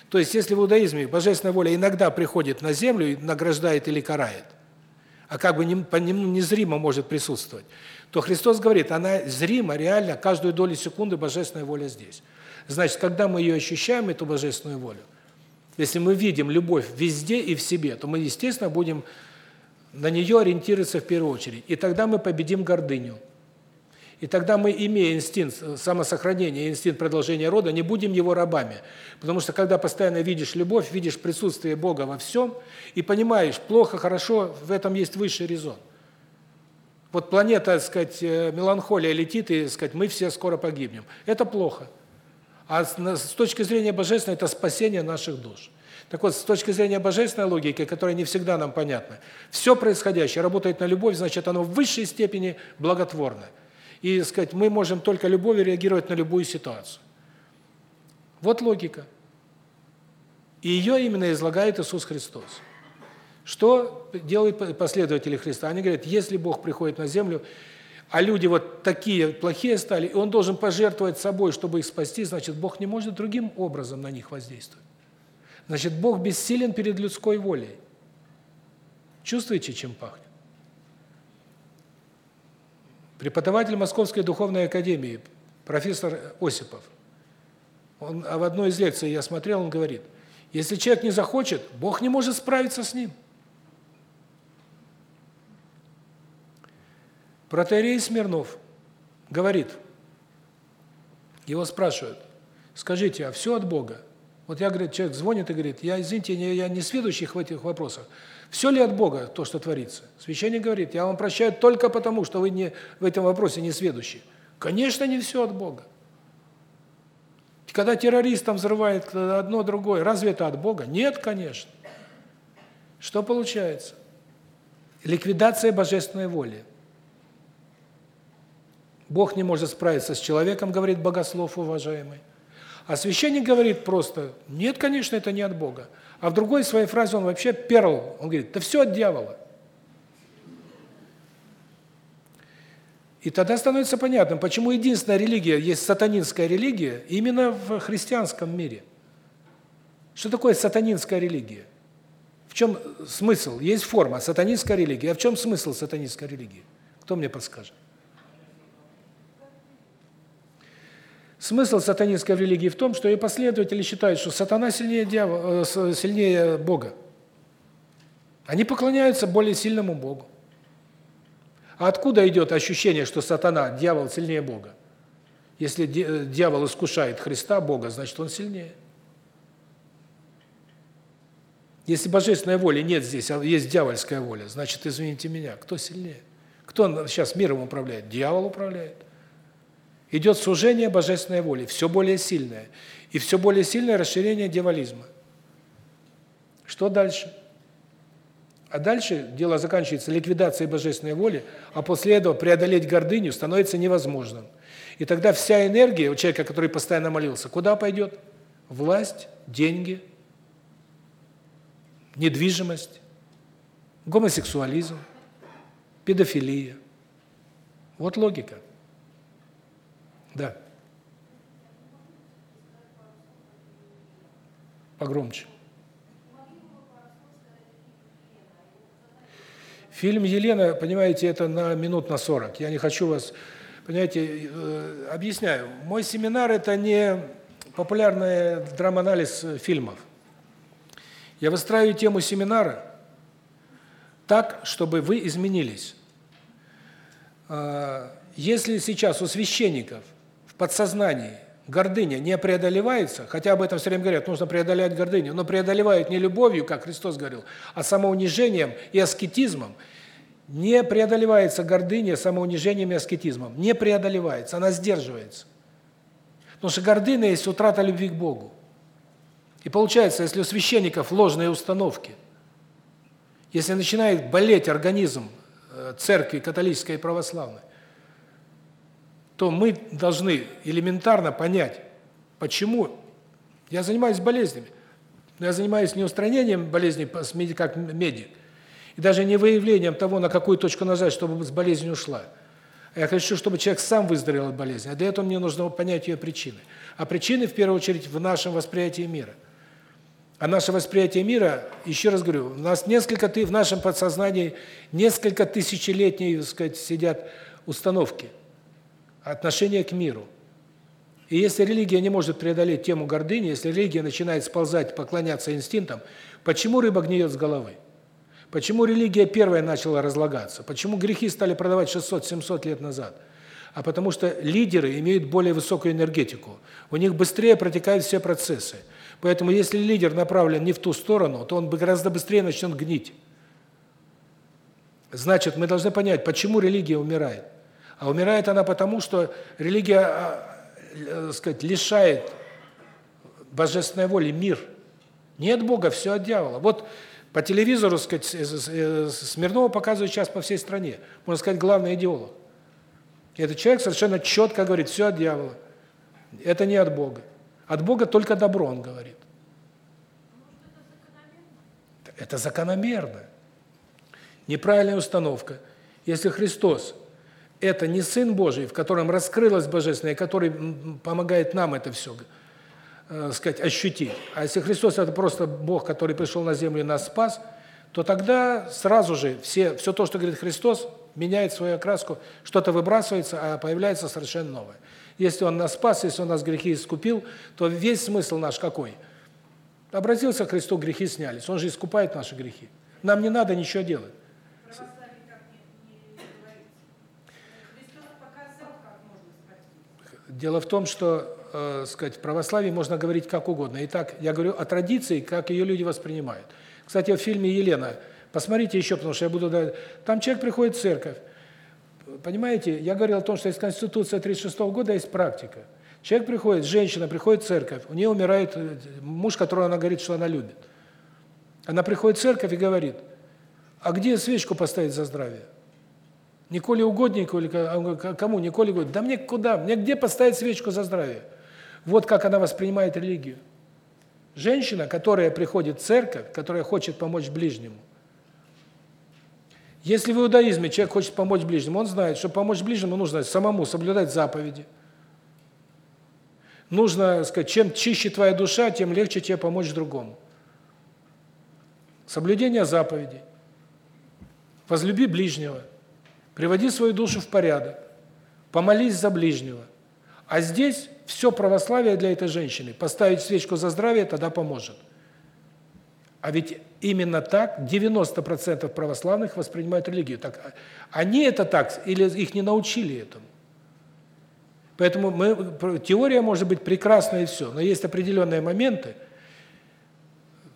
То есть, если в иудаизме божественная воля иногда приходит на землю и награждает или карает, а как бы незримо может присутствовать, то Христос говорит, она зримо, реально, каждую долю секунды божественная воля здесь. Значит, когда мы ее ощущаем, эту божественную волю, если мы видим любовь везде и в себе, то мы, естественно, будем на нее ориентироваться в первую очередь. И тогда мы победим гордыню. И тогда мы, имея инстинкт самосохранения, инстинкт продолжения рода, не будем его рабами. Потому что когда постоянно видишь любовь, видишь присутствие Бога во всем, и понимаешь, плохо, хорошо, в этом есть высший резон. Вот планета, так сказать, э, меланхолия летит, и, так сказать, мы все скоро погибнем. Это плохо. А с точки зрения божественной, это спасение наших душ. Так вот, с точки зрения божественной логики, которая не всегда нам понятна, все происходящее работает на любовь, значит, оно в высшей степени благотворно. И, сказать, мы можем только любовью реагировать на любую ситуацию. Вот логика. И ее именно излагает Иисус Христос. Что делают последователи Христа? Они говорят, если Бог приходит на землю, а люди вот такие плохие стали, и Он должен пожертвовать собой, чтобы их спасти, значит, Бог не может другим образом на них воздействовать. Значит, Бог бессилен перед людской волей. Чувствуете, чем пахнет? Преподаватель Московской духовной академии, профессор Осипов, он а в одной из лекций я смотрел, он говорит, если человек не захочет, Бог не может справиться с ним. Протеерей Смирнов говорит, его спрашивают, скажите, а все от Бога? Вот я, говорит, человек звонит и говорит, я, извините, я не сведущий в этих вопросах. Все ли от Бога то, что творится? Священник говорит, я вам прощаю только потому, что вы не в этом вопросе не сведущий. Конечно, не все от Бога. Когда террорист там взрывает одно другое, разве это от Бога? Нет, конечно. Что получается? Ликвидация божественной воли. Бог не может справиться с человеком, говорит богослов уважаемый. А священник говорит просто, нет, конечно, это не от Бога. А в другой своей фразе он вообще перл, он говорит, да все от дьявола. И тогда становится понятным, почему единственная религия есть сатанинская религия именно в христианском мире. Что такое сатанинская религия? В чем смысл? Есть форма сатанинская религия. А в чем смысл сатанинской религии? Кто мне подскажет? Смысл сатанинской религии в том, что ее последователи считают, что сатана сильнее дьявола, э, сильнее Бога. Они поклоняются более сильному Богу. А откуда идет ощущение, что сатана, дьявол сильнее Бога? Если э, дьявол искушает Христа, Бога, значит, он сильнее. Если божественной воли нет здесь, а есть дьявольская воля, значит, извините меня, кто сильнее? Кто сейчас миром управляет? Дьявол управляет идет сужение божественной воли, все более сильное. И все более сильное расширение дьяволизма. Что дальше? А дальше дело заканчивается ликвидацией божественной воли, а после этого преодолеть гордыню становится невозможным. И тогда вся энергия у человека, который постоянно молился, куда пойдет? Власть, деньги, недвижимость, гомосексуализм, педофилия. Вот логика. Да. Погромче. Фильм Елена, понимаете, это на минут на 40. Я не хочу вас, понимаете, э, объясняю. Мой семинар это не популярный драманализ фильмов. Я выстраиваю тему семинара так, чтобы вы изменились. А, если сейчас у священников в подсознании гордыня не преодолевается, хотя об этом все время говорят, нужно преодолевать гордыню, но преодолевают не любовью, как Христос говорил, а самоунижением и аскетизмом, не преодолевается гордыня самоунижением и аскетизмом, не преодолевается, она сдерживается. Потому что гордыня есть утрата любви к Богу. И получается, если у священников ложные установки, если начинает болеть организм э, церкви католической и православной, то мы должны элементарно понять, почему я занимаюсь болезнями. Но я занимаюсь не устранением болезней как медик, и даже не выявлением того, на какую точку нажать, чтобы болезнь ушла. А я хочу, чтобы человек сам выздоровел от болезни. А для этого мне нужно понять ее причины. А причины, в первую очередь, в нашем восприятии мира. А наше восприятие мира, еще раз говорю, у нас несколько ты в нашем подсознании несколько тысячелетние, так сказать, сидят установки – отношение к миру. И если религия не может преодолеть тему гордыни, если религия начинает сползать, поклоняться инстинктам, почему рыба гниет с головы? Почему религия первая начала разлагаться? Почему грехи стали продавать 600-700 лет назад? А потому что лидеры имеют более высокую энергетику. У них быстрее протекают все процессы. Поэтому если лидер направлен не в ту сторону, то он гораздо быстрее начнет гнить. Значит, мы должны понять, почему религия умирает. А умирает она потому, что религия, а, э, сказать, лишает божественной воли мир. Нет Бога, все от дьявола. Вот по телевизору, сказать, Смирнова показывают сейчас по всей стране. Можно сказать, главный идеолог. И этот человек совершенно четко говорит, все от дьявола. Это не от Бога. От Бога только добро, он говорит. Это закономерно. Неправильная установка. Если Христос это не Сын Божий, в котором раскрылась Божественное, который помогает нам это все, э, сказать, ощутить. А если Христос это просто Бог, который пришел на землю и нас спас, то тогда сразу же все все то, что говорит Христос, меняет свою окраску, что-то выбрасывается, а появляется совершенно новое. Если он нас спас, если он нас грехи искупил, то весь смысл наш какой? Обратился к Христу, грехи снялись. Он же искупает наши грехи. Нам не надо ничего делать. Дело в том, что, э, сказать, в православии можно говорить как угодно. Итак, я говорю о традиции, как ее люди воспринимают. Кстати, в фильме Елена, посмотрите еще, потому что я буду там человек приходит в церковь. Понимаете, я говорил о том, что из Конституции 36 -го года есть практика. Человек приходит, женщина приходит в церковь, у нее умирает э, муж, которого она говорит, что она любит. Она приходит в церковь и говорит: "А где свечку поставить за здравие?" Николе угоднику или кому? Николе говорит: "Да мне куда? Мне где поставить свечку за здравие?" Вот как она воспринимает религию. Женщина, которая приходит в церковь, которая хочет помочь ближнему. Если в иудаизме человек хочет помочь ближнему, он знает, что помочь ближнему нужно самому соблюдать заповеди, Нужно, сказать, чем чище твоя душа, тем легче тебе помочь другому. Соблюдение заповедей. Возлюби ближнего. Приводи свою душу в порядок. Помолись за ближнего. А здесь все православие для этой женщины. Поставить свечку за здравие тогда поможет. А ведь именно так 90% православных воспринимают религию. Так а они это так или их не научили этому? Поэтому мы теория может быть прекрасная и все, но есть определенные моменты,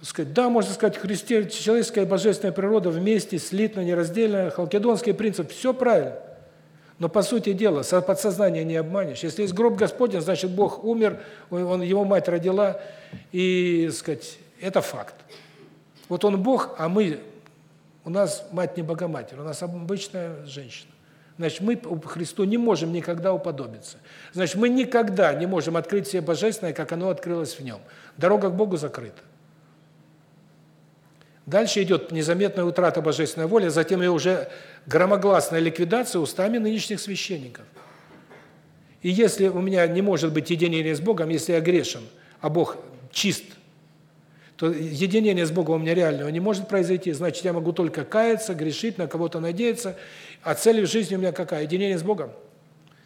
сказать, да, можно сказать, христи... человеческая и божественная природа вместе, слитно, нераздельно, халкидонский принцип, все правильно. Но по сути дела, подсознание не обманешь. Если есть гроб Господень, значит Бог умер, он его мать родила, и, сказать, это факт. Вот он Бог, а мы у нас мать не Богоматерь, у нас обычная женщина. Значит, мы Христу не можем никогда уподобиться. Значит, мы никогда не можем открыть себе божественное, как оно открылось в нем. Дорога к Богу закрыта. Дальше идет незаметная утрата божественной воли, затем и уже громогласная ликвидация устами нынешних священников. И если у меня не может быть единения с Богом, если я грешен, а Бог чист, то единение с Богом у меня реального не может произойти. Значит, я могу только каяться, грешить, на кого-то надеяться а цель в жизни у меня какая? Единение с Богом.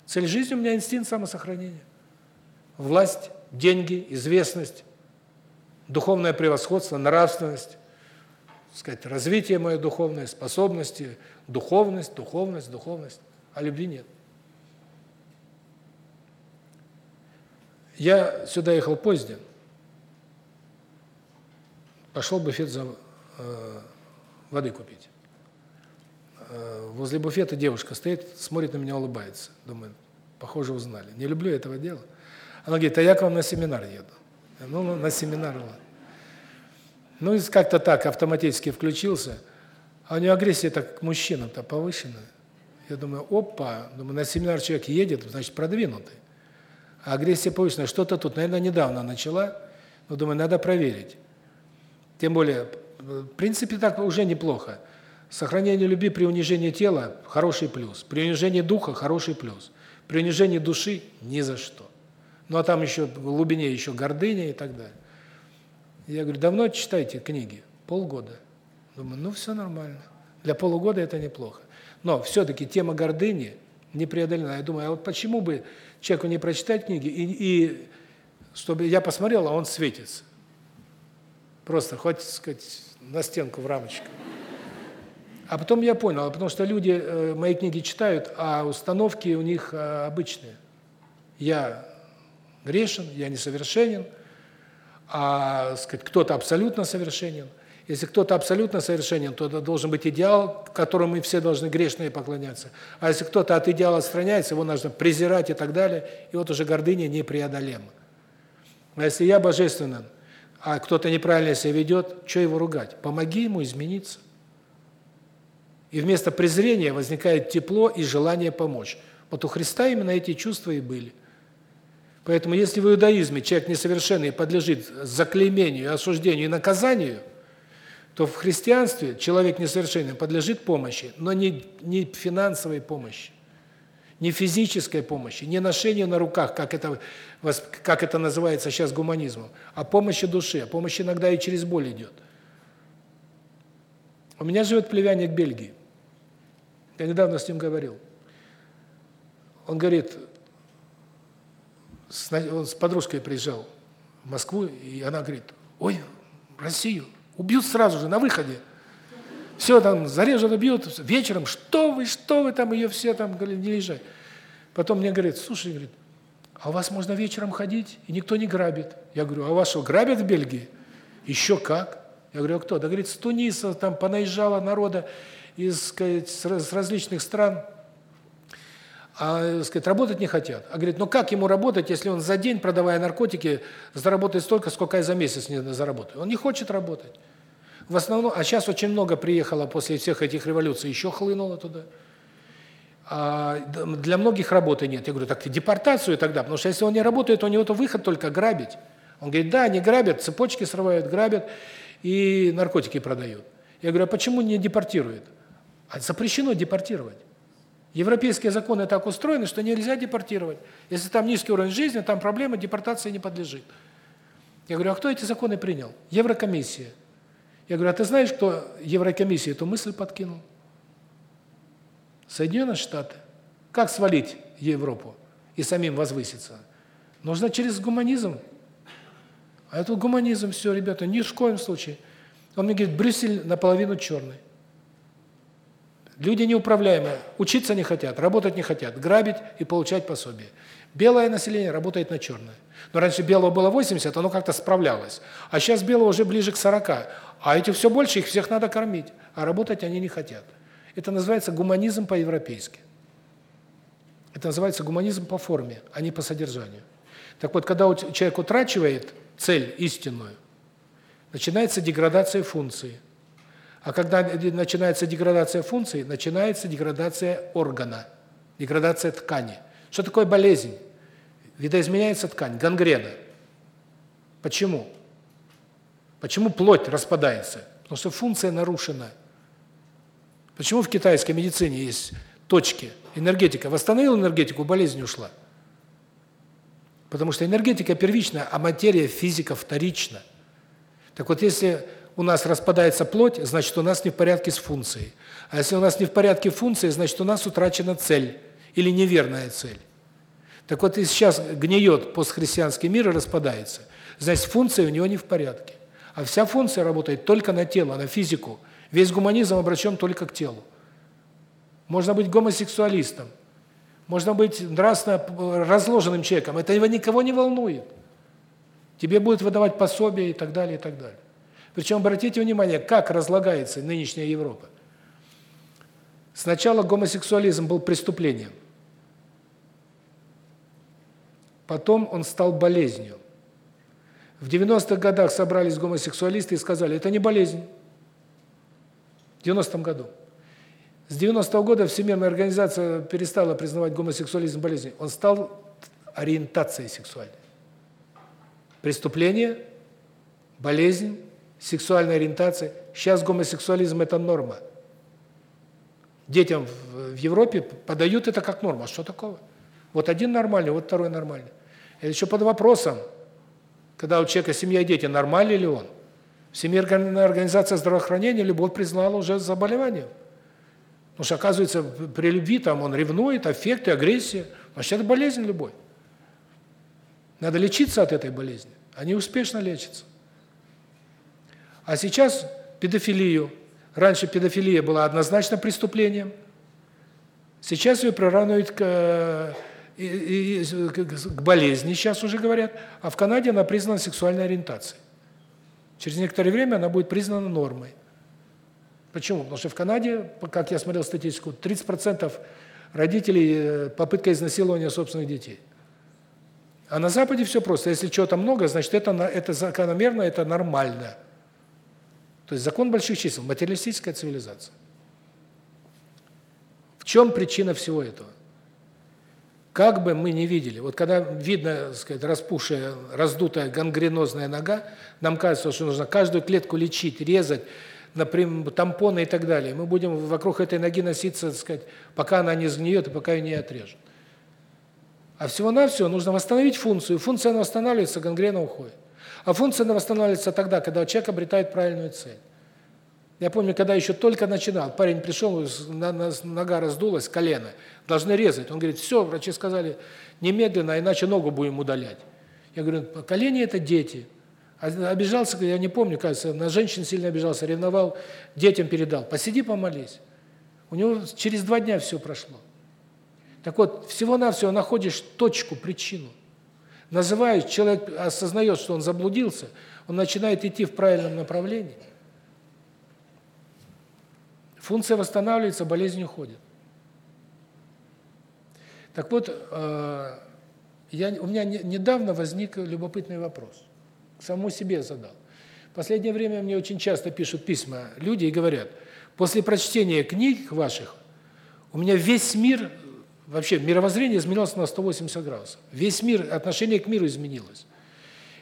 Цель жизни у меня инстинкт самосохранения. Власть, деньги, известность, духовное превосходство, нравственность, сказать, развитие моей духовной способности, духовность, духовность, духовность, а любви нет. Я сюда ехал поздно. Пошел в буфет за э, воды купить. Э, возле буфета девушка стоит, смотрит на меня, улыбается. Думаю, похоже, узнали. Не люблю этого дела. Она говорит, а я к вам на семинар еду. Ну, ну на семинар. Ну, как-то так автоматически включился. А у нее агрессия так к мужчинам-то повышенная. Я думаю, опа, думаю, на семинар человек едет, значит, продвинутый. А агрессия повышенная, что-то тут, наверное, недавно начала, но думаю, надо проверить. Тем более, в принципе, так уже неплохо. Сохранение любви при унижении тела – хороший плюс. При унижении духа – хороший плюс. При унижении души – ни за что. Ну, а там еще в глубине еще гордыня и так далее. Я говорю, давно читаете книги? Полгода. Думаю, ну, все нормально. Для полугода это неплохо. Но все-таки тема гордыни не преодолена. Я думаю, а вот почему бы человеку не прочитать книги, и, и чтобы я посмотрел, а он светится. Просто хоть, сказать, на стенку в рамочку. А потом я понял, потому что люди э, мои книги читают, а установки у них э, обычные. Я грешен, я несовершенен, а, сказать, кто-то абсолютно совершенен. Если кто-то абсолютно совершенен, то это должен быть идеал, которому мы все должны грешные поклоняться. А если кто-то от идеала отстраняется, его нужно презирать и так далее, и вот уже гордыня непреодолима. А если я божественен, а кто-то неправильно себя ведет, что его ругать? Помоги ему измениться. И вместо презрения возникает тепло и желание помочь. Вот у Христа именно эти чувства и были. Поэтому если в иудаизме человек несовершенный подлежит заклеймению, осуждению и наказанию, то в христианстве человек несовершенный подлежит помощи, но не не финансовой помощи, не физической помощи, не ношению на руках, как это как это называется сейчас гуманизмом, а помощи душе, помощь иногда и через боль идет. У меня живет племянник Бельгии. Я недавно с ним говорил. Он говорит, он с подружкой приезжал в Москву, и она говорит, ой, Россию убьют сразу же, на выходе. Все там зарежут, убьют, вечером, что вы, что вы там, ее все там, говорит, не езжай. Потом мне говорит, слушай, говорит, а у вас можно вечером ходить, и никто не грабит. Я говорю, а вас что, грабят в Бельгии? Еще как. Я говорю, а кто? Да, говорит, с Туниса там понаезжало народа из, сказать, с различных стран, а, сказать, работать не хотят. А говорит, ну как ему работать, если он за день, продавая наркотики, заработает столько, сколько я за месяц не заработаю? Он не хочет работать. В основном, а сейчас очень много приехало после всех этих революций, еще хлынуло туда. А для многих работы нет. Я говорю, так ты депортацию тогда, потому что если он не работает, у него то выход только грабить. Он говорит, да, они грабят, цепочки срывают, грабят и наркотики продают. Я говорю, а почему не депортируют? А запрещено депортировать. Европейские законы так устроены, что нельзя депортировать. Если там низкий уровень жизни, там проблема, депортация не подлежит. Я говорю, а кто эти законы принял? Еврокомиссия. Я говорю, а ты знаешь, кто Еврокомиссии эту мысль подкинул? Соединенные Штаты. Как свалить Европу и самим возвыситься? Нужно через гуманизм. А это гуманизм, все, ребята, ни в коем случае. Он мне говорит, Брюссель наполовину черный. Люди неуправляемые, учиться не хотят, работать не хотят, грабить и получать пособие. Белое население работает на черное. Но раньше белого было 80, оно как-то справлялось. А сейчас белого уже ближе к 40. А этих все больше, их всех надо кормить. А работать они не хотят. Это называется гуманизм по-европейски. Это называется гуманизм по форме, а не по содержанию. Так вот, когда человек утрачивает цель истинную, начинается деградация функции – а когда начинается деградация функций, начинается деградация органа, деградация ткани. Что такое болезнь? Видоизменяется ткань, гангрена. Почему? Почему плоть распадается? Потому что функция нарушена. Почему в китайской медицине есть точки? Энергетика восстановила энергетику, болезнь ушла. Потому что энергетика первична, а материя, физика вторична. Так вот, если у нас распадается плоть, значит, у нас не в порядке с функцией. А если у нас не в порядке функции, значит, у нас утрачена цель или неверная цель. Так вот, и сейчас гниет постхристианский мир и распадается. Значит, функция у него не в порядке. А вся функция работает только на тело, на физику. Весь гуманизм обращен только к телу. Можно быть гомосексуалистом, можно быть нравственно разложенным человеком. Это его никого не волнует. Тебе будут выдавать пособия и так далее, и так далее. Причем обратите внимание, как разлагается нынешняя Европа. Сначала гомосексуализм был преступлением. Потом он стал болезнью. В 90-х годах собрались гомосексуалисты и сказали, это не болезнь. В 90-м году. С 90-го года Всемирная организация перестала признавать гомосексуализм болезнью. Он стал ориентацией сексуальной. Преступление, болезнь, сексуальная ориентация. Сейчас гомосексуализм – это норма. Детям в Европе подают это как норму. А что такого? Вот один нормальный, вот второй нормальный. Это еще под вопросом, когда у человека семья и дети, нормальный ли он. Всемирная организация здравоохранения любовь признала уже заболеванием. Потому что, оказывается, при любви там он ревнует, аффекты, агрессия. Вообще это болезнь любой. Надо лечиться от этой болезни. Они успешно лечатся. А сейчас педофилию. Раньше педофилия была однозначно преступлением. Сейчас ее приравнивают к, и, и, к болезни, сейчас уже говорят. А в Канаде она признана сексуальной ориентацией. Через некоторое время она будет признана нормой. Почему? Потому что в Канаде, как я смотрел статистику, 30% родителей э, попытка изнасилования собственных детей. А на Западе все просто. Если чего-то много, значит, это это закономерно, это нормально. То есть закон больших чисел, материалистическая цивилизация. В чем причина всего этого? Как бы мы ни видели, вот когда видно, сказать, распухшая, раздутая гангренозная нога, нам кажется, что нужно каждую клетку лечить, резать, например, тампоны и так далее. Мы будем вокруг этой ноги носиться, сказать, пока она не сгниет и пока ее не отрежут. А всего-навсего нужно восстановить функцию. Функция восстанавливается, гангрена уходит. А функция восстанавливается тогда, когда человек обретает правильную цель. Я помню, когда еще только начинал, парень пришел, нога раздулась, колено, должны резать. Он говорит, все, врачи сказали, немедленно, иначе ногу будем удалять. Я говорю, колени – это дети. А обижался, я не помню, кажется, на женщин сильно обижался, ревновал, детям передал. Посиди, помолись. У него через два дня все прошло. Так вот, всего-навсего находишь точку, причину – называют, человек осознает, что он заблудился, он начинает идти в правильном направлении. Функция восстанавливается, болезнь уходит. Так вот, э, я, у меня недавно возник любопытный вопрос. Самому себе задал. В последнее время мне очень часто пишут письма люди и говорят, после прочтения книг ваших у меня весь мир вообще мировоззрение изменилось на 180 градусов. Весь мир, отношение к миру изменилось.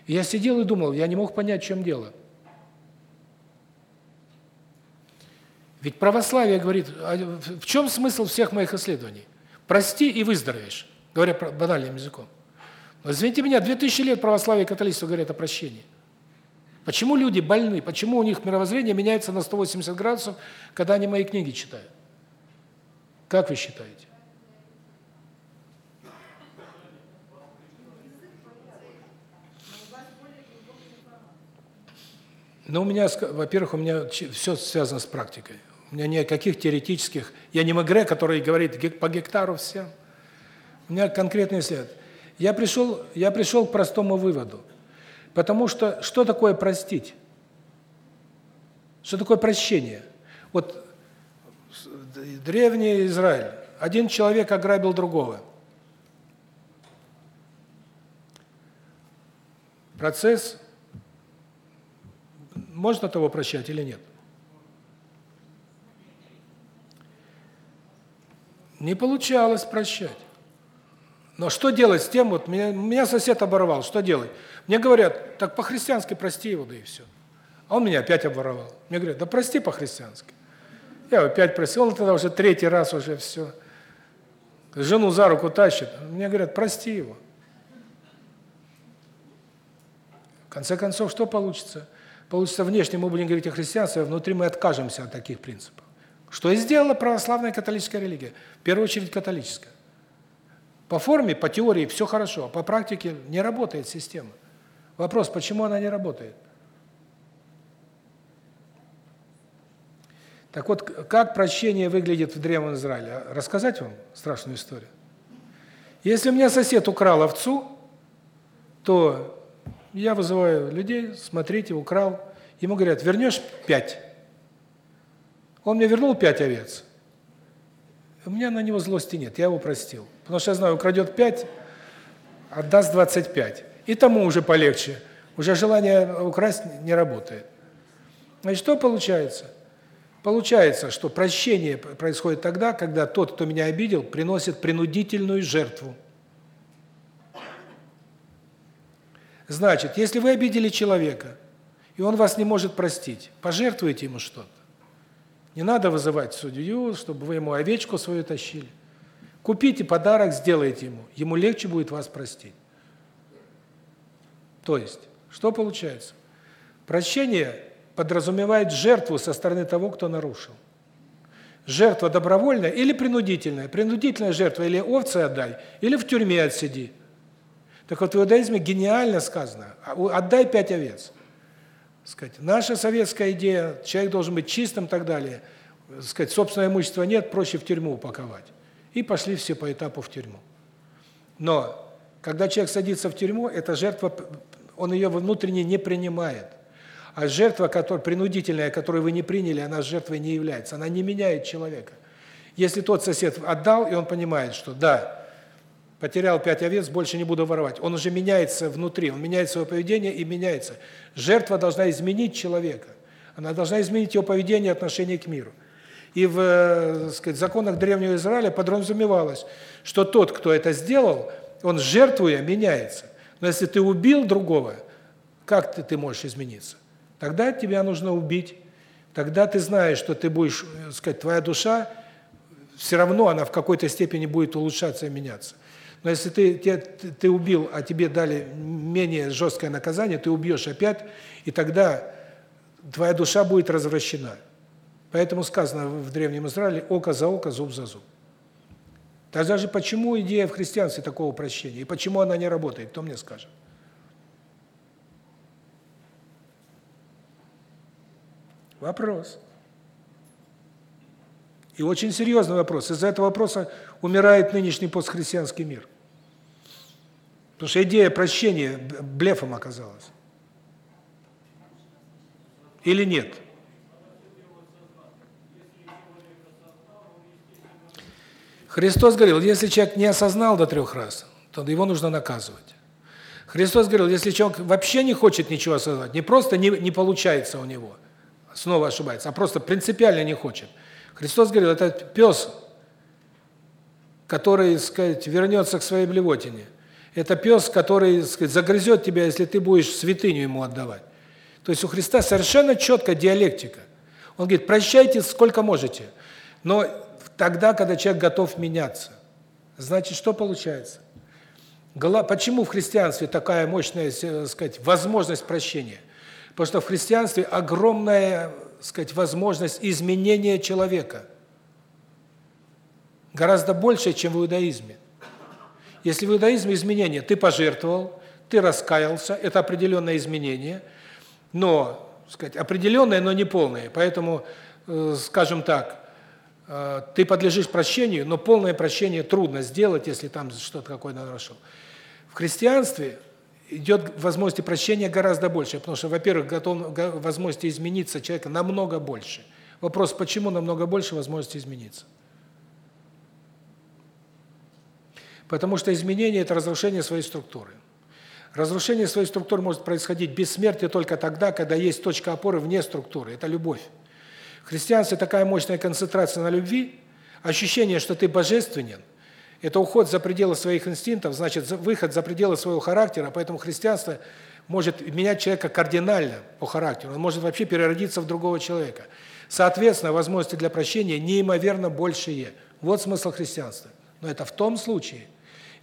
И я сидел и думал, я не мог понять, в чем дело. Ведь православие говорит, а в чем смысл всех моих исследований? Прости и выздоровеешь, говоря банальным языком. Но извините меня, 2000 лет православие и католичество говорят о прощении. Почему люди больны? Почему у них мировоззрение меняется на 180 градусов, когда они мои книги читают? Как вы считаете? Ну, у меня, во-первых, у меня все связано с практикой. У меня никаких теоретических... Я не Мегре, который говорит по гектару всем. У меня конкретный след. Я пришел, я пришел к простому выводу. Потому что что такое простить? Что такое прощение? Вот древний Израиль. Один человек ограбил другого. Процесс можно того прощать или нет? Не получалось прощать. Но что делать с тем, вот меня, меня сосед оборвал, что делать? Мне говорят, так по-христиански прости его, да и все. А он меня опять обворовал. Мне говорят, да прости по-христиански. Я опять просил, он тогда уже третий раз уже все. Жену за руку тащит. Мне говорят, прости его. В конце концов, что получится? Получится внешне мы будем говорить о христианстве, а внутри мы откажемся от таких принципов. Что и сделала православная католическая религия, в первую очередь католическая. По форме, по теории все хорошо, а по практике не работает система. Вопрос, почему она не работает? Так вот, как прощение выглядит в Древнем Израиле? Рассказать вам страшную историю? Если у меня сосед украл овцу, то я вызываю людей, смотрите, украл. Ему говорят, вернешь пять. Он мне вернул пять овец. У меня на него злости нет, я его простил. Потому что я знаю, украдет пять, отдаст 25. И тому уже полегче. Уже желание украсть не работает. Значит, что получается? Получается, что прощение происходит тогда, когда тот, кто меня обидел, приносит принудительную жертву. Значит, если вы обидели человека, и он вас не может простить, пожертвуйте ему что-то. Не надо вызывать судью, чтобы вы ему овечку свою тащили. Купите подарок, сделайте ему. Ему легче будет вас простить. То есть, что получается? Прощение подразумевает жертву со стороны того, кто нарушил. Жертва добровольная или принудительная. Принудительная жертва или овцы отдай, или в тюрьме отсиди. Так вот в иудаизме гениально сказано: «А отдай пять овец. Сказать, наша советская идея, человек должен быть чистым и так далее. Сказать, собственного имущества нет, проще в тюрьму упаковать. И пошли все по этапу в тюрьму. Но когда человек садится в тюрьму, эта жертва он ее внутренне не принимает. А жертва, которая принудительная, которую вы не приняли, она жертвой не является. Она не меняет человека. Если тот сосед отдал, и он понимает, что да, потерял пять овец, больше не буду воровать. Он уже меняется внутри, он меняет свое поведение и меняется. Жертва должна изменить человека. Она должна изменить его поведение и отношение к миру. И в, э, сказать, законах древнего Израиля подразумевалось, что тот, кто это сделал, он жертвуя меняется. Но если ты убил другого, как ты, ты можешь измениться? Тогда тебя нужно убить. Тогда ты знаешь, что ты будешь, э, сказать, твоя душа все равно она в какой-то степени будет улучшаться и меняться. Но если ты, ты, ты убил, а тебе дали менее жесткое наказание, ты убьешь опять, и тогда твоя душа будет развращена. Поэтому сказано в Древнем Израиле «око за око, зуб за зуб». Тогда же почему идея в христианстве такого прощения? И почему она не работает? Кто мне скажет? Вопрос. И очень серьезный вопрос. Из-за этого вопроса умирает нынешний постхристианский мир. Потому что идея прощения блефом оказалась. Или нет? Христос говорил, если человек не осознал до трех раз, то его нужно наказывать. Христос говорил, если человек вообще не хочет ничего осознавать, не просто не, не получается у него, снова ошибается, а просто принципиально не хочет. Христос говорил, это пес, который, так сказать, вернется к своей блевотине. Это пес, который, так сказать, загрызет тебя, если ты будешь святыню ему отдавать. То есть у Христа совершенно четкая диалектика. Он говорит, прощайте сколько можете, но тогда, когда человек готов меняться. Значит, что получается? Почему в христианстве такая мощная, так сказать, возможность прощения? Потому что в христианстве огромная, сказать, возможность изменения человека. Гораздо больше, чем в иудаизме. Если в иудаизме изменение, ты пожертвовал, ты раскаялся, это определенное изменение, но, сказать, определенное, но не полное. Поэтому, э, скажем так, э, ты подлежишь прощению, но полное прощение трудно сделать, если там что-то какое-то нарушил. В христианстве идет возможности прощения гораздо больше, потому что, во-первых, готов возможности измениться человека намного больше. Вопрос, почему намного больше возможности измениться? Потому что изменение – это разрушение своей структуры. Разрушение своей структуры может происходить бессмертие только тогда, когда есть точка опоры вне структуры. Это любовь. В христианстве такая мощная концентрация на любви, ощущение, что ты божественен, это уход за пределы своих инстинктов, значит, выход за пределы своего характера, поэтому христианство может менять человека кардинально по характеру. Он может вообще переродиться в другого человека. Соответственно, возможности для прощения неимоверно большие. Вот смысл христианства. Но это в том случае,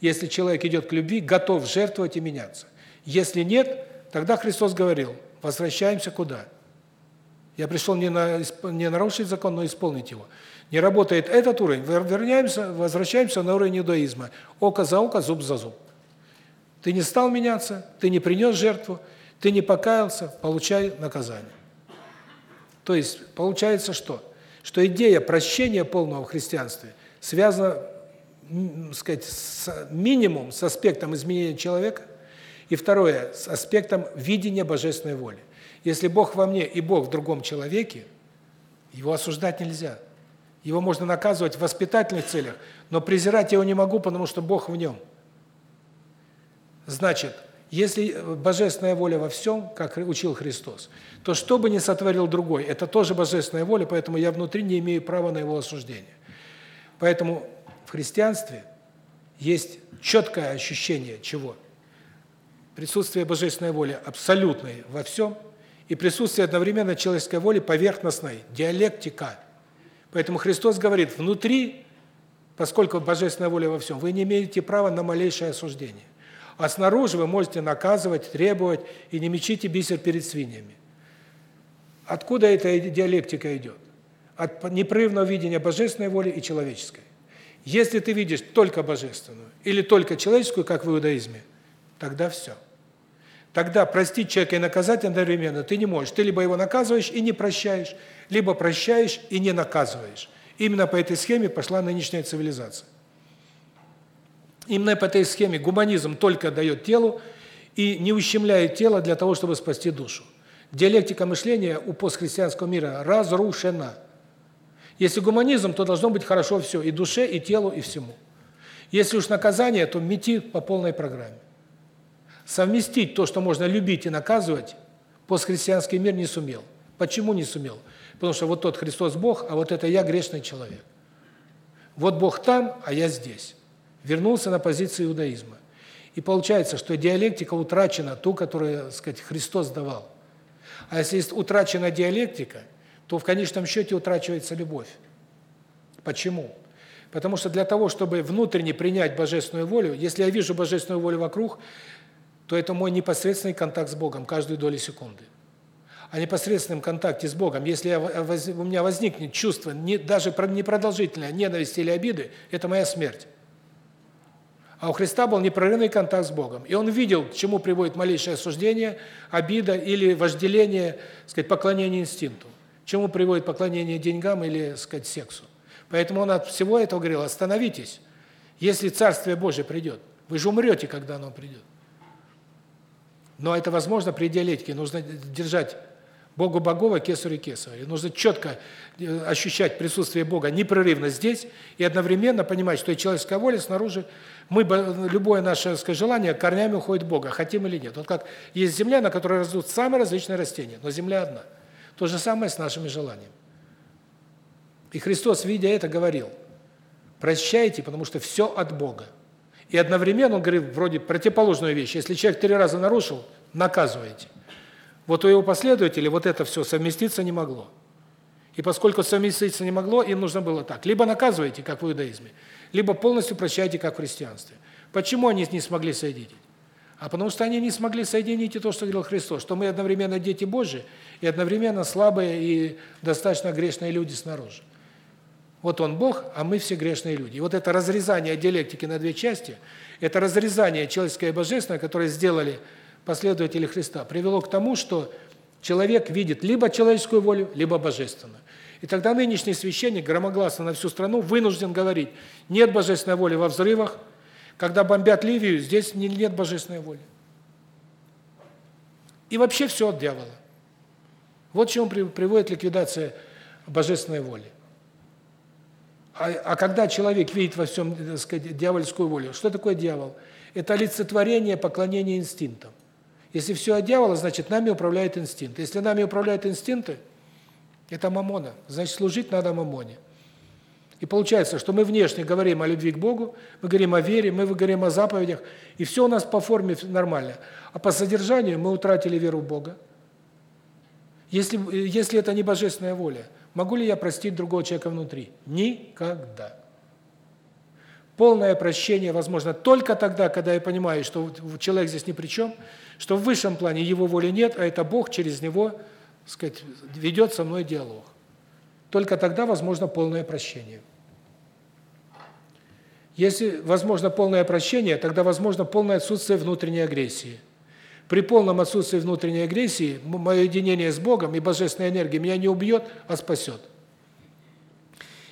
если человек идет к любви, готов жертвовать и меняться. Если нет, тогда Христос говорил, возвращаемся куда? Я пришел не, на, не нарушить закон, но исполнить его. Не работает этот уровень, вернемся, возвращаемся на уровень иудаизма. Око за око, зуб за зуб. Ты не стал меняться, ты не принес жертву, ты не покаялся, получай наказание. То есть получается что? Что идея прощения полного в христианстве связана сказать, с минимум с аспектом изменения человека, и второе с аспектом видения божественной воли. Если Бог во мне и Бог в другом человеке, его осуждать нельзя. Его можно наказывать в воспитательных целях, но презирать его не могу, потому что Бог в нем. Значит, если божественная воля во всем, как учил Христос, то что бы ни сотворил другой, это тоже божественная воля, поэтому я внутри не имею права на его осуждение. Поэтому в христианстве есть четкое ощущение чего? Присутствие божественной воли абсолютной во всем и присутствие одновременно человеческой воли поверхностной, диалектика. Поэтому Христос говорит, внутри, поскольку божественная воля во всем, вы не имеете права на малейшее осуждение. А снаружи вы можете наказывать, требовать и не мечите бисер перед свиньями. Откуда эта диалектика идет? От непрерывного видения божественной воли и человеческой. Если ты видишь только божественную или только человеческую, как в иудаизме, тогда все. Тогда простить человека и наказать одновременно ты не можешь. Ты либо его наказываешь и не прощаешь, либо прощаешь и не наказываешь. Именно по этой схеме пошла нынешняя цивилизация. Именно по этой схеме гуманизм только дает телу и не ущемляет тело для того, чтобы спасти душу. Диалектика мышления у постхристианского мира разрушена. Если гуманизм, то должно быть хорошо все и душе, и телу, и всему. Если уж наказание, то мети по полной программе. Совместить то, что можно любить и наказывать, постхристианский мир не сумел. Почему не сумел? Потому что вот тот Христос Бог, а вот это я грешный человек. Вот Бог там, а я здесь. Вернулся на позицию иудаизма. И получается, что диалектика утрачена, ту, которую, так сказать, Христос давал. А если утрачена диалектика – то в конечном счете утрачивается любовь. Почему? Потому что для того, чтобы внутренне принять божественную волю, если я вижу божественную волю вокруг, то это мой непосредственный контакт с Богом каждую долю секунды. О непосредственном контакте с Богом, если я, у меня возникнет чувство, не, даже непродолжительное, ненависти или обиды, это моя смерть. А у Христа был непрерывный контакт с Богом. И он видел, к чему приводит малейшее осуждение, обида или вожделение, сказать, поклонение инстинкту чему приводит поклонение деньгам или, сказать, сексу. Поэтому он от всего этого говорил: "Остановитесь. Если Царствие Божие придет, Вы же умрете, когда оно придет. Но это возможно при диалектике. Нужно держать Богу Богова, Кесарю Кесаря. Нужно четко э, ощущать присутствие Бога непрерывно здесь и одновременно понимать, что и человеческая воля снаружи, мы любое наше желание корнями уходит в Бога, хотим или нет. Вот как есть земля, на которой растут самые различные растения, но земля одна. То же самое с нашими желаниями. И Христос, видя это, говорил: "Прощайте, потому что все от Бога". И одновременно он говорит вроде противоположную вещь: если человек три раза нарушил, наказываете. Вот у его последователей вот это все совместиться не могло. И поскольку совместиться не могло, им нужно было так: либо наказываете, как в иудаизме, либо полностью прощаете, как в христианстве. Почему они не смогли соединить? А потому что они не смогли соединить и то, что говорил Христос, что мы одновременно дети Божьи и одновременно слабые и достаточно грешные люди снаружи. Вот он Бог, а мы все грешные люди. И вот это разрезание диалектики на две части, это разрезание человеческое и божественное, которое сделали последователи Христа, привело к тому, что человек видит либо человеческую волю, либо божественную. И тогда нынешний священник громогласно на всю страну вынужден говорить: нет божественной воли во взрывах, когда бомбят Ливию, здесь нет божественной воли. И вообще все от дьявола. Вот к чему приводит ликвидация божественной воли. А, а когда человек видит во всем, так сказать, дьявольскую волю, что такое дьявол? Это олицетворение поклонения инстинктам. Если все от дьявола, значит, нами управляет инстинкт. Если нами управляют инстинкты, это мамона. Значит, служить надо мамоне. И получается, что мы внешне говорим о любви к Богу, мы говорим о вере, мы говорим о заповедях, и все у нас по форме нормально. А по содержанию мы утратили веру в Бога. Если если это не божественная воля, могу ли я простить другого человека внутри? Никогда. Полное прощение возможно только тогда, когда я понимаю, что человек здесь ни при чем, что в высшем плане его воли нет, а это Бог через него, сказать, ведет со мной диалог. Только тогда возможно полное прощение. Если возможно полное прощение, тогда возможно полное отсутствие внутренней агрессии. При полном отсутствии внутренней агрессии мое единение с Богом и божественная энергия меня не убьет, а спасет.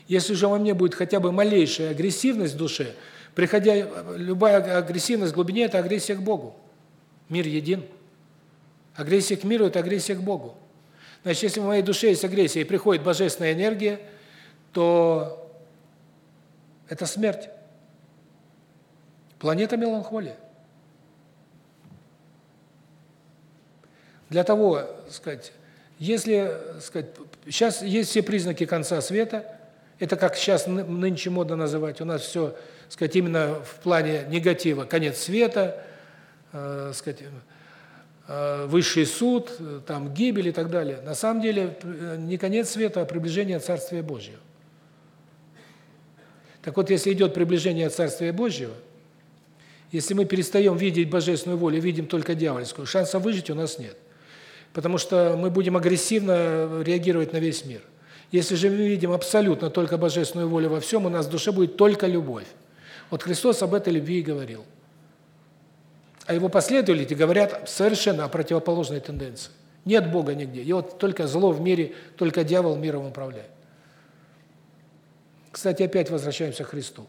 Если же во мне будет хотя бы малейшая агрессивность в душе, приходя любая агрессивность в глубине это агрессия к Богу. Мир един. Агрессия к миру это агрессия к Богу. Значит, если в моей душе есть агрессия и приходит божественная энергия, то это смерть. Планета меланхолия. Для того, сказать, если, сказать, сейчас есть все признаки конца света, это как сейчас нынче модно называть. У нас все, сказать, именно в плане негатива. Конец света, э, сказать, э, высший суд, там гибель и так далее. На самом деле э, не конец света, а приближение Царствия Божьего. Так вот, если идет приближение Царствия Божьего, если мы перестаем видеть божественную волю, видим только дьявольскую, шанса выжить у нас нет. Потому что мы будем агрессивно реагировать на весь мир. Если же мы видим абсолютно только божественную волю во всем, у нас в душе будет только любовь. Вот Христос об этой любви и говорил. А его последователи говорят совершенно о противоположной тенденции. Нет Бога нигде. И вот только зло в мире, только дьявол миром управляет. Кстати, опять возвращаемся к Христу.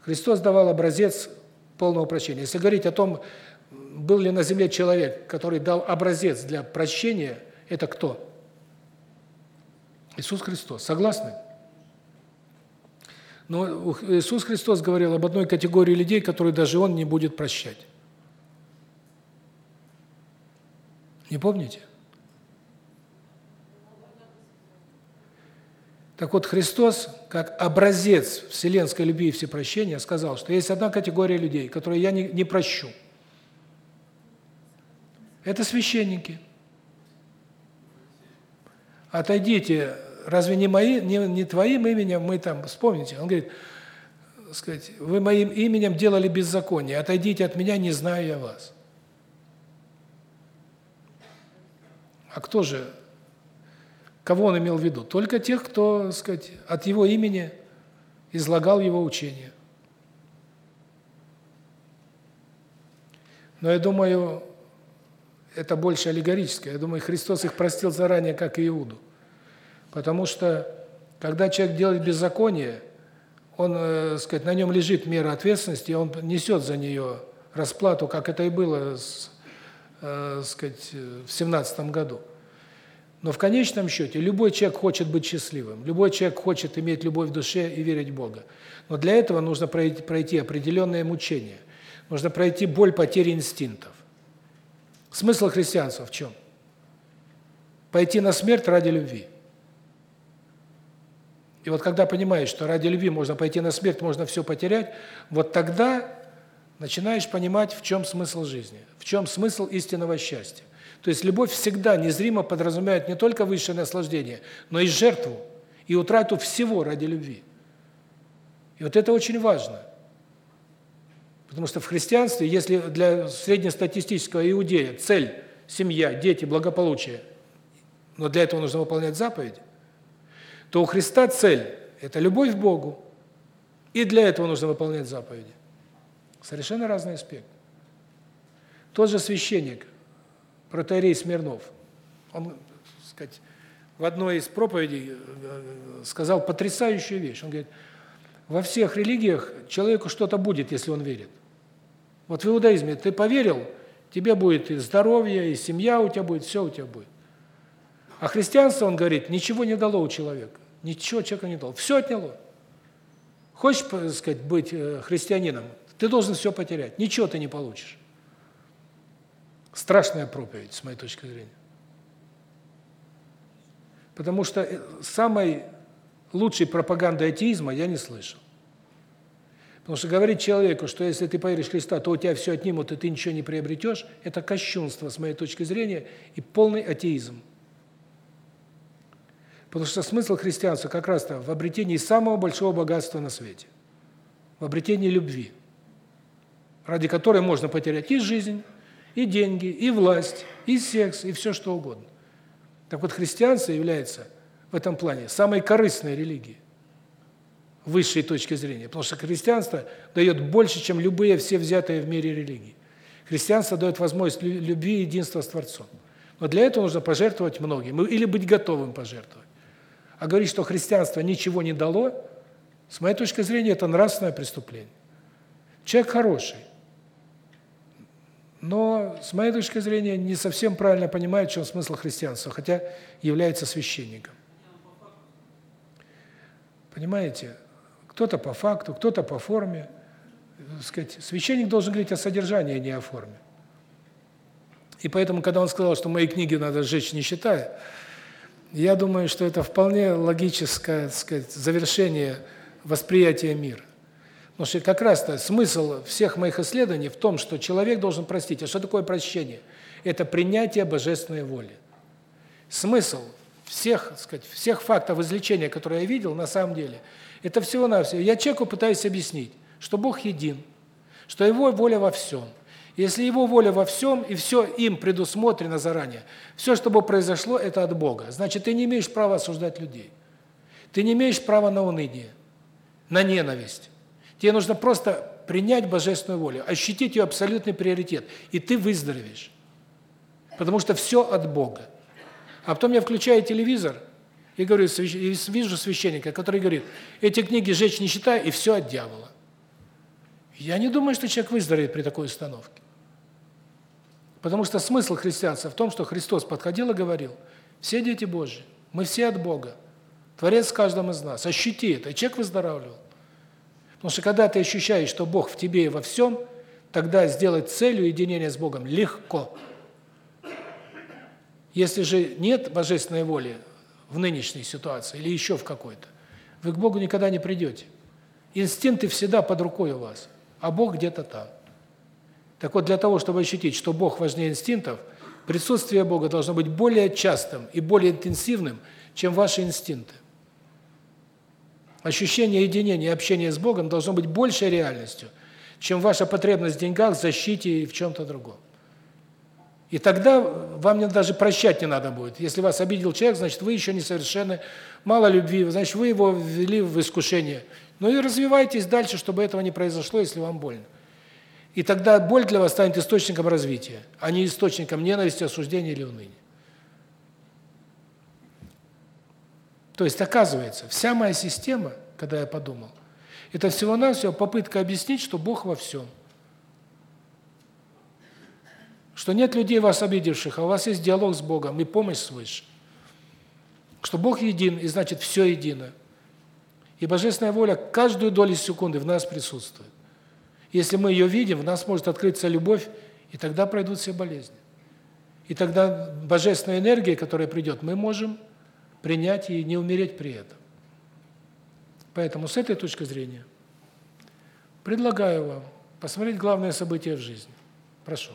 Христос давал образец полного прощения. Если говорить о том, был ли на земле человек, который дал образец для прощения, это кто? Иисус Христос. Согласны? Но Иисус Христос говорил об одной категории людей, которые даже Он не будет прощать. Не помните? Так вот, Христос, как образец вселенской любви и всепрощения, сказал, что есть одна категория людей, которые я не, не прощу. Это священники. Отойдите, разве не мои, не, не твоим именем мы там, вспомните, он говорит, сказать, вы моим именем делали беззаконие, отойдите от меня, не знаю я вас. А кто же Кого он имел в виду? Только тех, кто, так сказать, от его имени излагал его учение. Но я думаю, это больше аллегорическое. Я думаю, Христос их простил заранее, как и Иуду. Потому что, когда человек делает беззаконие, он, э, сказать, на нем лежит мера ответственности, и он несет за нее расплату, как это и было, с, э, сказать, в семнадцатом году. Но в конечном счете любой человек хочет быть счастливым, любой человек хочет иметь любовь в душе и верить в Бога. Но для этого нужно пройти, пройти определенное мучение, нужно пройти боль потери инстинктов. Смысл христианства в чем? Пойти на смерть ради любви. И вот когда понимаешь, что ради любви можно пойти на смерть, можно все потерять, вот тогда начинаешь понимать, в чем смысл жизни, в чем смысл истинного счастья. То есть любовь всегда незримо подразумевает не только высшее наслаждение, но и жертву, и утрату всего ради любви. И вот это очень важно. Потому что в христианстве, если для среднестатистического иудея цель – семья, дети, благополучие, но для этого нужно выполнять заповеди, то у Христа цель – это любовь к Богу, и для этого нужно выполнять заповеди. Совершенно разный аспект. Тот же священник, протоиерей Смирнов, он, так сказать, в одной из проповедей э, э, сказал потрясающую вещь. Он говорит, во всех религиях человеку что-то будет, если он верит. Вот в иудаизме ты поверил, тебе будет и здоровье, и семья у тебя будет, все у тебя будет. А христианство, он говорит, ничего не дало у человека. Ничего человеку не дало. Все отняло. Хочешь, так сказать, быть э, христианином, ты должен все потерять. Ничего ты не получишь. Страшная проповедь, с моей точки зрения. Потому что э, самой лучшей пропаганды атеизма я не слышал. Потому что говорить человеку, что если ты поверишь в Христа, то у тебя все отнимут, и ты ничего не приобретешь, это кощунство, с моей точки зрения, и полный атеизм. Потому что смысл христианства как раз-то в обретении самого большого богатства на свете. В обретении любви, ради которой можно потерять и жизнь, и деньги, и власть, и секс, и все что угодно. Так вот, христианство является в этом плане самой корыстной религией, высшей точки зрения, потому что христианство дает больше, чем любые все взятые в мире религии. Христианство дает возможность любви и единства с Творцом. Но для этого нужно пожертвовать многим или быть готовым пожертвовать. А говорить, что христианство ничего не дало, с моей точки зрения, это нравственное преступление. Человек хороший, но, с моей точки зрения, не совсем правильно понимает, в чем смысл христианства, хотя является священником. Понимаете? Кто-то по факту, кто-то по форме. сказать, священник должен говорить о содержании, а не о форме. И поэтому, когда он сказал, что мои книги надо сжечь, не считая, я думаю, что это вполне логическое, так сказать, завершение восприятия мира. Потому что как раз-то смысл всех моих исследований в том, что человек должен простить. А что такое прощение? Это принятие божественной воли. Смысл всех, так сказать, всех фактов излечения, которые я видел, на самом деле, это всего-навсего. Я человеку пытаюсь объяснить, что Бог един, что Его воля во всем – если его воля во всем, и все им предусмотрено заранее, все, что бы произошло, это от Бога. Значит, ты не имеешь права осуждать людей. Ты не имеешь права на уныние, на ненависть. Тебе нужно просто принять божественную волю, ощутить ее абсолютный приоритет, и ты выздоровеешь. Потому что все от Бога. А потом я включаю телевизор и говорю, и вижу священника, который говорит, эти книги жечь не считай, и все от дьявола. Я не думаю, что человек выздоровеет при такой установке. Потому что смысл христианства в том, что Христос подходил и говорил, все дети Божьи, мы все от Бога, Творец в каждом из нас, ощути это, и человек выздоравливал. Потому что когда ты ощущаешь, что Бог в тебе и во всем, тогда сделать целью единения с Богом легко. Если же нет божественной воли в нынешней ситуации или еще в какой-то, вы к Богу никогда не придете. Инстинкты всегда под рукой у вас, а Бог где-то там. Так вот, для того, чтобы ощутить, что Бог важнее инстинктов, присутствие Бога должно быть более частым и более интенсивным, чем ваши инстинкты. Ощущение единения и общения с Богом должно быть большей реальностью, чем ваша потребность в деньгах, защите и в чем-то другом. И тогда вам не даже прощать не надо будет. Если вас обидел человек, значит, вы еще несовершенны, мало любви, значит, вы его ввели в искушение. Ну и развивайтесь дальше, чтобы этого не произошло, если вам больно. И тогда боль для вас станет источником развития, а не источником ненависти, осуждения или уныния. То есть, оказывается, вся моя система, когда я подумал, Это всего-навсего попытка объяснить, что Бог во всем. Что нет людей вас обидевших, а у вас есть диалог с Богом и помощь свыше. Что Бог един, и значит все едино. И божественная воля каждую долю секунды в нас присутствует. Если мы ее видим, в нас может открыться любовь, и тогда пройдут все болезни. И тогда божественная энергия, которая придет, мы можем принять и не умереть при этом. Поэтому с этой точки зрения предлагаю вам посмотреть главное событие в жизни. Прошу.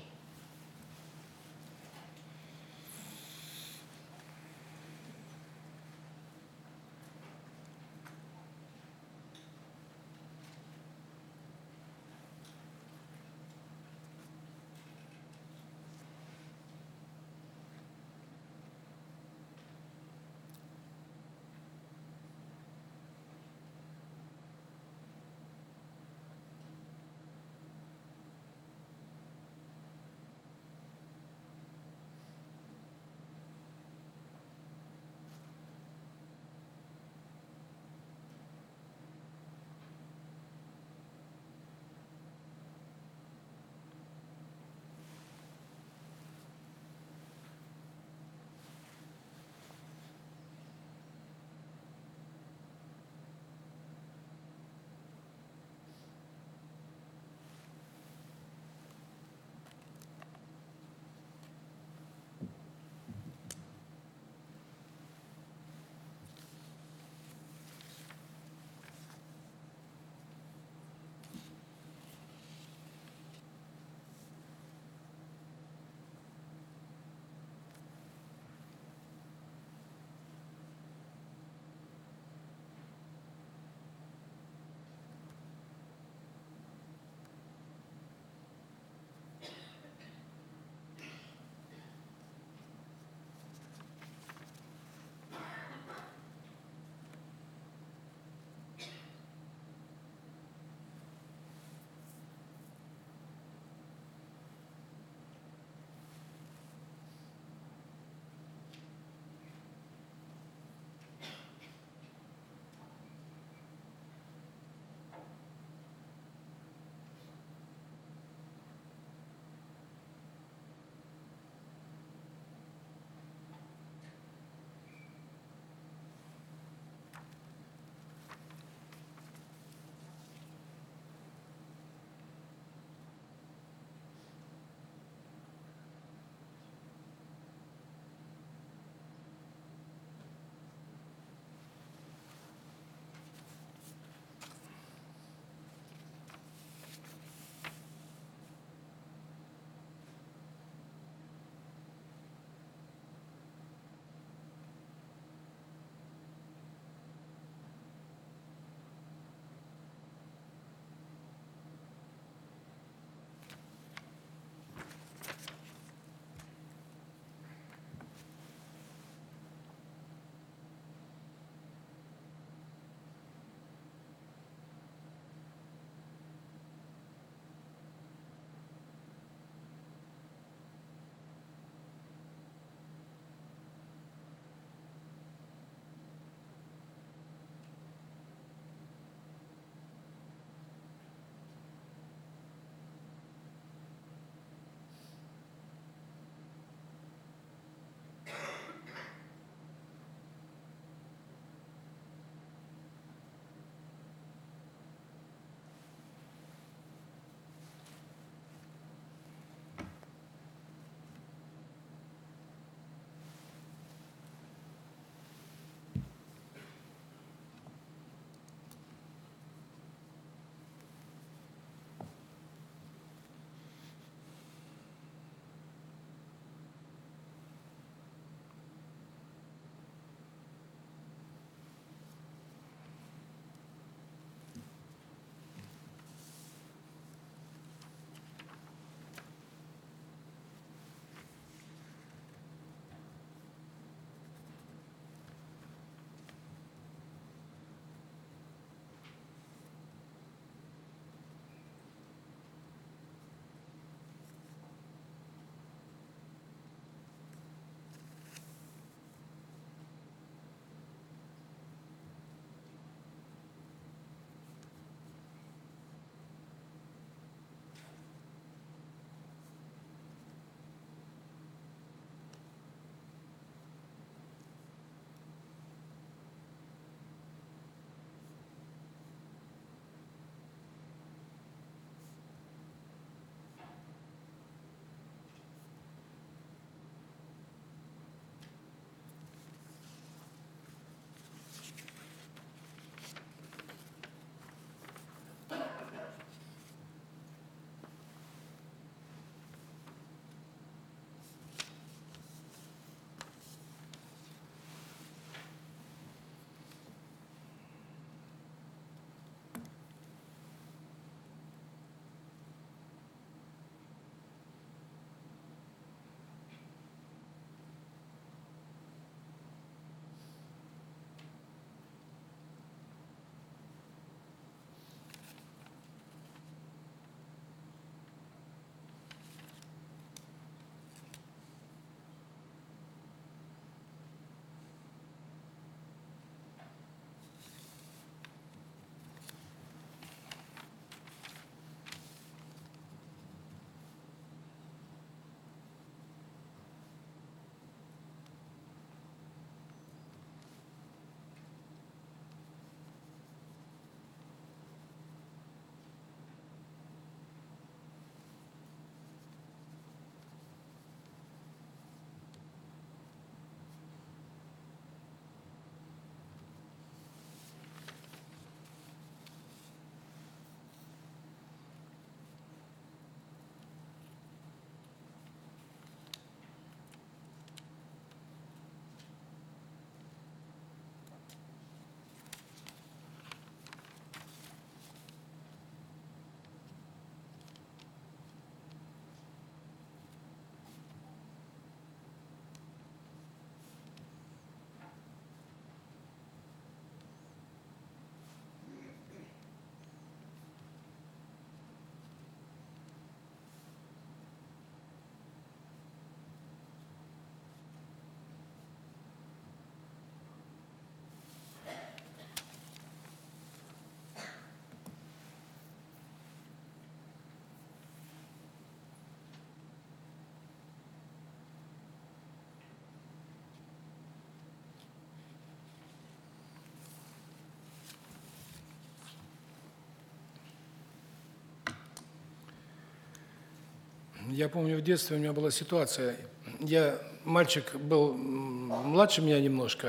Я помню, в детстве у меня была ситуация. Я мальчик был младше меня немножко,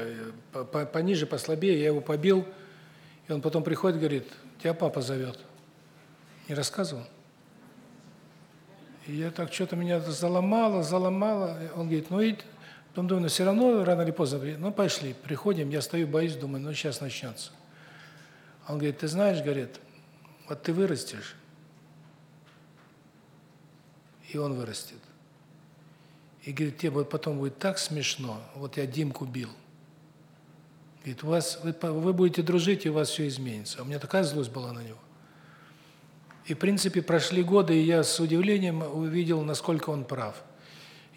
э, пониже, послабее, я его побил. И он потом приходит говорит: "Тебя папа зовет". Не рассказывал? И я так что-то меня заломало, заломало. Он говорит: "Ну и потом думаю, ну все равно рано или поздно, ну пошли". Приходим, я стою, боюсь, думаю, ну сейчас начнется. Он говорит: "Ты знаешь, говорит, вот ты вырастешь, и он вырастет. И говорит, тебе потом будет так смешно. Вот я Димку бил. Говорит, у вас вы, вы будете дружить, и у вас все изменится. А у меня такая злость была на него. И, в принципе, прошли годы, и я с удивлением увидел, насколько он прав.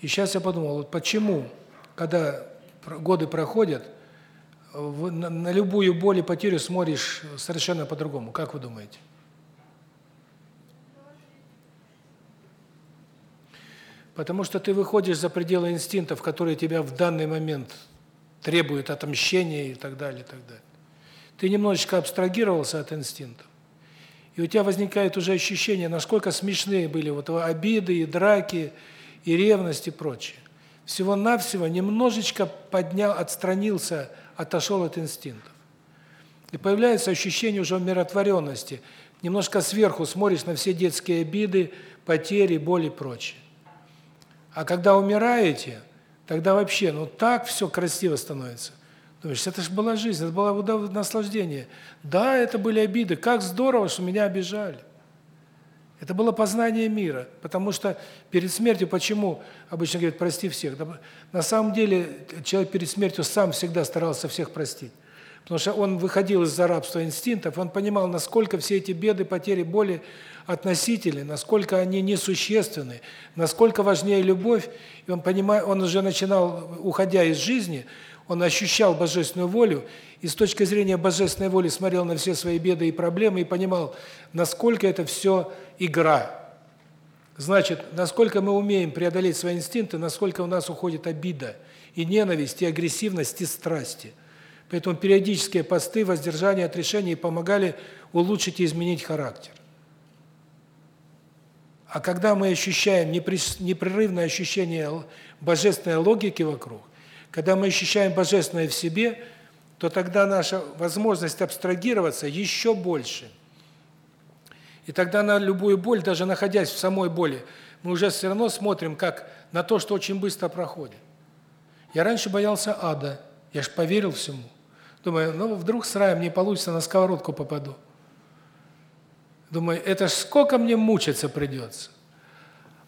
И сейчас я подумал, вот почему, когда годы проходят, на, любую боль и потерю смотришь совершенно по-другому. Как вы думаете? Потому что ты выходишь за пределы инстинктов, которые тебя в данный момент требуют отмщения и так далее, и так далее. Ты немножечко абстрагировался от инстинктов. И у тебя возникает уже ощущение, насколько смешные были вот обиды и драки, и ревность и прочее. Всего-навсего немножечко поднял, отстранился, отошел от инстинктов. И появляется ощущение уже умиротворенности. Немножко сверху смотришь на все детские обиды, потери, боли и прочее. А когда умираете, тогда вообще, ну так все красиво становится. Думаешь, это же была жизнь, это было наслаждение. Да, это были обиды. Как здорово, что меня обижали. Это было познание мира, потому что перед смертью почему обычно говорят прости всех? на самом деле человек перед смертью сам всегда старался всех простить. Потому что он выходил из-за рабства инстинктов, он понимал, насколько все эти беды, потери, боли относительны, насколько они несущественны, насколько важнее любовь. И он понимает, он уже начинал, уходя из жизни, он ощущал божественную волю, и с точки зрения божественной воли смотрел на все свои беды и проблемы и понимал, насколько это все игра. Значит, насколько мы умеем преодолеть свои инстинкты, насколько у нас уходит обида, и ненависть, и агрессивность, и страсти. Поэтому периодические посты, воздержание от решений помогали улучшить и изменить характер. А когда мы ощущаем непрерывное ощущение божественной логики вокруг, когда мы ощущаем божественное в себе, то тогда наша возможность абстрагироваться еще больше. И тогда на любую боль, даже находясь в самой боли, мы уже все равно смотрим как на то, что очень быстро проходит. Я раньше боялся ада, я ж поверил всему. Думаю, ну вдруг с раем не получится, на сковородку попаду. Думаю, это ж сколько мне мучиться придется.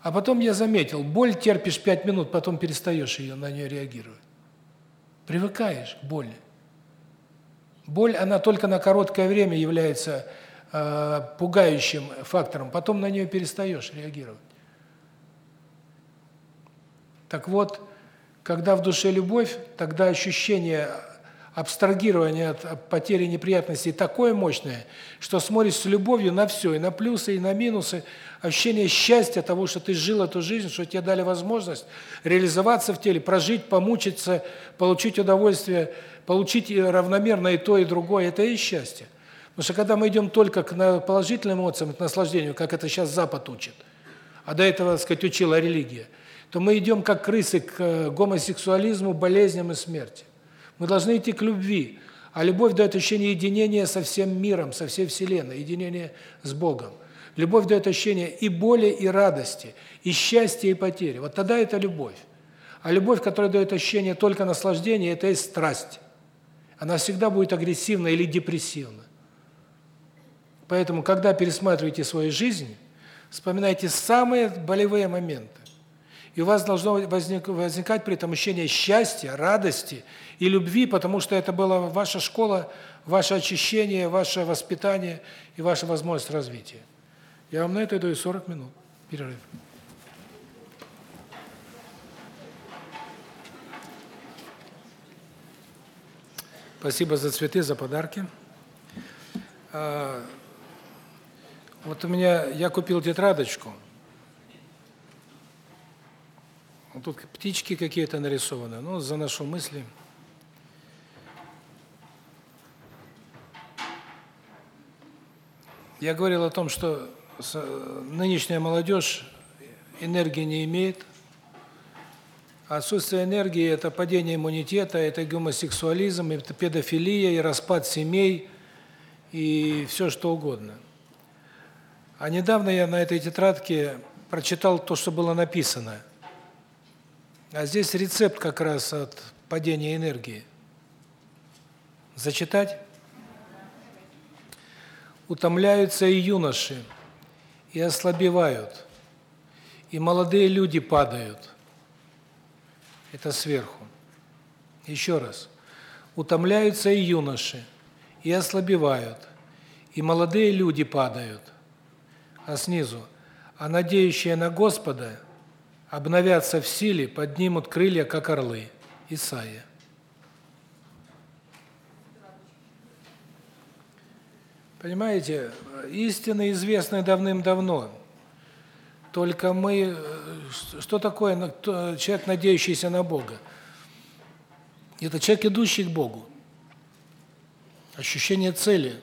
А потом я заметил, боль терпишь пять минут, потом перестаешь ее на нее реагировать. Привыкаешь к боли. Боль, она только на короткое время является э, пугающим фактором, потом на нее перестаешь реагировать. Так вот, когда в душе любовь, тогда ощущение абстрагирование от потери неприятностей такое мощное, что смотришь с любовью на все, и на плюсы, и на минусы, ощущение счастья того, что ты жил эту жизнь, что тебе дали возможность реализоваться в теле, прожить, помучиться, получить удовольствие, получить равномерно и то, и другое, это и счастье. Потому что когда мы идем только к положительным эмоциям, к наслаждению, как это сейчас Запад учит, а до этого, так сказать, учила религия, то мы идем как крысы к э, гомосексуализму, болезням и смерти. Мы должны идти к любви. А любовь дает ощущение единения со всем миром, со всей Вселенной, единение с Богом. Любовь дает ощущение и боли, и радости, и счастья, и потери. Вот тогда это любовь. А любовь, которая дает ощущение только наслаждения, это и страсть. Она всегда будет агрессивна или депрессивна. Поэтому, когда пересматриваете свою жизнь, вспоминайте самые болевые моменты. И у вас должно возникать при этом ощущение счастья, радости и любви, потому что это была ваша школа, ваше очищение, ваше воспитание и ваша возможность развития. Я вам на это даю 40 минут. Перерыв. Спасибо за цветы, за подарки. А, вот у меня, я купил тетрадочку. Вот тут птички какие-то нарисованы. Ну, заношу мысли. Я говорил о том, что нынешняя молодежь энергии не имеет. Отсутствие энергии – это падение иммунитета, это гомосексуализм, это педофилия и распад семей, и все что угодно. А недавно я на этой тетрадке прочитал то, что было написано. А здесь рецепт как раз от падения энергии. Зачитать? Утомляются и юноши, и ослабевают, и молодые люди падают. Это сверху. Еще раз. Утомляются и юноши, и ослабевают, и молодые люди падают. А снизу. А надеющие на Господа обновятся в силе, поднимут крылья, как орлы. Исайя. Понимаете, истины известны давным-давно. Только мы что такое человек, надеющийся на Бога? Это человек, идущий к Богу. Ощущение цели.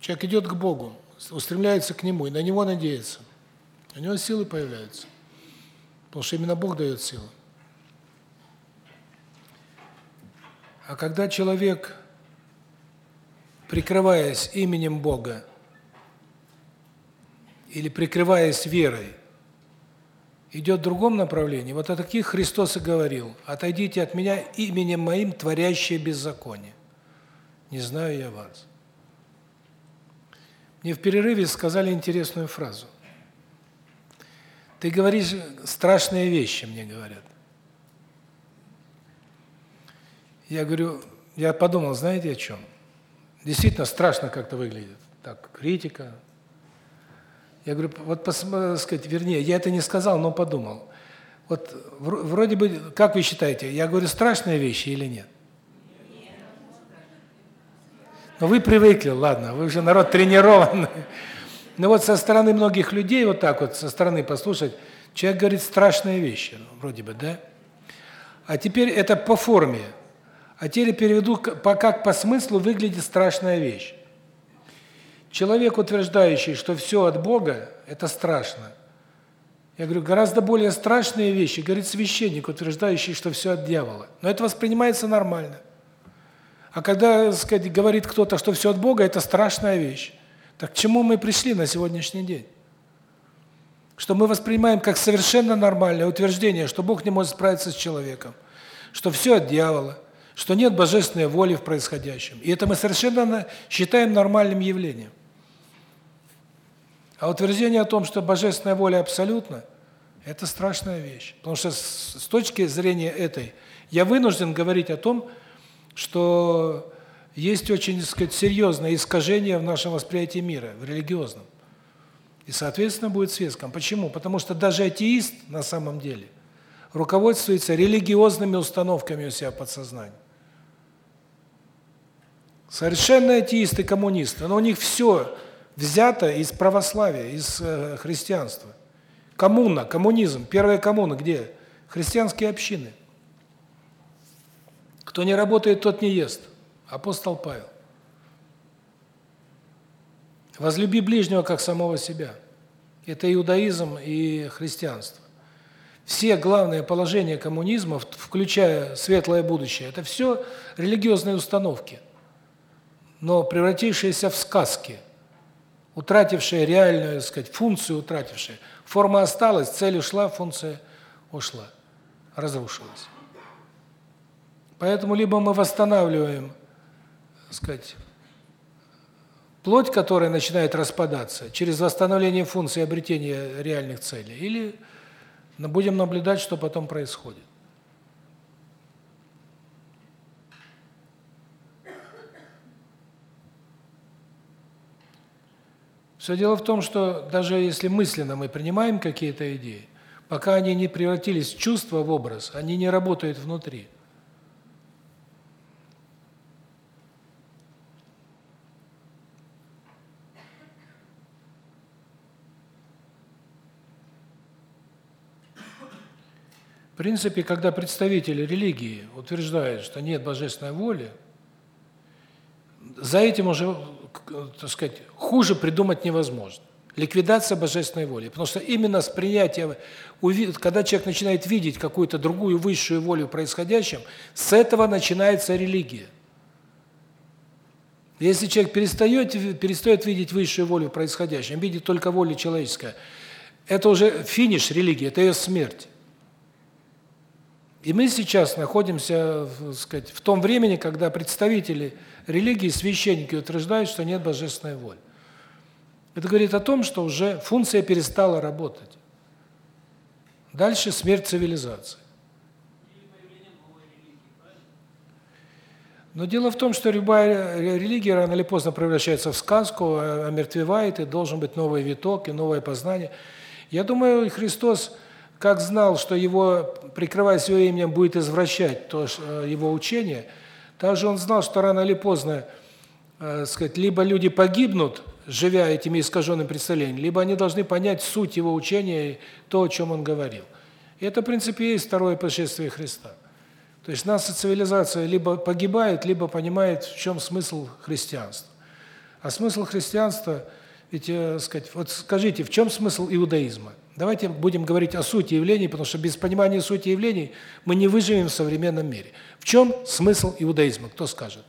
Человек идет к Богу, устремляется к Нему и на Него надеется. У него силы появляются. Потому что именно Бог дает силы. А когда человек прикрываясь именем Бога или прикрываясь верой, идет в другом направлении, вот о таких Христос и говорил, «Отойдите от меня именем моим, творящие беззаконие. Не знаю я вас». Мне в перерыве сказали интересную фразу. «Ты говоришь страшные вещи», мне говорят. Я говорю, я подумал, знаете о чем? Действительно страшно как-то выглядит. Так, критика. Я говорю, вот, сказать, вернее, я это не сказал, но подумал. Вот вроде бы, как вы считаете, я говорю страшные вещи или нет? Но вы привыкли, ладно, вы уже народ тренированный. Но вот со стороны многих людей, вот так вот, со стороны послушать, человек говорит страшные вещи, вроде бы, да? А теперь это по форме. А теперь переведу, как по смыслу выглядит страшная вещь. Человек, утверждающий, что все от Бога, это страшно. Я говорю, гораздо более страшные вещи, говорит священник, утверждающий, что все от дьявола. Но это воспринимается нормально. А когда, сказать, говорит кто-то, что все от Бога, это страшная вещь. Так к чему мы пришли на сегодняшний день? Что мы воспринимаем как совершенно нормальное утверждение, что Бог не может справиться с человеком, что все от дьявола, что нет божественной воли в происходящем. И это мы совершенно считаем нормальным явлением. А утверждение о том, что божественная воля абсолютна, это страшная вещь. Потому что с точки зрения этой я вынужден говорить о том, что есть очень, так сказать, серьезное искажение в нашем восприятии мира, в религиозном. И, соответственно, будет светском. Почему? Потому что даже атеист на самом деле руководствуется религиозными установками у себя в подсознании. Совершенно атеисты, коммунисты, но у них все взято из православия, из э, христианства. Коммуна, коммунизм, первая коммуна где? Христианские общины. Кто не работает, тот не ест. Апостол Павел. Возлюби ближнего как самого себя. Это иудаизм и христианство. Все главные положения коммунизма, включая светлое будущее, это все религиозные установки но превратившиеся в сказки, утратившие реальную, так сказать, функцию утратившие. Форма осталась, цель ушла, функция ушла, разрушилась. Поэтому либо мы восстанавливаем, так сказать, плоть, которая начинает распадаться через восстановление функции обретения реальных целей, или будем наблюдать, что потом происходит. Все дело в том, что даже если мысленно мы принимаем какие-то идеи, пока они не превратились в чувство, в образ, они не работают внутри. В принципе, когда представители религии утверждают, что нет божественной воли, за этим уже так сказать, хуже придумать невозможно. ликвидация божественной воли. Потому что именно с принятия, когда человек начинает видеть какую-то другую высшую волю в происходящем, с этого начинается религия. Если человек перестает, перестает видеть высшую волю в происходящем, видит только волю человеческую, это уже финиш религии, это ее смерть. И мы сейчас находимся, так сказать, в том времени, когда представители религии, священники утверждают, что нет божественной воли. Это говорит о том, что уже функция перестала работать. Дальше смерть цивилизации. Но дело в том, что любая религия рано или поздно превращается в сказку, омертвевает, и должен быть новый виток и новое познание. Я думаю, Христос, как знал, что его, прикрываясь его именем, будет извращать то э, его учение, также он знал, что рано или поздно, э, сказать, либо люди погибнут, живя этими искаженными представлениями, либо они должны понять суть его учения и то, о чем он говорил. И это, в принципе, есть второе пришествие Христа. То есть наша цивилизация либо погибает, либо понимает, в чем смысл христианства. А смысл христианства, ведь, э, сказать, вот скажите, в чем смысл иудаизма? Давайте будем говорить о сути явлений, потому что без понимания сути явлений мы не выживем в современном мире. В чем смысл иудаизма? Кто скажет?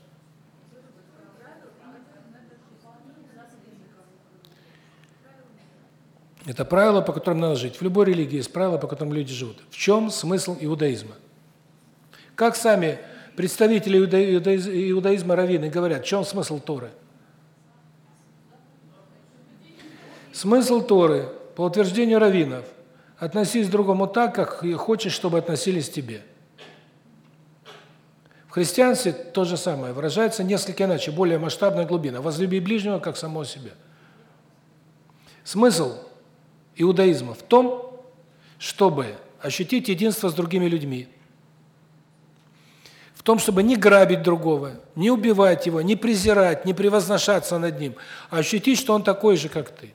Это правило, по которым надо жить. В любой религии есть правила, по которым люди живут. В чем смысл иудаизма? Как сами представители иудаизма раввины говорят, в чем смысл Торы? Смысл Торы, по утверждению раввинов, относись к другому так, как хочешь, чтобы относились к тебе. В христианстве то же самое, выражается несколько иначе, более масштабная глубина. Возлюби ближнего, как самого себя. Смысл иудаизма в том, чтобы ощутить единство с другими людьми, том, чтобы не грабить другого, не убивать его, не презирать, не превозношаться над ним, а ощутить, что он такой же, как ты.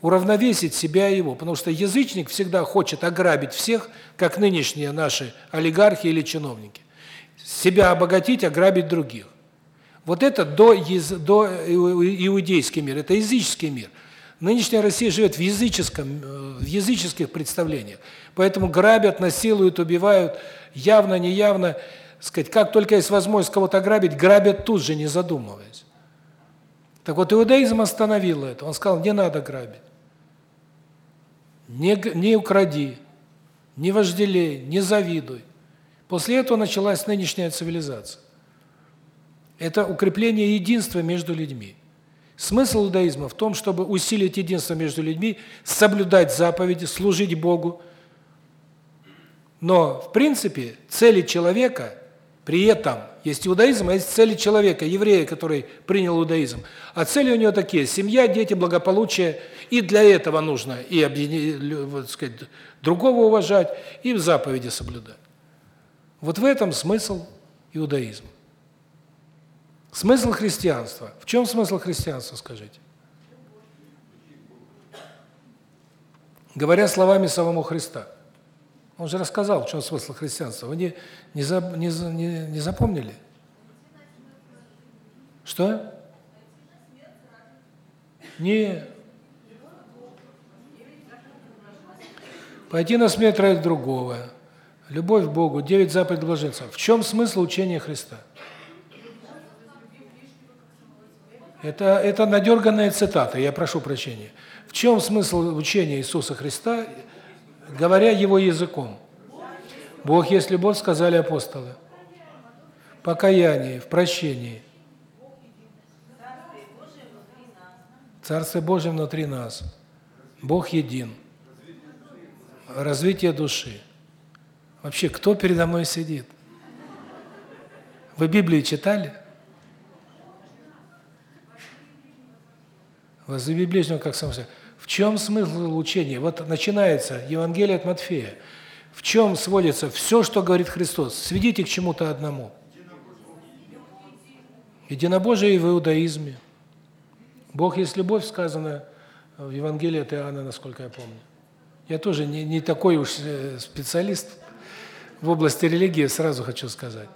Уравновесить себя и его, потому что язычник всегда хочет ограбить всех, как нынешние наши олигархи или чиновники. Себя обогатить, ограбить других. Вот это до до иудейский мир, это языческий мир. Нынешняя Россия живет в языческом э, в языческих представлениях. Поэтому грабят, насилуют, убивают явно, неявно, сказать, как только есть возможность кого-то грабить, грабят тут же, не задумываясь. Так вот, иудаизм остановил это. Он сказал, не надо грабить. Не, не укради, не вожделей, не завидуй. После этого началась нынешняя цивилизация. Это укрепление единства между людьми. Смысл иудаизма в том, чтобы усилить единство между людьми, соблюдать заповеди, служить Богу, но, в принципе, цели человека при этом есть иудаизм, а есть цели человека, еврея, который принял иудаизм. А цели у него такие: семья, дети, благополучие. И для этого нужно и вот сказать, другого уважать, и в заповеди соблюдать. Вот в этом смысл иудаизма. Смысл христианства. В чем смысл христианства, скажите? Говоря словами самого Христа. Он же рассказал, в чем смысл христианства. Вы не не не не, не запомнили? Что? Не. Пойти на смерть ради другого. Любовь к Богу, девять заповедей блаженства. В чем смысл учения Христа? Это это надерганная цитата, я прошу прощения. В чем смысл учения Иисуса Христа? Говоря его языком. Бог есть любовь, сказали апостолы. Покаяние, в прощении. Царствие Божие внутри нас. Бог един. Развитие души. Вообще, кто передо мной сидит? Вы Библию читали? Возлюби ближнего, как сам себя чем смысл учения? Вот начинается Евангелие от Матфея. В чем сводится все, что говорит Христос? Сведите к чему-то одному. Единобожие в иудаизме. Бог есть любовь, сказано в Евангелии от Иоанна, насколько я помню. Я тоже не, не такой уж э, специалист в области религии, сразу хочу сказать.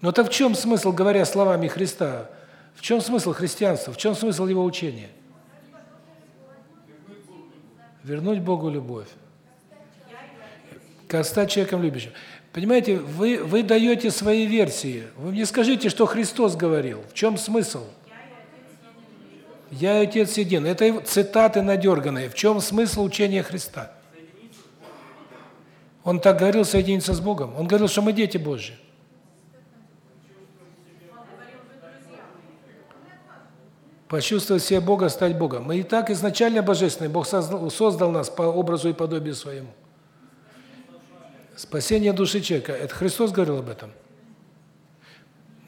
Но так в чем смысл, говоря словами Христа, в чем смысл христианства, в чем смысл его учения? Вернуть Богу любовь. Как стать человеком любящим. Понимаете, вы вы даете свои версии. Вы мне скажите, что Христос говорил. В чем смысл? Я и Отец един. Это цитаты надерганные. В чем смысл учения Христа? Он так говорил соединиться с Богом. Он говорил, что мы дети Божьи. Почувствовать себе Бога, стать Богом. Мы и так изначально божественные. Бог создал, создал нас по образу и подобию своему. Спасение души человека. Это Христос говорил об этом.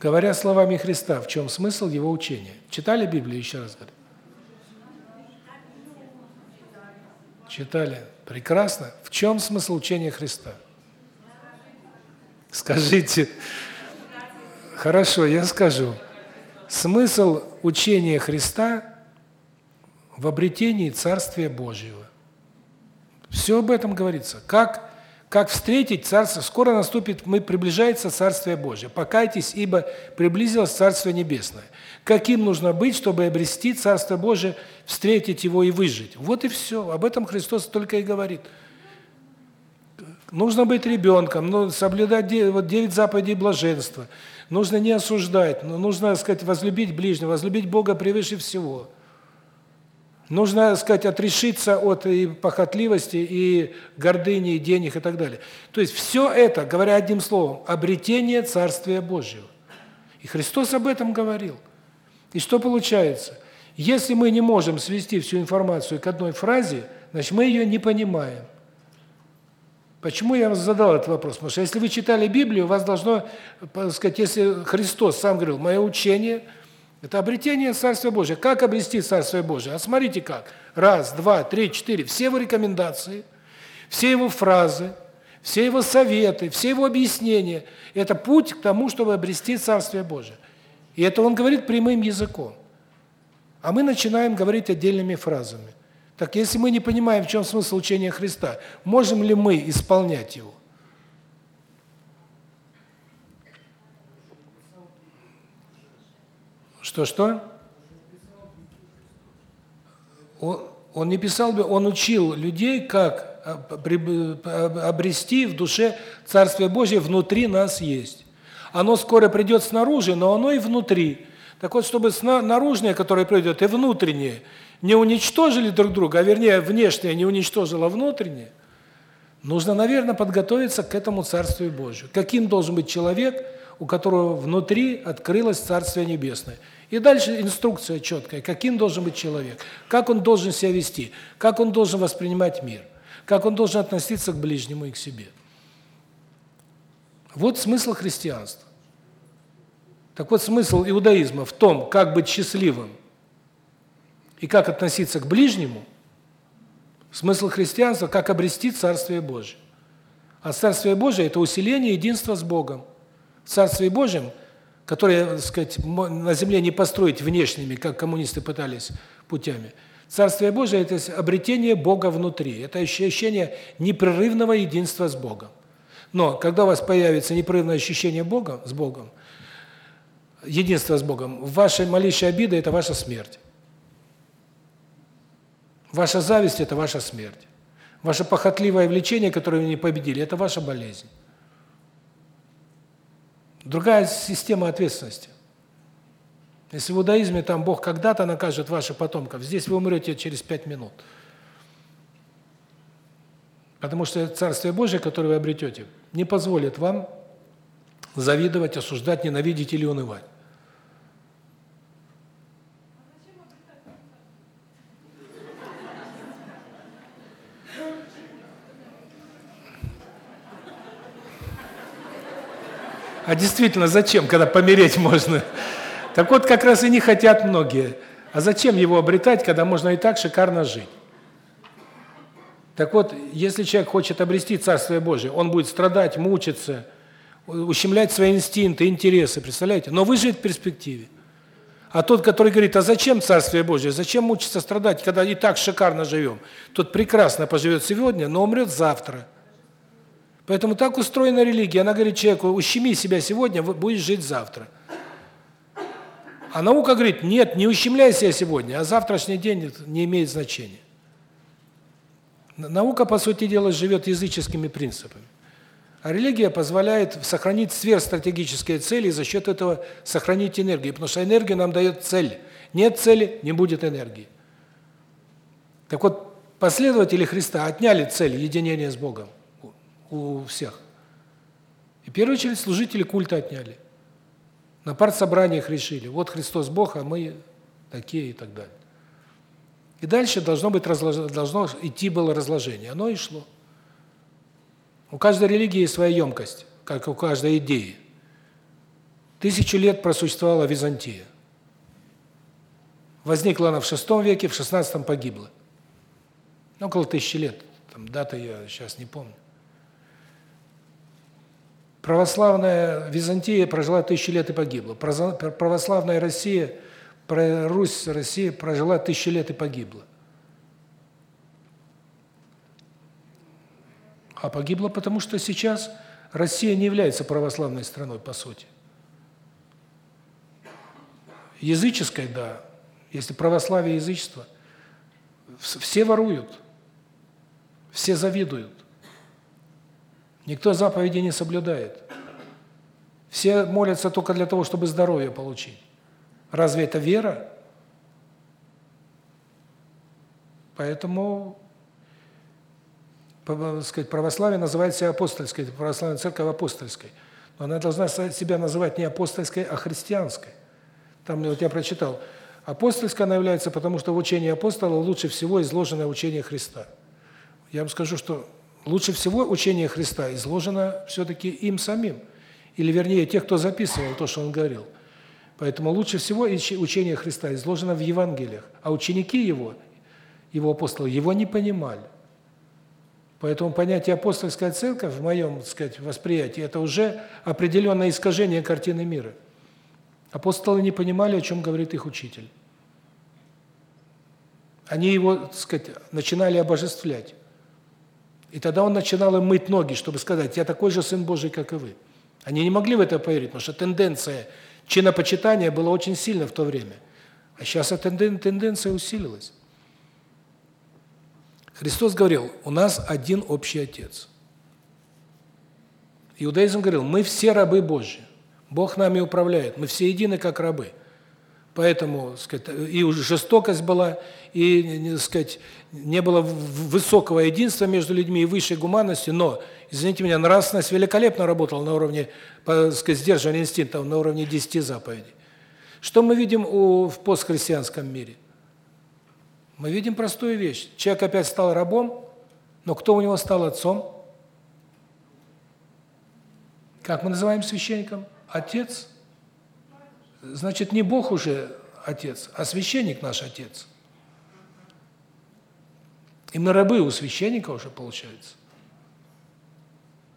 Говоря словами Христа, в чем смысл его учения? Читали Библию еще раз говорю? Читали. Прекрасно. В чем смысл учения Христа? Скажите. Хорошо, я скажу. Смысл учения Христа в обретении Царствия Божьего. Все об этом говорится. Как как встретить царство? Скоро наступит, мы приближается Царствие Божье. Покайтесь, ибо приблизилось Царствие Небесное. Каким нужно быть, чтобы обрести Царство Божие, встретить его и выжить? Вот и все. Об этом Христос только и говорит. Нужно быть ребенком, ну, соблюдать вот девять заповедей блаженства. Нужно не осуждать, но нужно, так сказать, возлюбить ближнего, возлюбить Бога превыше всего. Нужно, так сказать, отрешиться от и похотливости, и гордыни, и денег, и так далее. То есть все это, говоря одним словом, обретение Царствия Божьего. И Христос об этом говорил. И что получается? Если мы не можем свести всю информацию к одной фразе, значит, мы ее не понимаем. Почему я вам задал этот вопрос? Потому что если вы читали Библию, у вас должно, так сказать, если Христос сам говорил, мое учение – это обретение Царствия Божия. Как обрести Царствие Божие? А смотрите как. Раз, два, три, четыре. Все его рекомендации, все его фразы, все его советы, все его объяснения – это путь к тому, чтобы обрести Царствие Божие. И это он говорит прямым языком. А мы начинаем говорить отдельными фразами. Так если мы не понимаем, в чем смысл учения Христа, можем ли мы исполнять его? Что-что? Он, он не писал, он учил людей, как а, обрести в душе Царствие Божие внутри нас есть. Оно скоро придет снаружи, но оно и внутри. Так вот, чтобы наружное, которое придет, и внутреннее не уничтожили друг друга, а вернее, внешнее не уничтожило внутреннее, нужно, наверное, подготовиться к этому Царствию Божию. Каким должен быть человек, у которого внутри открылось Царствие Небесное? И дальше инструкция четкая, каким должен быть человек, как он должен себя вести, как он должен воспринимать мир, как он должен относиться к ближнему и к себе. Вот смысл христианства. Так вот, смысл иудаизма в том, как быть счастливым и как относиться к ближнему, смысл христианства – как обрести Царствие Божие. А Царствие Божие – это усиление единства с Богом. В Царстве Божьем которые, так сказать, на земле не построить внешними, как коммунисты пытались путями. Царствие Божие – это обретение Бога внутри. Это ощущение непрерывного единства с Богом. Но когда у вас появится непрерывное ощущение Бога с Богом, единство с Богом, ваша малейшая обида – это ваша смерть. Ваша зависть – это ваша смерть. Ваше похотливое влечение, которое вы не победили – это ваша болезнь. Другая система ответственности. Если в иудаизме там Бог когда-то накажет ваших потомков, здесь вы умрете через пять минут. Потому что Царствие Божие, которое вы обретете, не позволит вам завидовать, осуждать, ненавидеть или унывать. А действительно, зачем, когда помереть можно? Так вот, как раз и не хотят многие. А зачем его обретать, когда можно и так шикарно жить? Так вот, если человек хочет обрести Царствие Божие, он будет страдать, мучиться, ущемлять свои инстинкты, интересы, представляете? Но выживет в перспективе. А тот, который говорит, а зачем Царствие Божие, зачем мучиться, страдать, когда и так шикарно живем? Тот прекрасно поживет сегодня, но умрет завтра. Поэтому так устроена религия. Она говорит человеку, ущеми себя сегодня, будешь жить завтра. А наука говорит, нет, не ущемляй себя сегодня, а завтрашний день не имеет значения. Наука, по сути дела, живет языческими принципами. А религия позволяет сохранить сверхстратегические цели и за счет этого сохранить энергию, потому что энергия нам дает цель. Нет цели не будет энергии. Так вот, последователи Христа отняли цель единения с Богом у всех. И первую очередь служители культа отняли. На партсобраниях решили, вот Христос Бог, а мы такие и так далее. И дальше должно быть должно идти было разложение. Оно и шло. У каждой религии своя емкость, как у каждой идеи. Тысячу лет просуществовала Византия. Возникла она в VI веке, в XVI погибла. Около тысячи лет. Там дата я сейчас не помню. Православная Византия прожила тысячи лет и погибла. Православная Россия, Русь, Россия прожила тысячи лет и погибла. А погибла потому, что сейчас Россия не является православной страной по сути. Языческой, да. Если православие язычество, все воруют, все завидуют. Никто заповеди не соблюдает. Все молятся только для того, чтобы здоровье получить. Разве это вера? Поэтому сказать, православие называет себя апостольской, православная церковь апостольской. Но она должна себя называть не апостольской, а христианской. Там вот я прочитал, апостольская она является, потому что в учении апостола лучше всего изложено учение Христа. Я вам скажу, что лучше всего учение Христа изложено все-таки им самим. Или вернее, тех, кто записывал то, что он говорил. Поэтому лучше всего учение Христа изложено в Евангелиях. А ученики его, его апостолы, его не понимали. Поэтому понятие апостольская церковь в моем, так сказать, восприятии это уже определенное искажение картины мира. Апостолы не понимали, о чем говорит их учитель. Они его, так сказать, начинали обожествлять. И тогда он начинал им мыть ноги, чтобы сказать: "Я такой же сын Божий, как и вы". Они не могли в это поверить, потому что тенденция чинопочитания была очень сильна в то время. А сейчас эта тенденция усилилась. Христос говорил, у нас один общий Отец. Иудаизм говорил, мы все рабы Божьи. Бог нами управляет, мы все едины как рабы. Поэтому, сказать, и жестокость была, и, сказать, не было высокого единства между людьми и высшей гуманности, но, извините меня, нравственность великолепно работала на уровне, сказать, сдерживания инстинктов, на уровне 10 заповедей. Что мы видим у, в постхристианском мире? Мы видим простую вещь. Человек опять стал рабом, но кто у него стал отцом? Как мы называем священником? Отец. Значит, не Бог уже отец, а священник наш отец. И мы рабы у священника уже получается.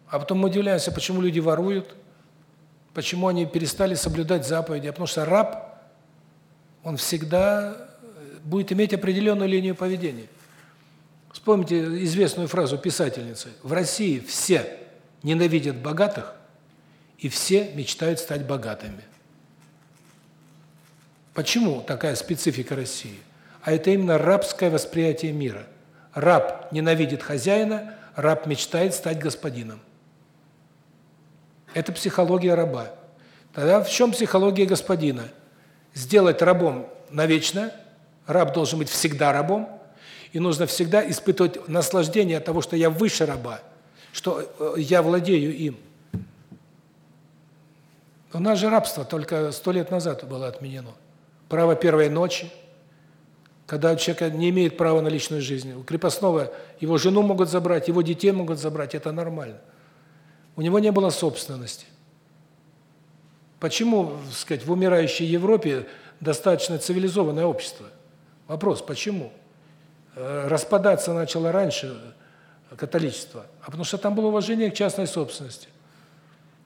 А потом мы удивляемся, почему люди воруют, почему они перестали соблюдать заповеди, потому что раб он всегда будет иметь определенную линию поведения. Вспомните известную фразу писательницы: "В России все ненавидят богатых, и все мечтают стать богатыми". Почему такая специфика России? А это именно рабское восприятие мира. Раб ненавидит хозяина, раб мечтает стать господином. Это психология раба. Тогда в чем психология господина? Сделать рабом навечно Раб должен быть всегда рабом, и нужно всегда испытывать наслаждение от того, что я выше раба, что э, я владею им. У нас же рабство только сто лет назад было отменено. Право первой ночи, когда человек не имеет права на личную жизнь. У крепостного его жену могут забрать, его детей могут забрать, это нормально. У него не было собственности. Почему, сказать, в умирающей Европе достаточно цивилизованное общество? Вопрос, почему? Э, распадаться начало раньше католичество, а потому что там было уважение к частной собственности.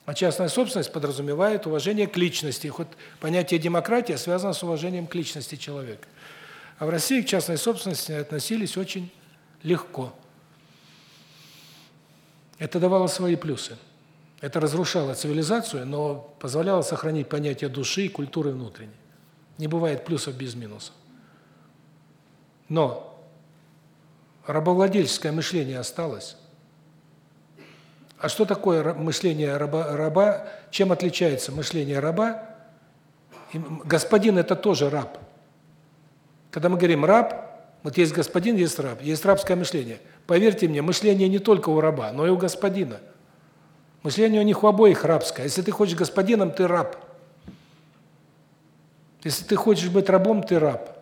А частная собственность подразумевает уважение к личности. Хоть понятие демократия связано с уважением к личности человека. А в России к частной собственности относились очень легко. Это давало свои плюсы. Это разрушало цивилизацию, но позволяло сохранить понятие души и культуры внутренней. Не бывает плюсов без минусов. Но рабовладельческое мышление осталось. А что такое мышление раба, раба? Чем отличается мышление раба? Господин – это тоже раб. Когда мы говорим «раб», вот есть господин, есть раб, есть рабское мышление. Поверьте мне, мышление не только у раба, но и у господина. Мышление у них у обоих рабское. Если ты хочешь господином, ты раб. Если ты хочешь быть рабом, ты раб.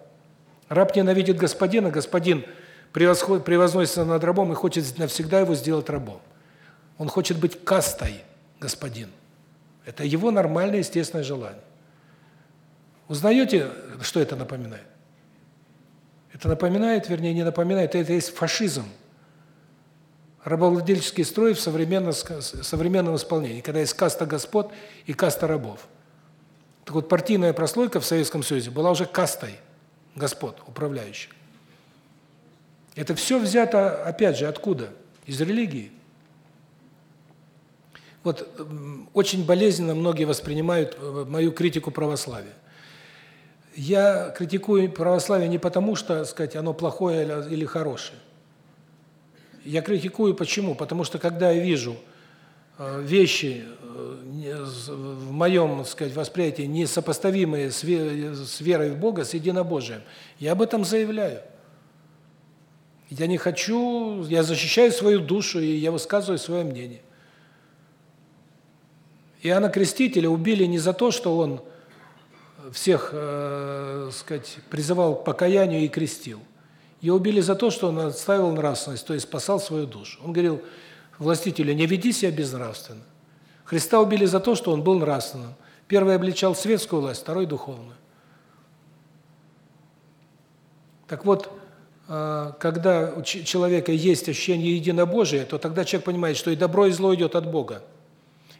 Раб ненавидит господина, господин превозносится над рабом и хочет навсегда его сделать рабом. Он хочет быть кастой, господин. Это его нормальное, естественное желание. Узнаете, что это напоминает? Это напоминает, вернее, не напоминает, это есть фашизм. Рабовладельческий строй в современном, современном исполнении, когда есть каста господ и каста рабов. Так вот, партийная прослойка в Советском Союзе была уже кастой господ, управляющих. Это все взято, опять же, откуда? Из религии. Вот очень болезненно многие воспринимают э, мою критику православия. Я критикую православие не потому, что, сказать, оно плохое или хорошее. Я критикую почему? Потому что когда я вижу э, вещи э, в моем, так сказать, восприятии несопоставимые с верой в Бога, с единобожием, я об этом заявляю. Я не хочу, я защищаю свою душу и я высказываю свое мнение. Иоанна Крестителя убили не за то, что он всех, э, сказать, призывал к покаянию и крестил. Его убили за то, что он отстаивал нравственность, то есть спасал свою душу. Он говорил властителю: "Не веди себя безнравственно". Христа убили за то, что он был нравственным. Первый обличал светскую власть, второй духовную. Так вот, э, когда у человека есть ощущение единобожия, то тогда человек понимает, что и добро, и зло идет от Бога.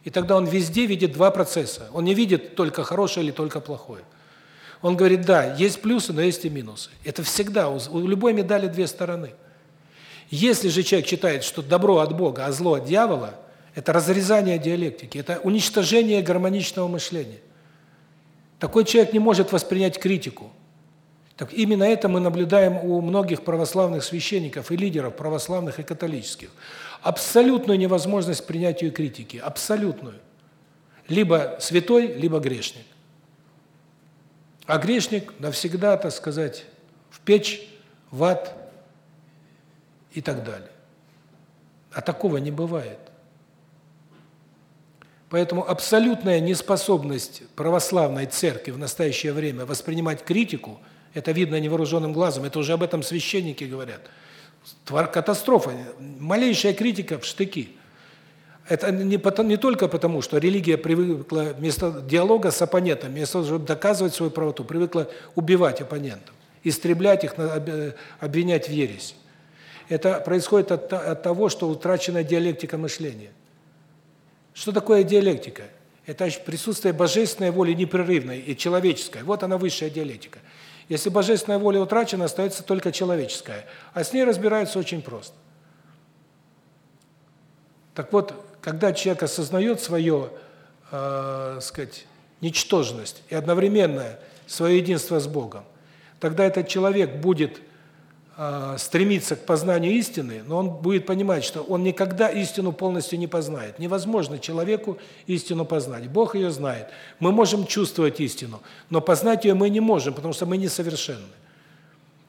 И тогда он везде видит два процесса. Он не видит только хорошее или только плохое. Он говорит, да, есть плюсы, но есть и минусы. Это всегда, у любой медали две стороны. Если же человек считает, что добро от Бога, а зло от дьявола, это разрезание диалектики, это уничтожение гармоничного мышления. Такой человек не может воспринять критику. Так именно это мы наблюдаем у многих православных священников и лидеров православных и католических абсолютную невозможность принятия критики, абсолютную. Либо святой, либо грешник. А грешник навсегда, так сказать, в печь, в ад и так далее. А такого не бывает. Поэтому абсолютная неспособность православной церкви в настоящее время воспринимать критику, это видно невооруженным глазом, это уже об этом священники говорят – катастрофа. Малейшая критика в штыки. Это не потом, не только потому, что религия привыкла вместо диалога с оппонентом, вместо того, чтобы доказывать свою правоту, привыкла убивать оппонентов, истреблять их, обвинять в ереси. Это происходит от, от того, что утрачена диалектика мышления. Что такое диалектика? Это присутствие божественной воли непрерывной и человеческой. Вот она высшая диалектика. Если божественная воля утрачена, остается только человеческая. А с ней разбираются очень просто. Так вот, когда человек осознает свое, э, сказать, ничтожность и одновременно свое единство с Богом, тогда этот человек будет э, стремиться к познанию истины, но он будет понимать, что он никогда истину полностью не познает. Невозможно человеку истину познать. Бог ее знает. Мы можем чувствовать истину, но познать ее мы не можем, потому что мы несовершенны.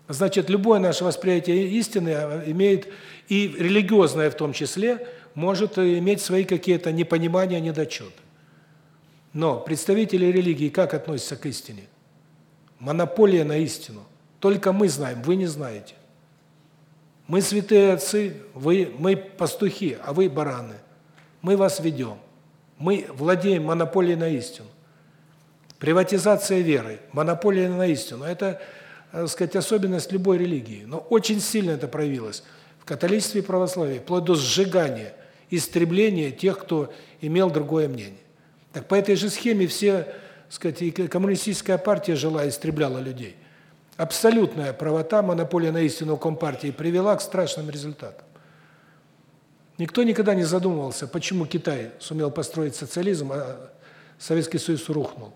Значит, любое наше восприятие истины а, имеет и религиозное в том числе, может иметь свои какие-то непонимания, недочеты. Но представители религии как относятся к истине? Монополия на истину. Только мы знаем, вы не знаете. Мы святые отцы, вы мы пастухи, а вы бараны. Мы вас ведем. Мы владеем монополией на истину. Приватизация веры, монополия на истину это, так сказать, особенность любой религии. Но очень сильно это проявилось в католичестве и православии, вплоть до сжигания, истребления тех, кто имел другое мнение. Так по этой же схеме все, так сказать, и коммунистическая партия жила истребляла людей. Абсолютная правота, монополия на истину Компартии привела к страшным результатам. Никто никогда не задумывался, почему Китай сумел построить социализм, а Советский Союз рухнул.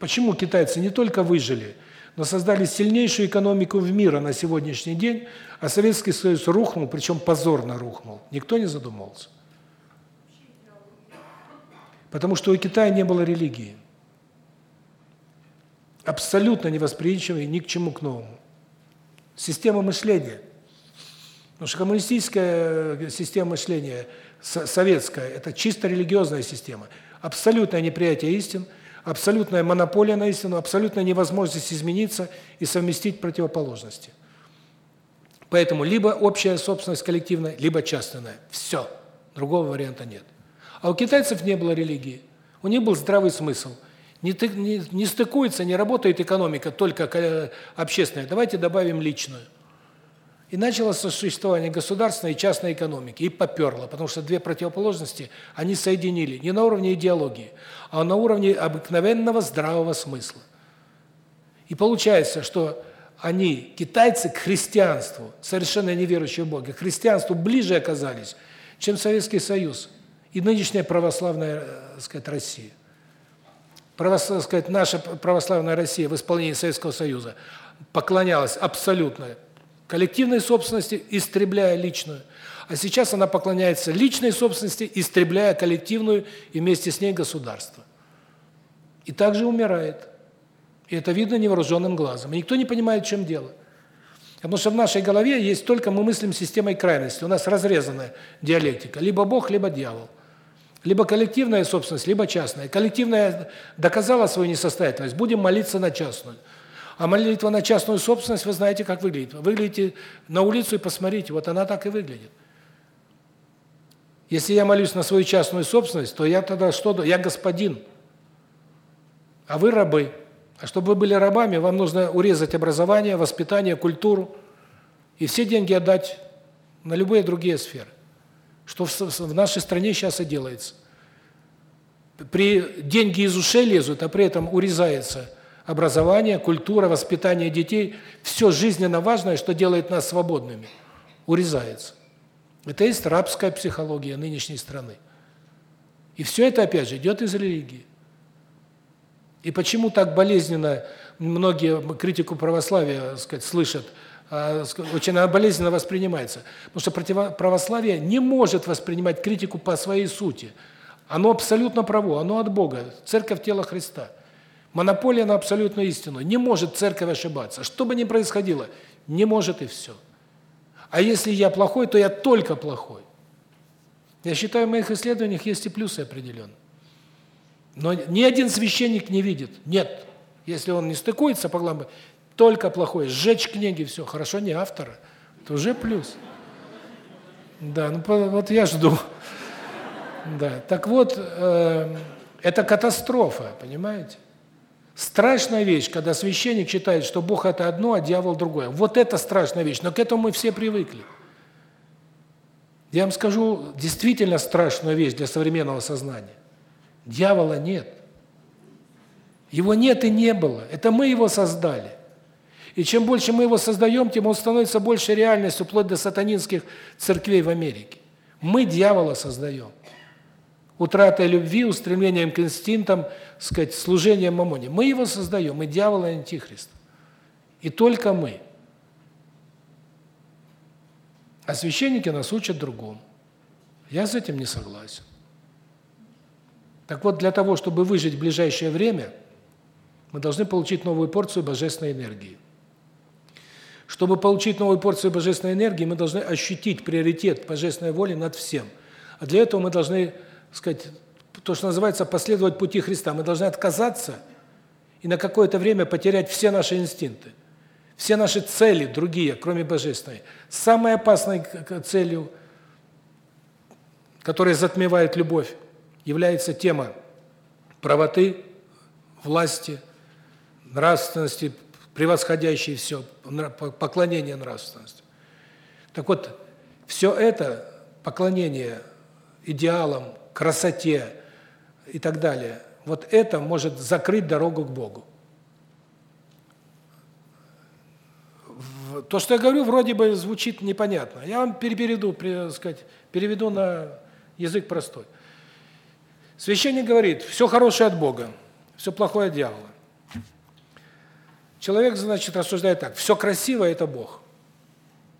Почему китайцы не только выжили, но создали сильнейшую экономику в мире на сегодняшний день, а Советский Союз рухнул, причем позорно рухнул. Никто не задумывался. Потому что у Китая не было религии. Абсолютно невосприимчивый ни к чему к новому. Система мышления. Потому что коммунистическая э, система мышления, советская, это чисто религиозная система. Абсолютное неприятие истин, абсолютная монополия на истину, абсолютная невозможность измениться и совместить противоположности. Поэтому либо общая собственность коллективная, либо частная. Все. Другого варианта нет. А у китайцев не было религии. У них был здравый смысл. Не, не, стыкуется, не работает экономика только общественная. Давайте добавим личную. И началось существование государственной и частной экономики. И поперло, потому что две противоположности они соединили. Не на уровне идеологии, а на уровне обыкновенного здравого смысла. И получается, что они, китайцы, к христианству, совершенно неверующие в Бога, к христианству ближе оказались, чем Советский Союз и нынешняя православная, так э, сказать, Россия. Православ, сказать, наша православная Россия в исполнении Советского Союза поклонялась абсолютно коллективной собственности, истребляя личную. А сейчас она поклоняется личной собственности, истребляя коллективную и вместе с ней государство. И также умирает. И это видно невооруженным глазом. И никто не понимает, в чем дело. Потому что в нашей голове есть только мы мыслим системой крайности. У нас разрезанная диалектика. Либо Бог, либо дьявол. Либо коллективная собственность, либо частная. Коллективная доказала свою несостоятельность, будем молиться на частную. А молитва на частную собственность, вы знаете, как выглядит. Выглядите на улицу и посмотрите, вот она так и выглядит. Если я молюсь на свою частную собственность, то я тогда что? Я господин. А вы рабы. А чтобы вы были рабами, вам нужно урезать образование, воспитание, культуру и все деньги отдать на любые другие сферы что в нашей стране сейчас и делается. При деньги из ушей лезут, а при этом урезается образование, культура, воспитание детей, все жизненно важное, что делает нас свободными, урезается. Это есть рабская психология нынешней страны. И все это опять же идет из религии. И почему так болезненно многие критику православия, сказать, слышат а, очень болезненно воспринимается. Потому что православие не может воспринимать критику по своей сути. Оно абсолютно право, оно от Бога. Церковь – тело Христа. Монополия на абсолютную истину. Не может церковь ошибаться. Что бы ни происходило, не может и все. А если я плохой, то я только плохой. Я считаю, в моих исследованиях есть и плюсы определенные. Но ни один священник не видит. Нет. Если он не стыкуется по главам, только плохое. Сжечь книги, все. Хорошо, не автора. Это уже плюс. Да, ну вот я жду. Да, так вот, э, это катастрофа, понимаете? Страшная вещь, когда священник считает, что Бог это одно, а дьявол другое. Вот это страшная вещь, но к этому мы все привыкли. Я вам скажу действительно страшную вещь для современного сознания. Дьявола нет. Его нет и не было. Это мы его создали. И чем больше мы его создаем, тем он становится больше реальностью, вплоть до сатанинских церквей в Америке. Мы дьявола создаем. Утратой любви, устремлением к инстинктам, сказать, служением мамоне. Мы его создаем, мы дьявол и антихрист. И только мы. А священники нас учат другому. Я с этим не согласен. Так вот, для того, чтобы выжить в ближайшее время, мы должны получить новую порцию божественной энергии. Чтобы получить новую порцию божественной энергии, мы должны ощутить приоритет божественной воли над всем. А для этого мы должны, сказать, то, что называется, последовать пути Христа. Мы должны отказаться и на какое-то время потерять все наши инстинкты. Все наши цели другие, кроме божественной. Самой опасной целью, которая затмевает любовь, является тема правоты, власти, нравственности, превосходящий все, поклонение нравственности. Так вот, все это, поклонение идеалам, красоте и так далее, вот это может закрыть дорогу к Богу. То, что я говорю, вроде бы звучит непонятно. Я вам переведу, сказать, переведу на язык простой. Священник говорит, все хорошее от Бога, все плохое от дьявола. Человек, значит, рассуждает так: все красивое это Бог.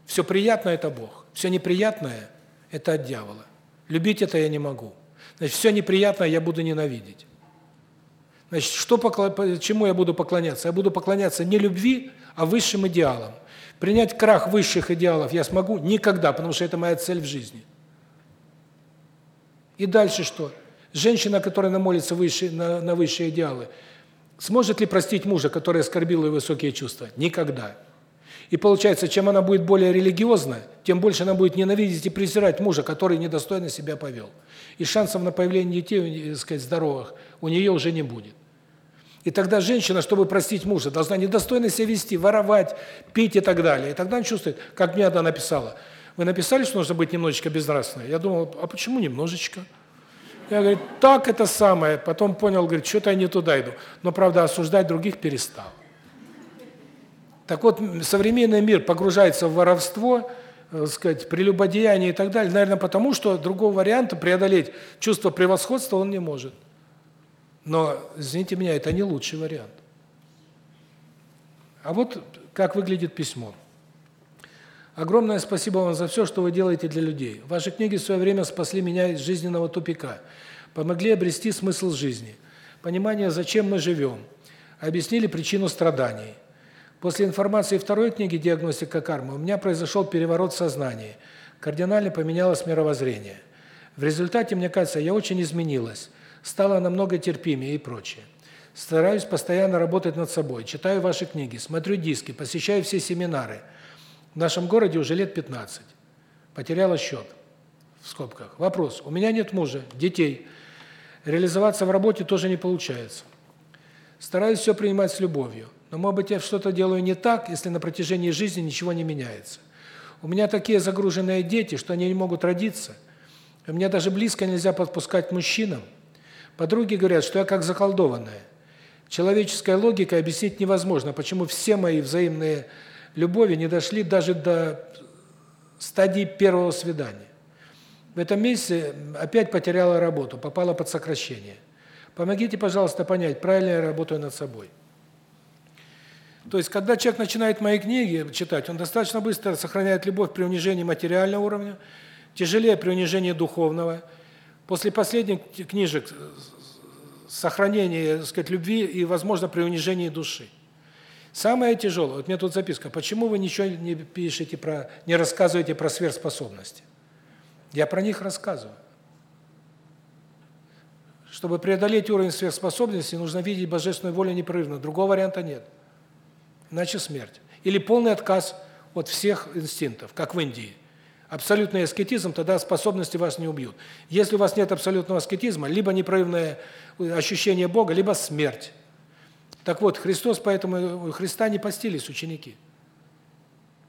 Все приятное это Бог. Все неприятное это от дьявола. Любить это я не могу. Значит, все неприятное я буду ненавидеть. Значит, что чему я буду поклоняться? Я буду поклоняться не любви, а высшим идеалам. Принять крах высших идеалов я смогу никогда, потому что это моя цель в жизни. И дальше что? Женщина, которая намолится выше, на, на высшие идеалы, сможет ли простить мужа, который оскорбил ее высокие чувства? Никогда. И получается, чем она будет более религиозна, тем больше она будет ненавидеть и презирать мужа, который недостойно себя повел. И шансов на появление детей, так сказать, здоровых у нее уже не будет. И тогда женщина, чтобы простить мужа, должна недостойно себя вести, воровать, пить и так далее. И тогда она чувствует, как мне одна написала, вы написали, что нужно быть немножечко безнравственной? Я думал, а почему немножечко? Я говорю, так это самое. Потом понял, говорит, что-то я не туда иду. Но, правда, осуждать других перестал. Так вот, современный мир погружается в воровство, э, сказать, прелюбодеяние и так далее, наверное, потому что другого варианта преодолеть чувство превосходства он не может. Но, извините меня, это не лучший вариант. А вот как выглядит письмо. Огромное спасибо вам за все, что вы делаете для людей. Ваши книги в свое время спасли меня из жизненного тупика, помогли обрести смысл жизни, понимание, зачем мы живем, объяснили причину страданий. После информации второй книги «Диагностика кармы» у меня произошел переворот в сознании, кардинально поменялось мировоззрение. В результате, мне кажется, я очень изменилась – стала намного терпимее и прочее. Стараюсь постоянно работать над собой, читаю ваши книги, смотрю диски, посещаю все семинары. В нашем городе уже лет 15. Потеряла счет. В скобках. Вопрос. У меня нет мужа, детей. Реализоваться в работе тоже не получается. Стараюсь все принимать с любовью. Но, может быть, я что-то делаю не так, если на протяжении жизни ничего не меняется. У меня такие загруженные дети, что они не могут родиться. У меня даже близко нельзя подпускать к мужчинам. Подруги говорят, что я как заколдованная. Человеческой логикой объяснить невозможно, почему все мои взаимные любови не дошли даже до стадии первого свидания. В этом месяце опять потеряла работу, попала под сокращение. Помогите, пожалуйста, понять, правильно я работаю над собой. То есть, когда человек начинает мои книги читать, он достаточно быстро сохраняет любовь при унижении материального уровня, тяжелее при унижении духовного – После последних книжек сохранение, так сказать, любви и, возможно, при унижении души. Самое тяжелое, вот мне тут записка, почему вы ничего не пишете про, не рассказываете про сверхспособности? Я про них рассказываю. Чтобы преодолеть уровень сверхспособности, нужно видеть божественную волю непрерывно, другого варианта нет. Иначе смерть. Или полный отказ от всех инстинктов, как в Индии. Абсолютный аскетизм, тогда способности вас не убьют. Если у вас нет абсолютного аскетизма, либо непрерывное ощущение Бога, либо смерть. Так вот, Христос, поэтому Христа не постились ученики.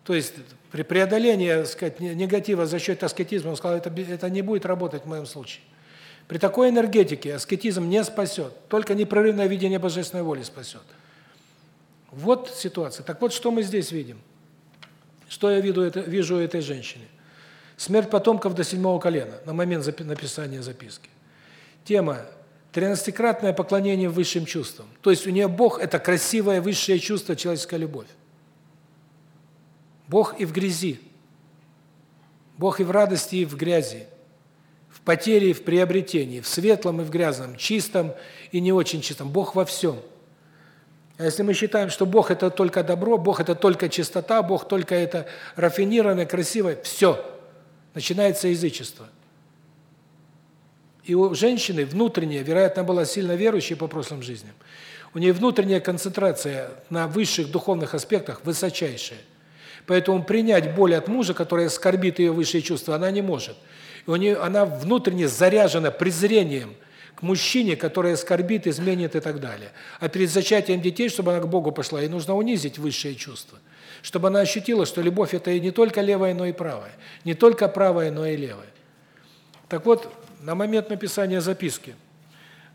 То есть при преодолении, так сказать, негатива за счет аскетизма, он сказал, это это не будет работать в моем случае. При такой энергетике аскетизм не спасет, только непрерывное видение божественной воли спасет. Вот ситуация. Так вот, что мы здесь видим? Что я вижу это вижу этой женщины? Смерть потомков до седьмого колена на момент написания записки. Тема тринадцатикратное поклонение высшим чувствам. То есть у нее Бог это красивое высшее чувство человеческая любовь. Бог и в грязи. Бог и в радости, и в грязи. В потере и в приобретении, в светлом и в грязном, чистом и не очень чистом. Бог во всем. А если мы считаем, что Бог это только добро, Бог это только чистота, Бог только это рафинированное, красивое, все начинается язычество. И у женщины внутренняя, вероятно, была сильно верующей по прошлым жизням, у нее внутренняя концентрация на высших духовных аспектах высочайшая. Поэтому принять боль от мужа, которая скорбит ее высшие чувства, она не может. И у нее она внутренне заряжена презрением к мужчине, который оскорбит, изменит и так далее. А перед зачатием детей, чтобы она к Богу пошла, ей нужно унизить высшие чувства чтобы она ощутила, что любовь это не только левая, но и правая, не только правая, но и левая. Так вот, на момент написания записки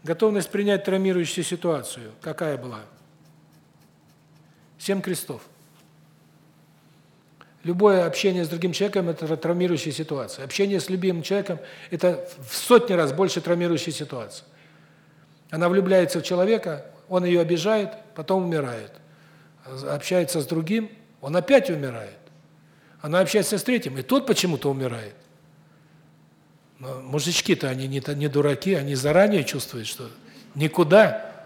готовность принять травмирующую ситуацию какая была? Семь крестов. Любое общение с другим человеком это травмирующая ситуация. Общение с любимым человеком это в сотни раз больше травмирующая ситуация. Она влюбляется в человека, он ее обижает, потом умирает. общается с другим, он опять умирает. Она общается с третьим, и тот почему-то умирает. Мужички-то они не не дураки, они заранее чувствуют, что никуда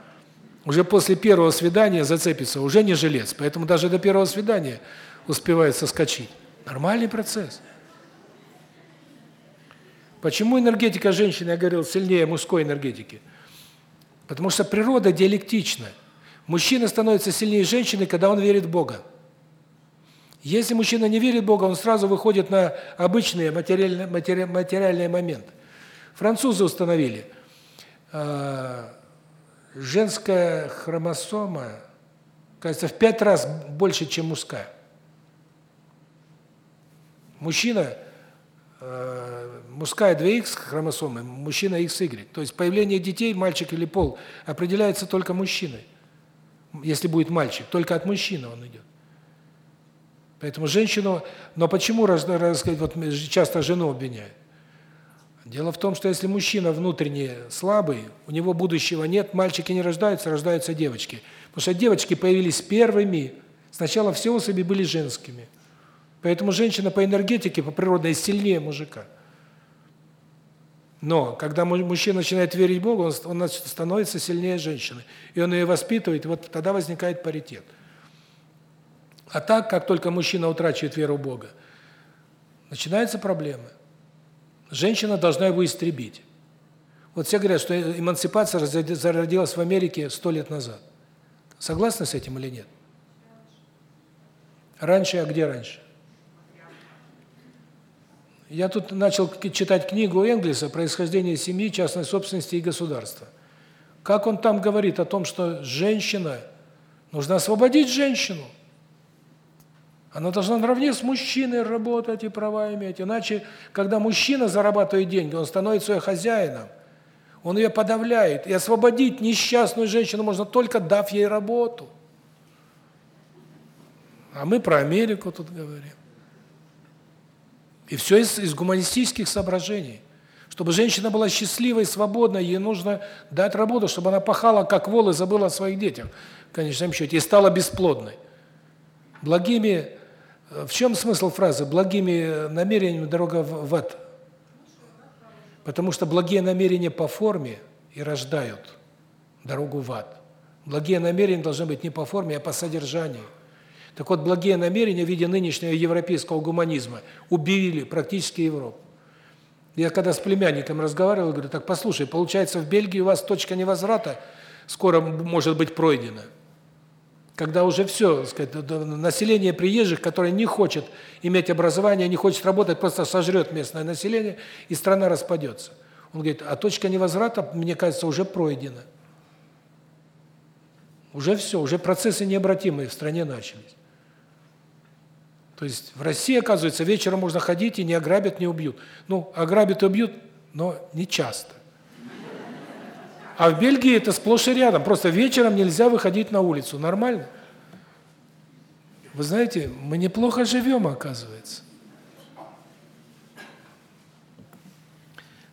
уже после первого свидания зацепится, уже не жилец. Поэтому даже до первого свидания успевает соскочить. Нормальный процесс. Почему энергетика женщины, я говорил, сильнее мужской энергетики? Потому что природа диалектична. Мужчина становится сильнее женщины, когда он верит в Бога. Если мужчина не верит в Бога, он сразу выходит на обычные материальные матери, материальные моменты. Французы установили, э, женская хромосома, кажется, в пять раз больше, чем мужская. Мужчина э, мужская 2X хромосомы, мужчина XY. То есть появление детей, мальчик или пол, определяется только мужчиной. Если будет мальчик, только от мужчины он идет. Поэтому женщину, но почему раз, раз вот часто жену обвиняют? Дело в том, что если мужчина внутренне слабый, у него будущего нет, мальчики не рождаются, рождаются девочки. Потому что девочки появились первыми. Сначала все особи были женскими. Поэтому женщина по энергетике, по природной сильнее мужика. Но когда мужчина начинает верить Богу, он, он становится сильнее женщины. И он ее воспитывает, вот тогда возникает паритет. А так, как только мужчина утрачивает веру в Бога, начинаются проблемы. Женщина должна его истребить. Вот все говорят, что эмансипация зародилась в Америке сто лет назад. Согласны с этим или нет? Раньше, а где раньше? Я тут начал читать книгу Энгельса «Происхождение семьи, частной собственности и государства». Как он там говорит о том, что женщина, нужно освободить женщину. Она должна наравне с мужчиной работать и права иметь. Иначе, когда мужчина зарабатывает деньги, он становится ее хозяином. Он ее подавляет. И освободить несчастную женщину можно только дав ей работу. А мы про Америку тут говорим. И все из, из гуманистических соображений. Чтобы женщина была счастливой, свободной, ей нужно дать работу, чтобы она пахала как вол и забыла о своих детях, в конечном счете, и стала бесплодной. Благими в чем смысл фразы «благими намерениями дорога в ад»? Потому что благие намерения по форме и рождают дорогу в ад. Благие намерения должны быть не по форме, а по содержанию. Так вот, благие намерения в виде нынешнего европейского гуманизма убили практически Европу. Я когда с племянником разговаривал, говорю, так, послушай, получается, в Бельгии у вас точка невозврата скоро может быть пройдена когда уже все, сказать, население приезжих, которое не хочет иметь образование, не хочет работать, просто сожрет местное население, и страна распадется. Он говорит, а точка невозврата, мне кажется, уже пройдена. Уже все, уже процессы необратимые в стране начались. То есть в России, оказывается, вечером можно ходить и не ограбят, не убьют. Ну, ограбят и убьют, но не часто. А в Бельгии это сплошь и рядом. Просто вечером нельзя выходить на улицу. Нормально? Вы знаете, мы неплохо живем, оказывается.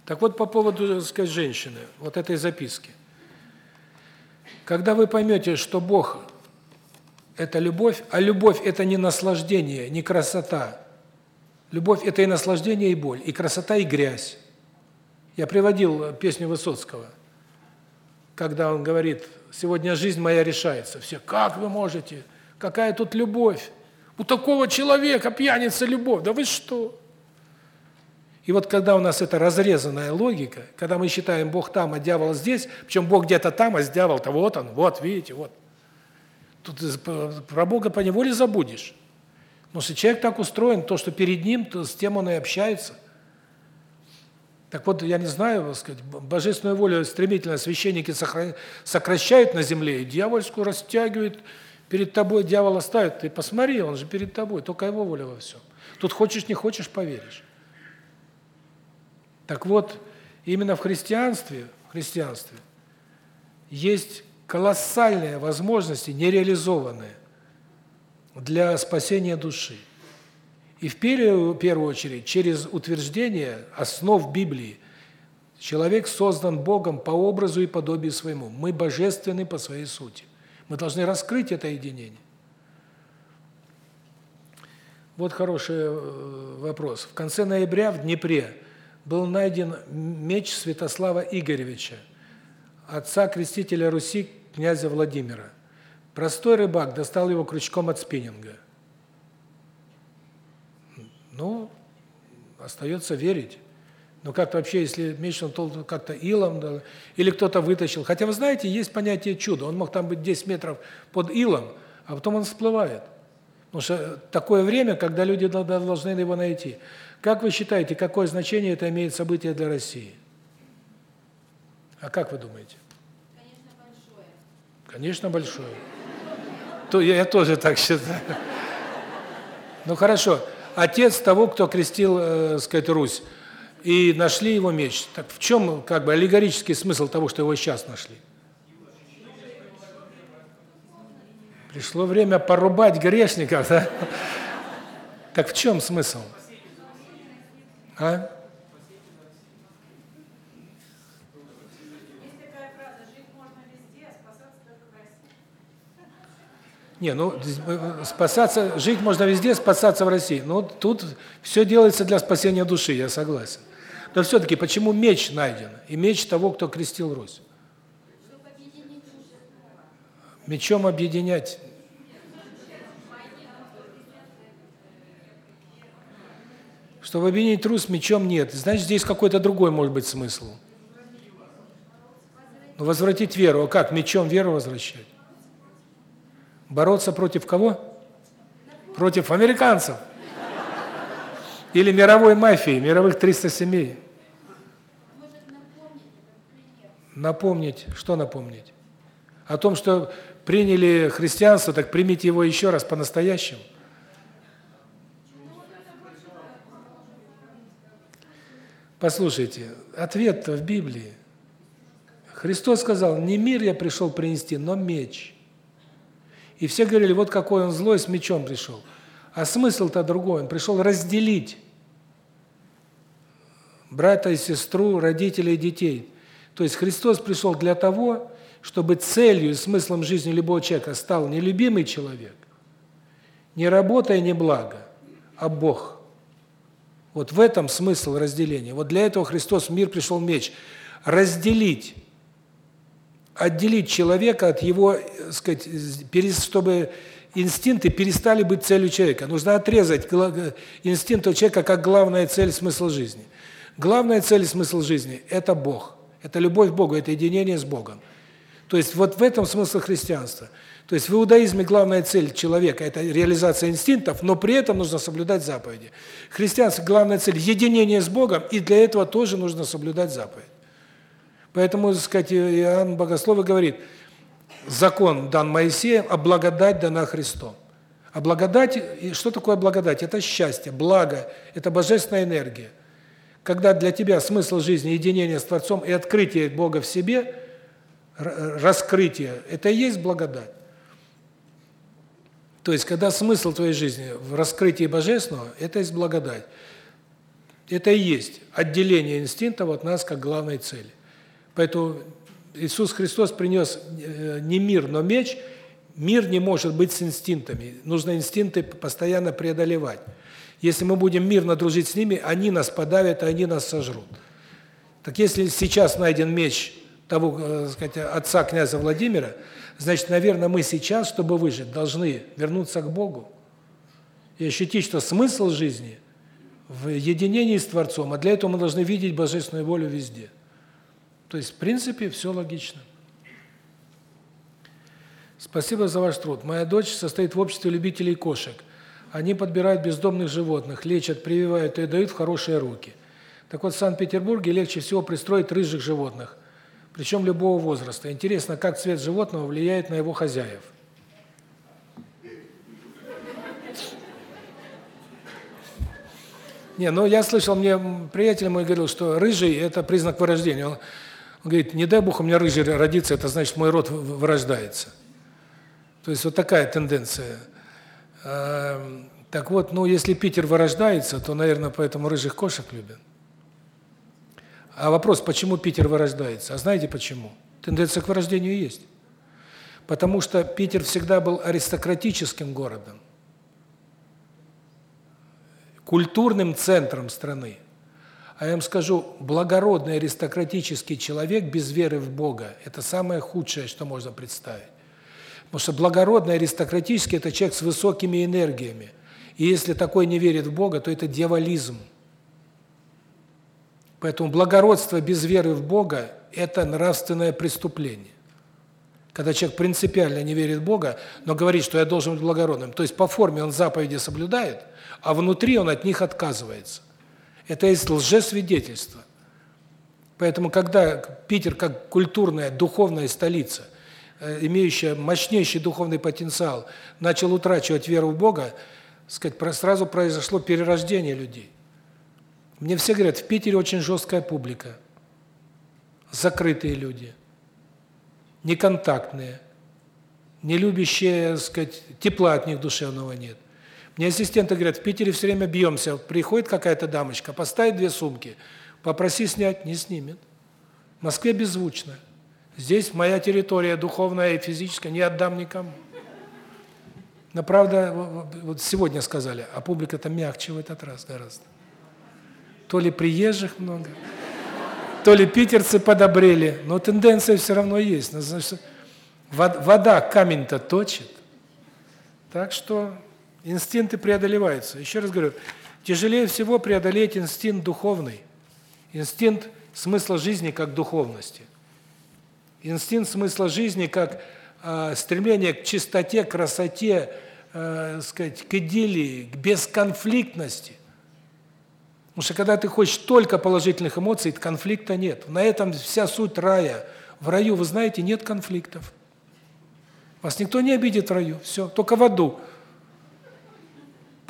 Так вот, по поводу, так сказать, женщины, вот этой записки. Когда вы поймете, что Бог – это любовь, а любовь – это не наслаждение, не красота. Любовь – это и наслаждение, и боль, и красота, и грязь. Я приводил песню Высоцкого – когда он говорит, сегодня жизнь моя решается. Все, как вы можете? Какая тут любовь? У такого человека пьяница любовь. Да вы что? И вот когда у нас эта разрезанная логика, когда мы считаем Бог там, а дьявол здесь, причем Бог где-то там, а дьявол-то вот он, вот, видите, вот. Тут про Бога по неволе забудешь. Но если человек так устроен, то, что перед ним, то с тем он и общается – так вот, я не знаю, так сказать, божественную волю стремительно священники сокращают на земле, и дьявольскую растягивают, перед тобой дьявола ставят, ты посмотри, он же перед тобой, только его воля во всем. Тут хочешь, не хочешь, поверишь. Так вот, именно в христианстве, в христианстве есть колоссальные возможности, нереализованные для спасения души. И в первую, первую очередь, через утверждение основ Библии, человек создан Богом по образу и подобию своему. Мы божественны по своей сути. Мы должны раскрыть это единение. Вот хороший э, вопрос. В конце ноября в Днепре был найден меч Святослава Игоревича, отца крестителя Руси князя Владимира. Простой рыбак достал его крючком от спиннинга. Ну, остается верить. Но как-то вообще, если меч он как-то илом, или кто-то вытащил. Хотя, вы знаете, есть понятие чуда. Он мог там быть 10 метров под илом, а потом он всплывает. Потому что такое время, когда люди должны его найти. Как вы считаете, какое значение это имеет событие для России? А как вы думаете? Конечно, большое. Конечно, большое. Я, я тоже так считаю. Ну хорошо. Отец того, кто крестил, э, сказать, Русь, и нашли его меч. Так в чем как бы аллегорический смысл того, что его сейчас нашли? Пришло время порубать грешников, да? Так в чем смысл? А? Не, ну э, спасаться, жить можно везде, спасаться в России. Ну тут все делается для спасения души, я согласен. Но все-таки почему меч найден? И меч того, кто крестил Русь. Мечом объединять. Чтобы объединить Русь, мечом нет. Значит, здесь какой-то другой может быть смысл. Ну, возвратить веру. А как? Мечом веру возвращать? Бороться против кого? Против американцев. Или мировой мафии, мировых 300 семей. Напомнить, что напомнить? О том, что приняли христианство, так примите его еще раз по-настоящему. Послушайте, ответ в Библии. Христос сказал, не мир я пришел принести, но меч. И все говорили, вот какой он злой, с мечом пришел. А смысл-то другой, он пришел разделить брата и сестру, родителей и детей. То есть Христос пришел для того, чтобы целью и смыслом жизни любого человека стал не любимый человек, не работа и не благо, а Бог. Вот в этом смысл разделения. Вот для этого Христос в мир пришел меч. Разделить, отделить человека от его, так сказать, чтобы инстинкты перестали быть целью человека. Нужно отрезать инстинкт у человека как главная цель, смысл жизни. Главная цель и смысл жизни – это Бог. Это любовь к Богу, это единение с Богом. То есть вот в этом смысл христианства. То есть в иудаизме главная цель человека – это реализация инстинктов, но при этом нужно соблюдать заповеди. Христианство главная цель – единение с Богом, и для этого тоже нужно соблюдать заповедь. Поэтому, так сказать, Иоанн Богослов говорит, закон дан Моисеем, а благодать дана Христом. А благодать, что такое благодать? Это счастье, благо, это божественная энергия. Когда для тебя смысл жизни единение с Творцом и открытие Бога в себе, раскрытие это и есть благодать. То есть когда смысл твоей жизни в раскрытии божественного это есть благодать. Это и есть отделение инстинктов от нас как главной цели. Поэтому Иисус Христос принес э, не мир, но меч. Мир не может быть с инстинктами. Нужно инстинкты постоянно преодолевать. Если мы будем мирно дружить с ними, они нас подавят, они нас сожрут. Так если сейчас найден меч того, э, сказать, отца князя Владимира, значит, наверное, мы сейчас, чтобы выжить, должны вернуться к Богу и ощутить, что смысл жизни в единении с Творцом, а для этого мы должны видеть божественную волю везде. То есть, в принципе, все логично. Спасибо за ваш труд. Моя дочь состоит в обществе любителей кошек. Они подбирают бездомных животных, лечат, прививают и дают в хорошие руки. Так вот, в Санкт-Петербурге легче всего пристроить рыжих животных, причем любого возраста. Интересно, как цвет животного влияет на его хозяев. Не, ну я слышал, мне приятель мой говорил, что рыжий – это признак вырождения. Он, он говорит, не дай бог у меня рыжий родится, это значит, мой род вырождается. То есть вот такая тенденция – Эм, так вот, ну если Питер вырождается, то, наверное, поэтому рыжих кошек любят. А вопрос, почему Питер вырождается? А знаете почему? Тенденция к вырождению есть. Потому что Питер всегда был аристократическим городом. культурным центром страны. А я вам скажу, благородный аристократический человек без веры в Бога – это самое худшее, что можно представить. Потому что благородный аристократический – это человек с высокими энергиями. И если такой не верит в Бога, то это дьяволизм. Поэтому благородство без веры в Бога – это нравственное преступление. Когда человек принципиально не верит в Бога, но говорит, что я должен быть благородным. То есть по форме он заповеди соблюдает, а внутри он от них отказывается. Это есть лжесвидетельство. Поэтому когда Питер как культурная, духовная столица, э, имеющая мощнейший духовный потенциал, начал утрачивать веру в Бога, сказать, сразу произошло перерождение людей. Мне все говорят, в Питере очень жесткая публика, закрытые люди – неконтактные, не любящие, сказать, тепла от них душевного нет. Мне ассистенты говорят, в Питере все время бьемся, приходит какая-то дамочка, поставит две сумки, попроси снять, не снимет. В Москве беззвучно. Здесь моя территория духовная и физическая, не отдам никому. Но правда, вот сегодня сказали, а публика-то мягче в этот раз гораздо. То ли приезжих много, то ли питерцы подобрели, но тенденция все равно есть. Ну, вода камень-то точит. Так что инстинкты преодолеваются. Еще раз говорю, тяжелее всего преодолеть инстинкт духовный. Инстинкт смысла жизни как духовности. Инстинкт смысла жизни как э, стремление к чистоте, красоте, э, сказать, к идиллии, к бесконфликтности. Потому что когда ты хочешь только положительных эмоций, конфликта нет. На этом вся суть рая. В раю, вы знаете, нет конфликтов. Вас никто не обидит в раю. Все, только в аду.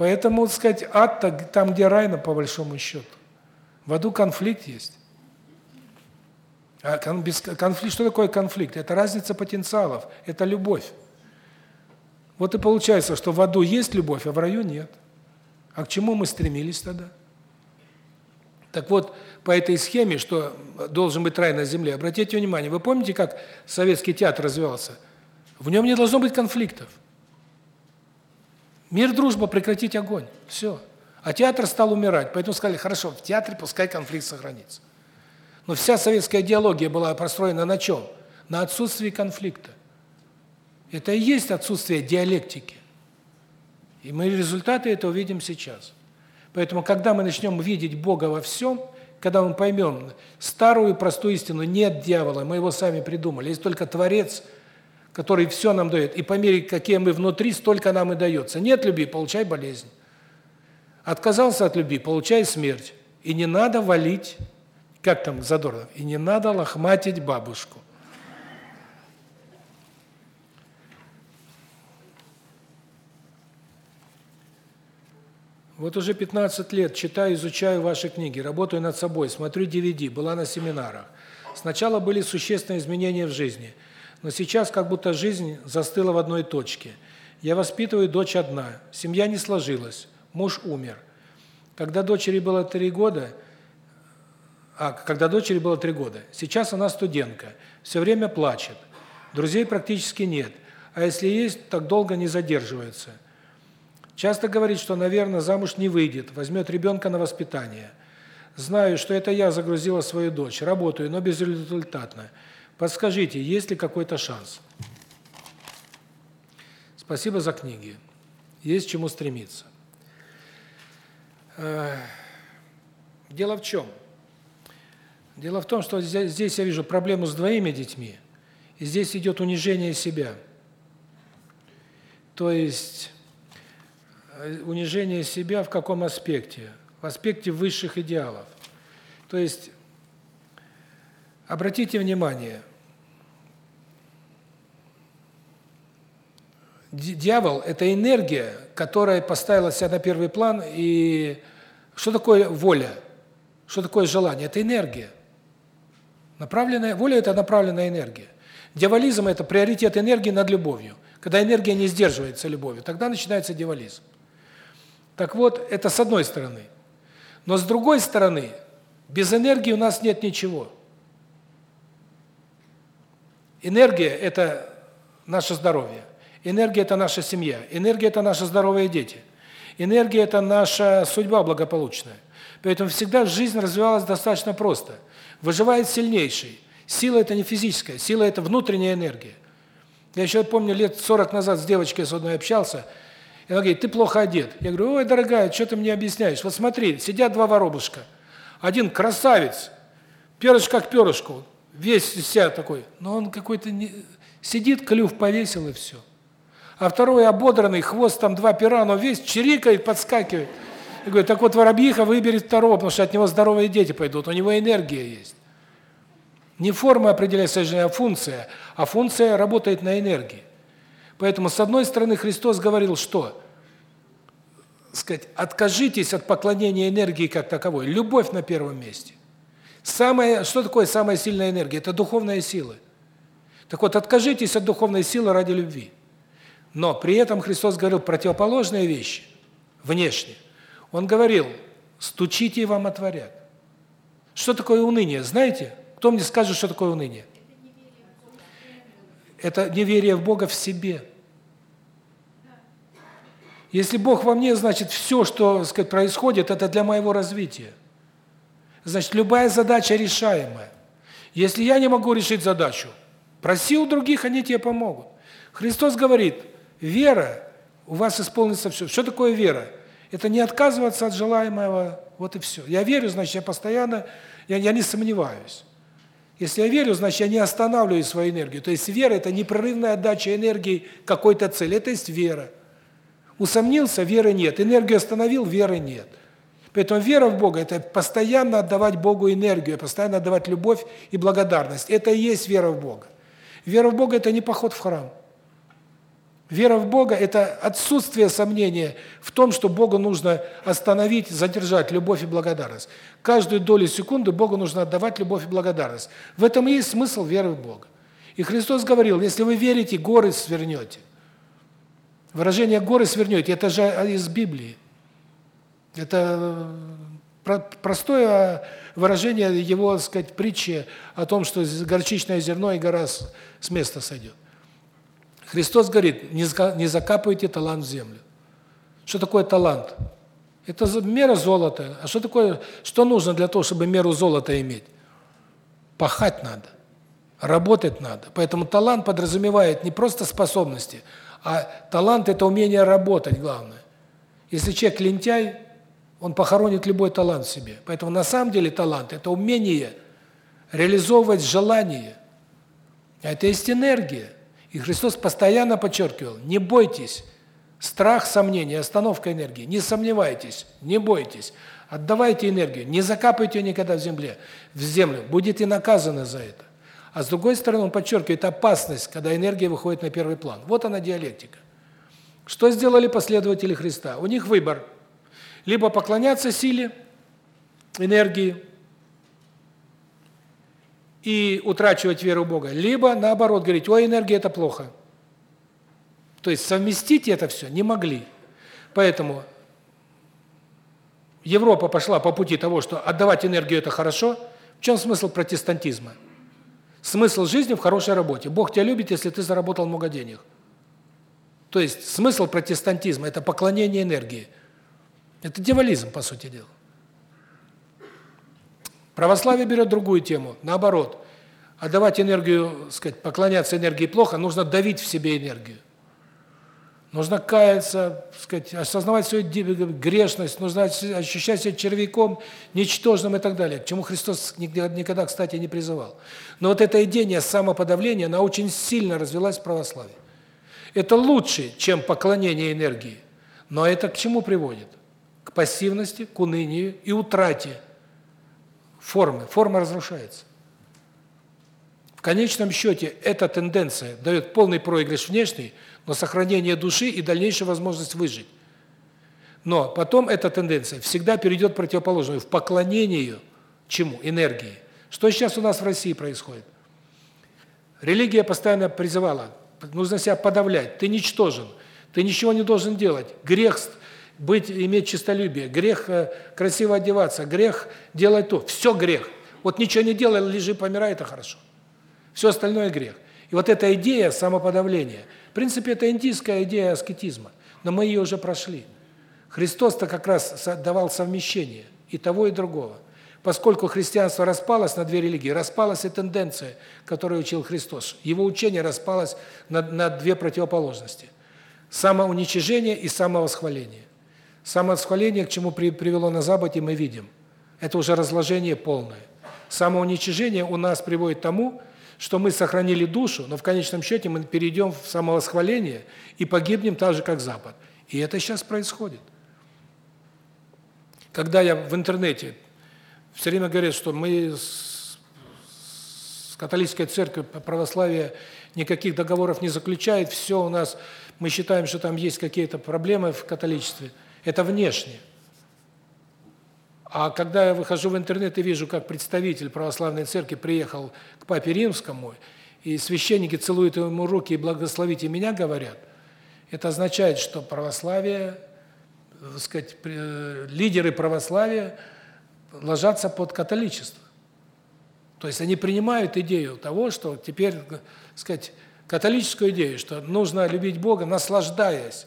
Поэтому, так сказать, ад там, где рай, по большому счету. В аду конфликт есть. А конфликт, что такое конфликт? Это разница потенциалов, это любовь. Вот и получается, что в аду есть любовь, а в раю нет. А к чему мы стремились тогда? Так вот, по этой схеме, что должен быть рай на земле, обратите внимание, вы помните, как советский театр развивался? В нем не должно быть конфликтов. Мир, дружба, прекратить огонь. Все. А театр стал умирать, поэтому сказали, хорошо, в театре пускай конфликт сохранится. Но вся советская идеология была построена на чем? На отсутствии конфликта. Это и есть отсутствие диалектики. И мы результаты этого видим сейчас. Поэтому, когда мы начнем видеть Бога во всем, когда мы поймем старую простую истину, нет дьявола, мы его сами придумали, есть только Творец, который все нам дает, и по мере, какие мы внутри, столько нам и дается. Нет любви, получай болезнь. Отказался от любви, получай смерть. И не надо валить, как там Задорнов, и не надо лохматить бабушку. Вот уже 15 лет читаю, изучаю ваши книги, работаю над собой, смотрю DVD, была на семинарах. Сначала были существенные изменения в жизни, но сейчас как будто жизнь застыла в одной точке. Я воспитываю дочь одна, семья не сложилась, муж умер. Когда дочери было три года, а когда дочери было три года, сейчас она студентка, все время плачет, друзей практически нет, а если есть, так долго не задерживается – Часто говорит, что, наверное, замуж не выйдет, возьмет ребенка на воспитание. Знаю, что это я загрузила свою дочь, работаю, но безрезультатно. Подскажите, есть ли какой-то шанс? Спасибо за книги. Есть чему стремиться. Э, дело в чем? Дело в том, что здесь я вижу проблему с двоими детьми, и здесь идет унижение себя. То есть Э, унижение себя в каком аспекте? В аспекте высших идеалов. То есть обратите внимание, дьявол это энергия, которая поставила себя на первый план, и что такое воля? Что такое желание? Это энергия. Направленная воля это направленная энергия. Дьяволизм это приоритет энергии над любовью. Когда энергия не сдерживается любовью, тогда начинается дьяволизм. Так вот, это с одной стороны. Но с другой стороны, без энергии у нас нет ничего. Энергия – это наше здоровье. Энергия – это наша семья. Энергия – это наши здоровые дети. Энергия – это наша судьба благополучная. Поэтому всегда жизнь развивалась достаточно просто. Выживает сильнейший. Сила – это не физическая, сила – это внутренняя энергия. Я еще помню, лет 40 назад с девочкой с одной общался, и она говорит, ты плохо одет. Я говорю, ой, дорогая, что ты мне объясняешь? Вот смотри, сидят два воробушка. Один красавец, перышко как перышко, весь из себя такой, но он какой-то не... сидит, клюв повесил и все. А второй ободранный, хвост там два пера, но весь чирикает, подскакивает. Я говорю, так вот воробьиха выберет второго, потому что от него здоровые дети пойдут, у него энергия есть. Не форма определяет содержание, а функция. А функция работает на энергии. Поэтому, с одной стороны, Христос говорил, что сказать, откажитесь от поклонения энергии как таковой. Любовь на первом месте. Самое, что такое самая сильная энергия? Это духовная сила. Так вот, откажитесь от духовной силы ради любви. Но при этом Христос говорил противоположные вещи, внешне. Он говорил, стучите и вам отворят. Что такое уныние, знаете? Кто мне скажет, что такое уныние? Это неверие в Бога в себе. Если Бог во мне, значит, все, что, сказать, происходит, это для моего развития. Значит, любая задача решаемая. Если я не могу решить задачу, проси у других, они тебе помогут. Христос говорит, вера, у вас исполнится все. Что такое вера? Это не отказываться от желаемого, вот и все. Я верю, значит, я постоянно, я, я не сомневаюсь. Если я верю, значит, я не останавливаю свою энергию. То есть вера – это непрерывная отдача энергии какой-то цели. Это есть вера. Усомнился – веры нет. Энергию остановил – веры нет. Поэтому вера в Бога – это постоянно отдавать Богу энергию, постоянно отдавать любовь и благодарность. Это и есть вера в Бога. Вера в Бога – это не поход в храм. Вера в Бога – это отсутствие сомнения в том, что Богу нужно остановить, задержать любовь и благодарность. Каждую долю секунды Богу нужно отдавать любовь и благодарность. В этом и есть смысл веры в Бога. И Христос говорил, если вы верите, горы свернете. Выражение «горы свернете» – это же из Библии. Это э, простое выражение его, так сказать, притчи о том, что горчичное зерно и гора с места сойдет. Христос говорит, не закапывайте талант в землю. Что такое талант? Это мера золота. А что такое, что нужно для того, чтобы меру золота иметь? Пахать надо, работать надо. Поэтому талант подразумевает не просто способности, а талант – это умение работать, главное. Если человек лентяй, он похоронит любой талант в себе. Поэтому на самом деле талант – это умение реализовывать желание. Это есть энергия. И Христос постоянно подчеркивал, не бойтесь, страх, сомнение, остановка энергии, не сомневайтесь, не бойтесь, отдавайте энергию, не закапывайте ее никогда в земле, в землю, будете наказаны за это. А с другой стороны, он подчеркивает опасность, когда энергия выходит на первый план. Вот она диалектика. Что сделали последователи Христа? У них выбор. Либо поклоняться силе, энергии и утрачивать веру в Бога, либо наоборот говорить: "Ой, энергия это плохо". То есть совместить это все не могли. Поэтому Европа пошла по пути того, что отдавать энергию это хорошо. В чем смысл протестантизма? Смысл жизни в хорошей работе. Бог тебя любит, если ты заработал много денег. То есть смысл протестантизма это поклонение энергии. Это дьяволизм, по сути дела. Православие берет другую тему, наоборот. Отдавать энергию, сказать, поклоняться энергии плохо, нужно давить в себе энергию. Нужно каяться, сказать, осознавать свою грешность, нужно ощущать себя червяком, ничтожным и так далее, к чему Христос никогда, кстати, не призывал. Но вот эта идея самоподавления, она очень сильно развилась в православии. Это лучше, чем поклонение энергии. Но это к чему приводит? К пассивности, к унынию и утрате формы. Форма разрушается. В конечном счете эта тенденция дает полный проигрыш внешний – но сохранение души и дальнейшая возможность выжить. Но потом эта тенденция всегда перейдет к противоположному, в поклонению чему? Энергии. Что сейчас у нас в России происходит? Религия постоянно призывала, нужно себя подавлять, ты ничтожен, ты ничего не должен делать, грех быть, иметь честолюбие, грех э, красиво одеваться, грех делать то, все грех. Вот ничего не делай, лежи, помирай, это хорошо. Все остальное грех. И вот эта идея самоподавления – в принципе, это индийская идея аскетизма, но мы ее уже прошли. Христос-то как раз давал совмещение и того, и другого. Поскольку христианство распалось на две религии, распалась и тенденция, которую учил Христос. Его учение распалось на, на две противоположности. Самоуничижение и самовосхваление. Самовосхваление, к чему при, привело на Западе, мы видим. Это уже разложение полное. Самоуничижение у нас приводит к тому, что мы сохранили душу, но в конечном счете мы перейдем в самовосхваление и погибнем так же, как Запад. И это сейчас происходит. Когда я в интернете все время говорят, что мы с, католической церковью православия никаких договоров не заключает, все у нас, мы считаем, что там есть какие-то проблемы в католичестве. Это внешне. А когда я выхожу в интернет и вижу, как представитель православной церкви приехал к папе Римскому, и священники целуют ему руки и благословите меня говорят, это означает, что православие, так сказать, лидеры православия ложатся под католичество. То есть они принимают идею того, что теперь, так сказать, католическую идею, что нужно любить Бога, наслаждаясь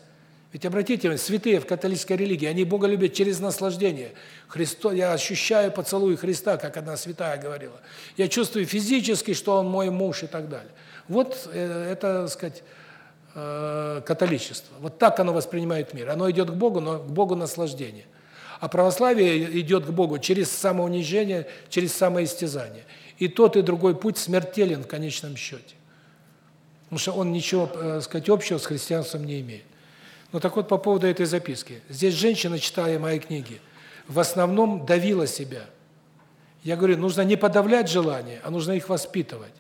ведь обратите внимание, святые в католической религии, они Бога любят через наслаждение. Христо, я ощущаю поцелуй Христа, как одна святая говорила. Я чувствую физически, что он мой муж и так далее. Вот э, это, так сказать, э, католичество. Вот так оно воспринимает мир. Оно идет к Богу, но к Богу наслаждение. А православие идет к Богу через самоунижение, через самоистязание. И тот, и другой путь смертелен в конечном счете. Потому что он ничего, так э, сказать, общего с христианством не имеет. Ну так вот по поводу этой записки. Здесь женщина, читая мои книги, в основном давила себя. Я говорю, нужно не подавлять желания, а нужно их воспитывать.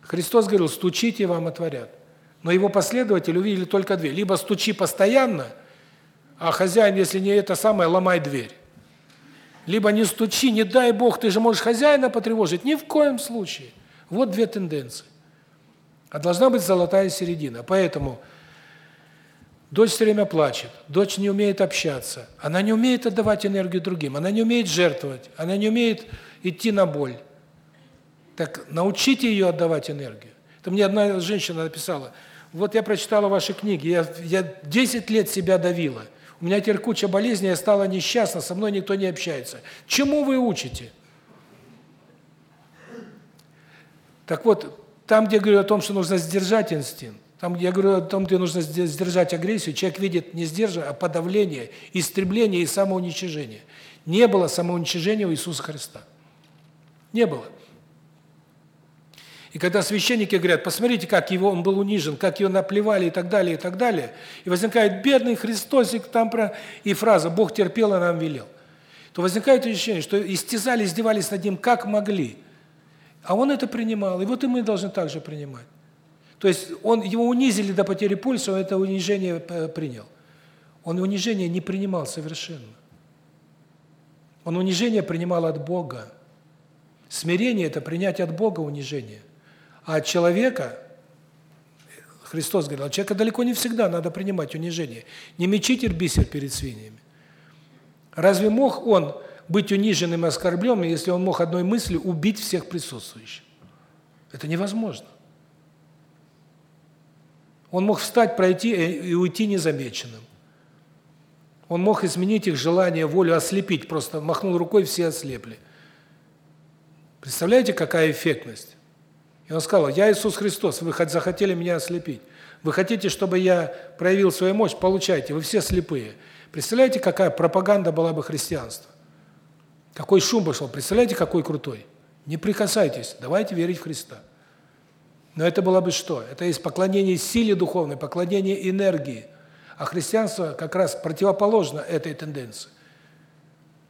Христос говорил, стучите, вам отворят. Но его последователи увидели только две. Либо стучи постоянно, а хозяин, если не это самое, ломай дверь. Либо не стучи, не дай Бог, ты же можешь хозяина потревожить. Ни в коем случае. Вот две тенденции. А должна быть золотая середина. Поэтому Дочь все время плачет, дочь не умеет общаться, она не умеет отдавать энергию другим, она не умеет жертвовать, она не умеет идти на боль. Так научите ее отдавать энергию. Это мне одна женщина написала, вот я прочитала ваши книги, я, я 10 лет себя давила, у меня теперь куча болезней, я стала несчастна, со мной никто не общается. Чему вы учите? Так вот, там, где говорю о том, что нужно сдержать инстинкт, там я говорю о том, где нужно сдержать агрессию, человек видит не сдерживание, а подавление, истребление и самоуничижение. Не было самоуничижения у Иисуса Христа. Не было. И когда священники говорят, посмотрите, как его он был унижен, как его наплевали и так далее, и так далее, и возникает бедный Христосик там про и фраза Бог терпел и нам велел. То возникает ощущение, что истязали, издевались над ним как могли. А он это принимал, и вот и мы должны также принимать. То есть он его унизили до потери пульса, он это унижение э, принял. Он унижение не принимал совершенно. Он унижение принимал от Бога. Смирение это принять от Бога унижение. А от человека Христос говорил, человека далеко не всегда надо принимать унижение. Не мечите бисер перед свиньями. Разве мог он быть униженным и оскорбленным, если он мог одной мыслью убить всех присутствующих? Это невозможно. Он мог встать, пройти и уйти незамеченным. Он мог изменить их желание, волю, ослепить, просто махнул рукой, все ослепли. Представляете, какая эффектность? И он сказал, я Иисус Христос, вы хоть захотели меня ослепить. Вы хотите, чтобы я проявил свою мощь, получайте, вы все слепые. Представляете, какая пропаганда была бы христианства? Какой шум пошел, представляете, какой крутой? Не прикасайтесь, давайте верить в Христа. Но это было бы что? Это есть поклонение силе духовной, поклонение энергии. А христианство как раз противоположно этой тенденции.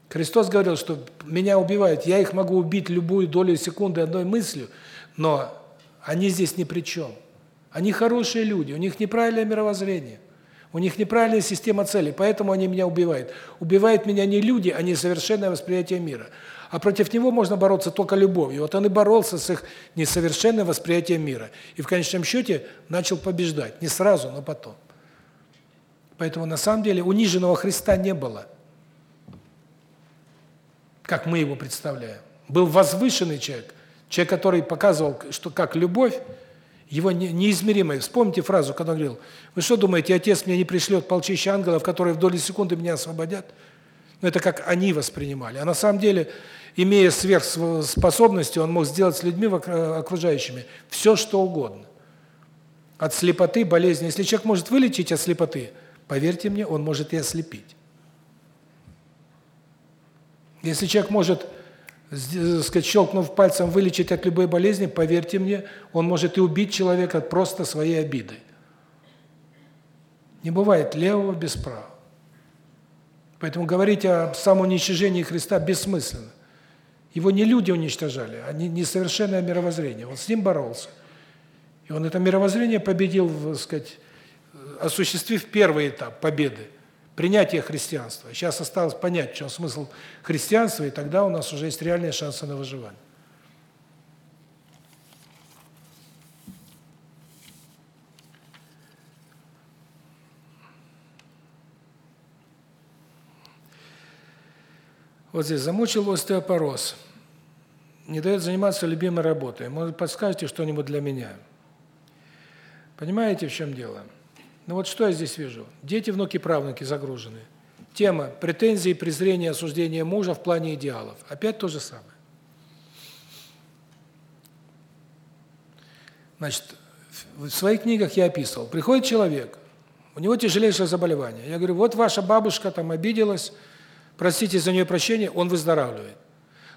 Христос говорил, что меня убивают, я их могу убить любую долю секунды одной мыслью, но они здесь ни при чем. Они хорошие люди, у них неправильное мировоззрение. У них неправильная система целей, поэтому они меня убивают. Убивают меня не люди, а несовершенное восприятие мира. А против него можно бороться только любовью. Вот он и боролся с их несовершенным восприятием мира. И в конечном счете начал побеждать. Не сразу, но потом. Поэтому на самом деле униженного Христа не было. Как мы его представляем. Был возвышенный человек. Человек, который показывал, что как любовь, Его неизмеримое. Вспомните фразу, когда он говорил, вы что думаете, отец мне не пришлет полчища ангелов, которые в доли секунды меня освободят? Ну, это как они воспринимали. А на самом деле, имея сверхспособности, он мог сделать с людьми окружающими все, что угодно. От слепоты, болезни. Если человек может вылечить от слепоты, поверьте мне, он может и ослепить. Если человек может сказать, щелкнув пальцем, вылечить от любой болезни, поверьте мне, он может и убить человека просто своей обидой. Не бывает левого без правого. Поэтому говорить о самоуничижении Христа бессмысленно. Его не люди уничтожали, а несовершенное мировоззрение. Он с ним боролся. И он это мировоззрение победил, так сказать, осуществив первый этап победы принятие христианства. Сейчас осталось понять, в чем смысл христианства, и тогда у нас уже есть реальные шансы на выживание. Вот здесь замучил остеопороз. Не дает заниматься любимой работой. Может, подскажете что-нибудь для меня? Понимаете, в чем дело? Ну вот что я здесь вижу? Дети, внуки, правнуки загружены. Тема претензии, презрения, осуждения мужа в плане идеалов. Опять то же самое. Значит, в своих книгах я описывал. Приходит человек, у него тяжелейшее заболевание. Я говорю, вот ваша бабушка там обиделась, простите за нее прощения, он выздоравливает.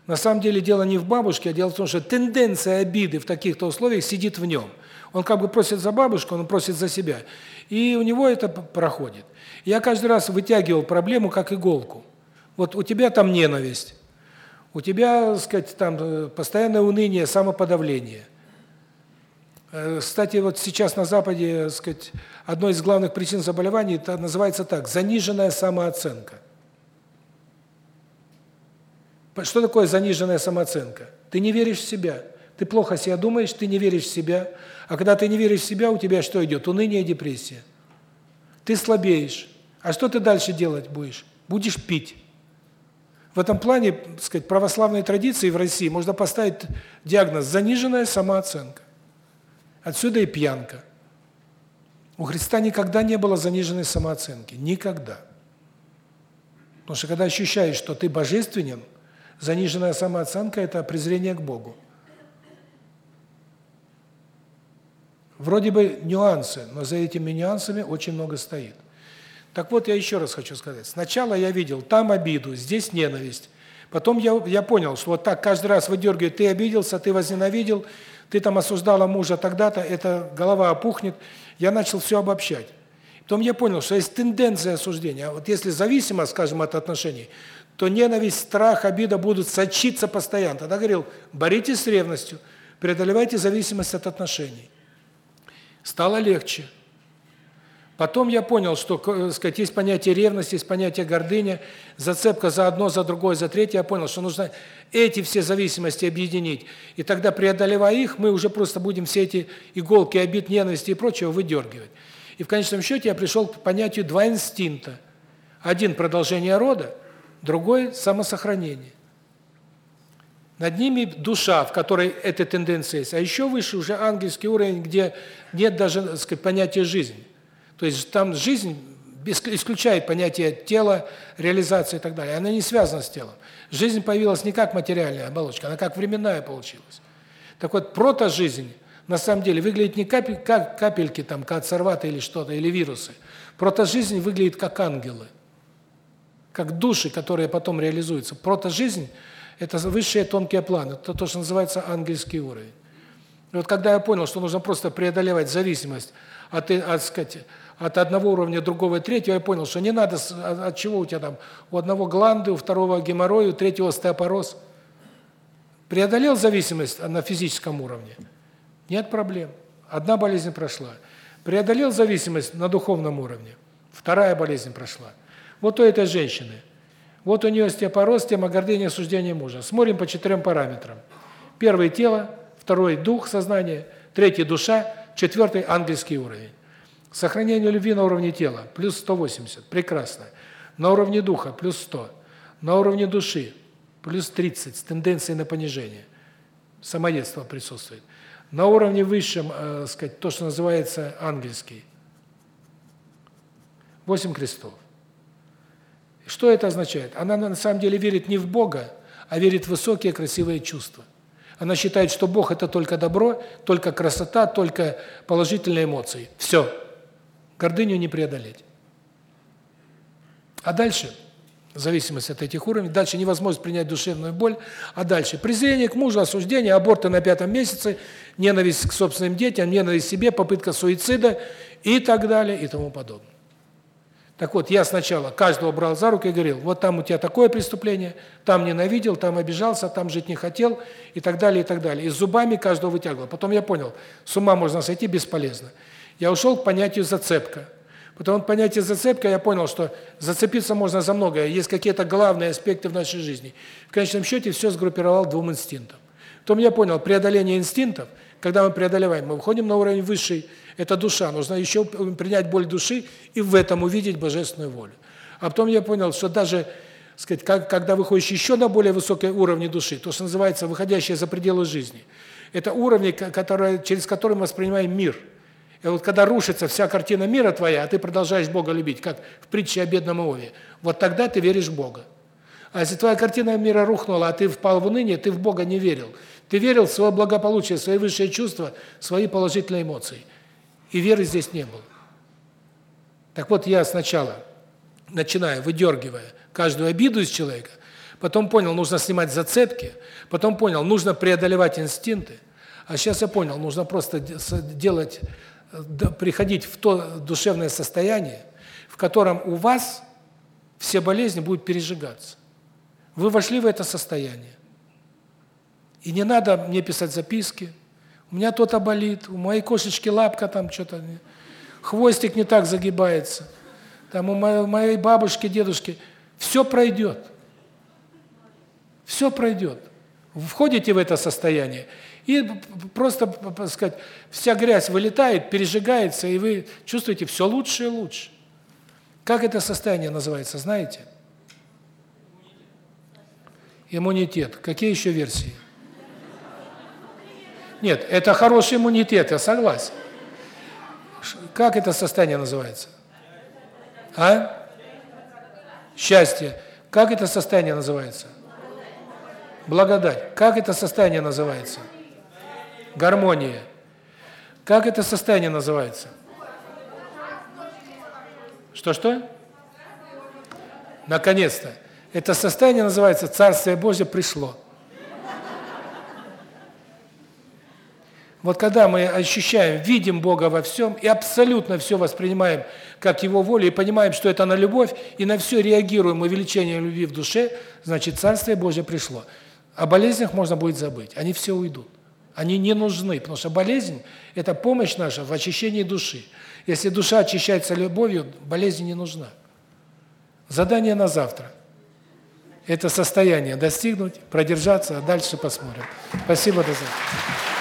На самом деле дело не в бабушке, а дело в том, что тенденция обиды в таких-то условиях сидит в нем. Он как бы просит за бабушку, он просит за себя. И у него это проходит. Я каждый раз вытягивал проблему как иголку. Вот у тебя там ненависть, у тебя, так сказать, там э, постоянное уныние, самоподавление. Э, кстати, вот сейчас на Западе, так сказать, одной из главных причин заболеваний это называется так – заниженная самооценка. Что такое заниженная самооценка? Ты не веришь в себя. Ты плохо себя думаешь, ты не веришь в себя. А когда ты не веришь в себя, у тебя что идет? Уныние, депрессия. Ты слабеешь. А что ты дальше делать будешь? Будешь пить. В этом плане, так сказать, православной традиции в России можно поставить диагноз заниженная самооценка. Отсюда и пьянка. У Христа никогда не было заниженной самооценки, никогда. Потому что когда ощущаешь, что ты божественен, заниженная самооценка это презрение к Богу. Вроде бы нюансы, но за этими нюансами очень много стоит. Так вот, я еще раз хочу сказать. Сначала я видел там обиду, здесь ненависть. Потом я я понял, что вот так каждый раз выдергивает, ты обиделся, ты возненавидел, ты там осуждала мужа тогда-то, эта голова опухнет. Я начал все обобщать. Потом я понял, что есть тенденция осуждения. А вот если зависимо, скажем, от отношений, то ненависть, страх, обида будут сочиться постоянно. Тогда говорил, боритесь с ревностью, преодолевайте зависимость от отношений. Стало легче. Потом я понял, что, э, сказать, есть понятие ревности, есть понятие гордыня, зацепка за одно, за другое, за третье. Я понял, что нужно эти все зависимости объединить. И тогда, преодолевая их, мы уже просто будем все эти иголки обид, ненависти и прочего выдергивать. И в конечном счете я пришел к понятию два инстинкта. Один – продолжение рода, другой – самосохранение. Над ними душа, в которой эта тенденция есть. А еще выше уже ангельский уровень, где нет даже, так сказать, понятия жизни. То есть там жизнь исключает понятие тела, реализации и так далее. Она не связана с телом. Жизнь появилась не как материальная оболочка, она как временная получилась. Так вот, прото-жизнь на самом деле выглядит не капель, как капельки, там, консерваты или что-то, или вирусы. Прото-жизнь выглядит как ангелы, как души, которые потом реализуются. Прото-жизнь – это высшие тонкие планы, это то, что называется ангельский уровень. И вот когда я понял, что нужно просто преодолевать зависимость от, от сказать, от одного уровня другого третьего, я понял, что не надо от чего у тебя там у одного гланды, у второго геморрой, у третьего остеопороз. Преодолел зависимость на физическом уровне. Нет проблем. Одна болезнь прошла. Преодолел зависимость на духовном уровне. Вторая болезнь прошла. Вот у этой женщины вот у нее остеопороз, тема гордыни, осуждения мужа. Смотрим по четырем параметрам. Первый – тело, второй – дух, сознание, третий – душа, четвертый – ангельский уровень. Сохранение любви на уровне тела – плюс 180, прекрасно. На уровне духа – плюс 100. На уровне души – плюс 30, с тенденцией на понижение. Самоедство присутствует. На уровне высшем, э, сказать, то, что называется ангельский. Восемь крестов. Что это означает? Она на самом деле верит не в Бога, а верит в высокие красивые чувства. Она считает, что Бог это только добро, только красота, только положительные эмоции. Все. Гордыню не преодолеть. А дальше зависимость от этих уровней, дальше невозможность принять душевную боль, а дальше презрение к мужу, осуждение, аборты на пятом месяце, ненависть к собственным детям, ненависть к себе, попытка суицида и так далее и тому подобное. Так вот, я сначала каждого брал за руку и говорил, вот там у тебя такое преступление, там ненавидел, там обижался, там жить не хотел, и так далее, и так далее. И зубами каждого вытягивал. Потом я понял, с ума можно сойти бесполезно. Я ушел к понятию зацепка. Потом от понятия зацепка я понял, что зацепиться можно за многое, есть какие-то главные аспекты в нашей жизни. В конечном счете все сгруппировал двум инстинктам. Потом я понял, преодоление инстинктов, когда мы преодолеваем, мы выходим на уровень высший это душа. Нужно еще принять боль души и в этом увидеть божественную волю. А потом я понял, что даже, сказать, как, когда выходишь еще на более высокий уровень души, то, что называется выходящие за пределы жизни, это уровни, которые, через которые мы воспринимаем мир. И вот когда рушится вся картина мира твоя, а ты продолжаешь Бога любить, как в притче о бедном Иове, вот тогда ты веришь в Бога. А если твоя картина мира рухнула, а ты впал в уныние, ты в Бога не верил. Ты верил в свое благополучие, в свои высшие чувства, в свои положительные эмоции. И веры здесь не было. Так вот, я сначала, начиная, выдергивая каждую обиду из человека, потом понял, нужно снимать зацепки, потом понял, нужно преодолевать инстинкты, а сейчас я понял, нужно просто делать, приходить в то душевное состояние, в котором у вас все болезни будут пережигаться. Вы вошли в это состояние. И не надо мне писать записки, у меня то-то болит, у моей кошечки лапка там что-то, хвостик не так загибается. Там у моей, бабушки, дедушки все пройдет. Все пройдет. Входите в это состояние, и просто, так сказать, вся грязь вылетает, пережигается, и вы чувствуете все лучше и лучше. Как это состояние называется, знаете? Иммунитет. Какие еще версии? Нет, это хороший иммунитет, я согласен. Как это состояние называется? А? Счастье. Как это состояние называется? Благодать. Как это состояние называется? Гармония. Как это состояние называется? Что-что? Наконец-то. Это состояние называется Царствие Божье пришло. Вот когда мы ощущаем, видим Бога во всем и абсолютно все воспринимаем как Его волю и понимаем, что это на любовь, и на все реагируем увеличением любви в душе, значит, Царствие Божье пришло. О болезнях можно будет забыть, они все уйдут. Они не нужны, потому что болезнь – это помощь наша в очищении души. Если душа очищается любовью, болезнь не нужна. Задание на завтра – это состояние достигнуть, продержаться, а дальше посмотрим. Спасибо, до завтра.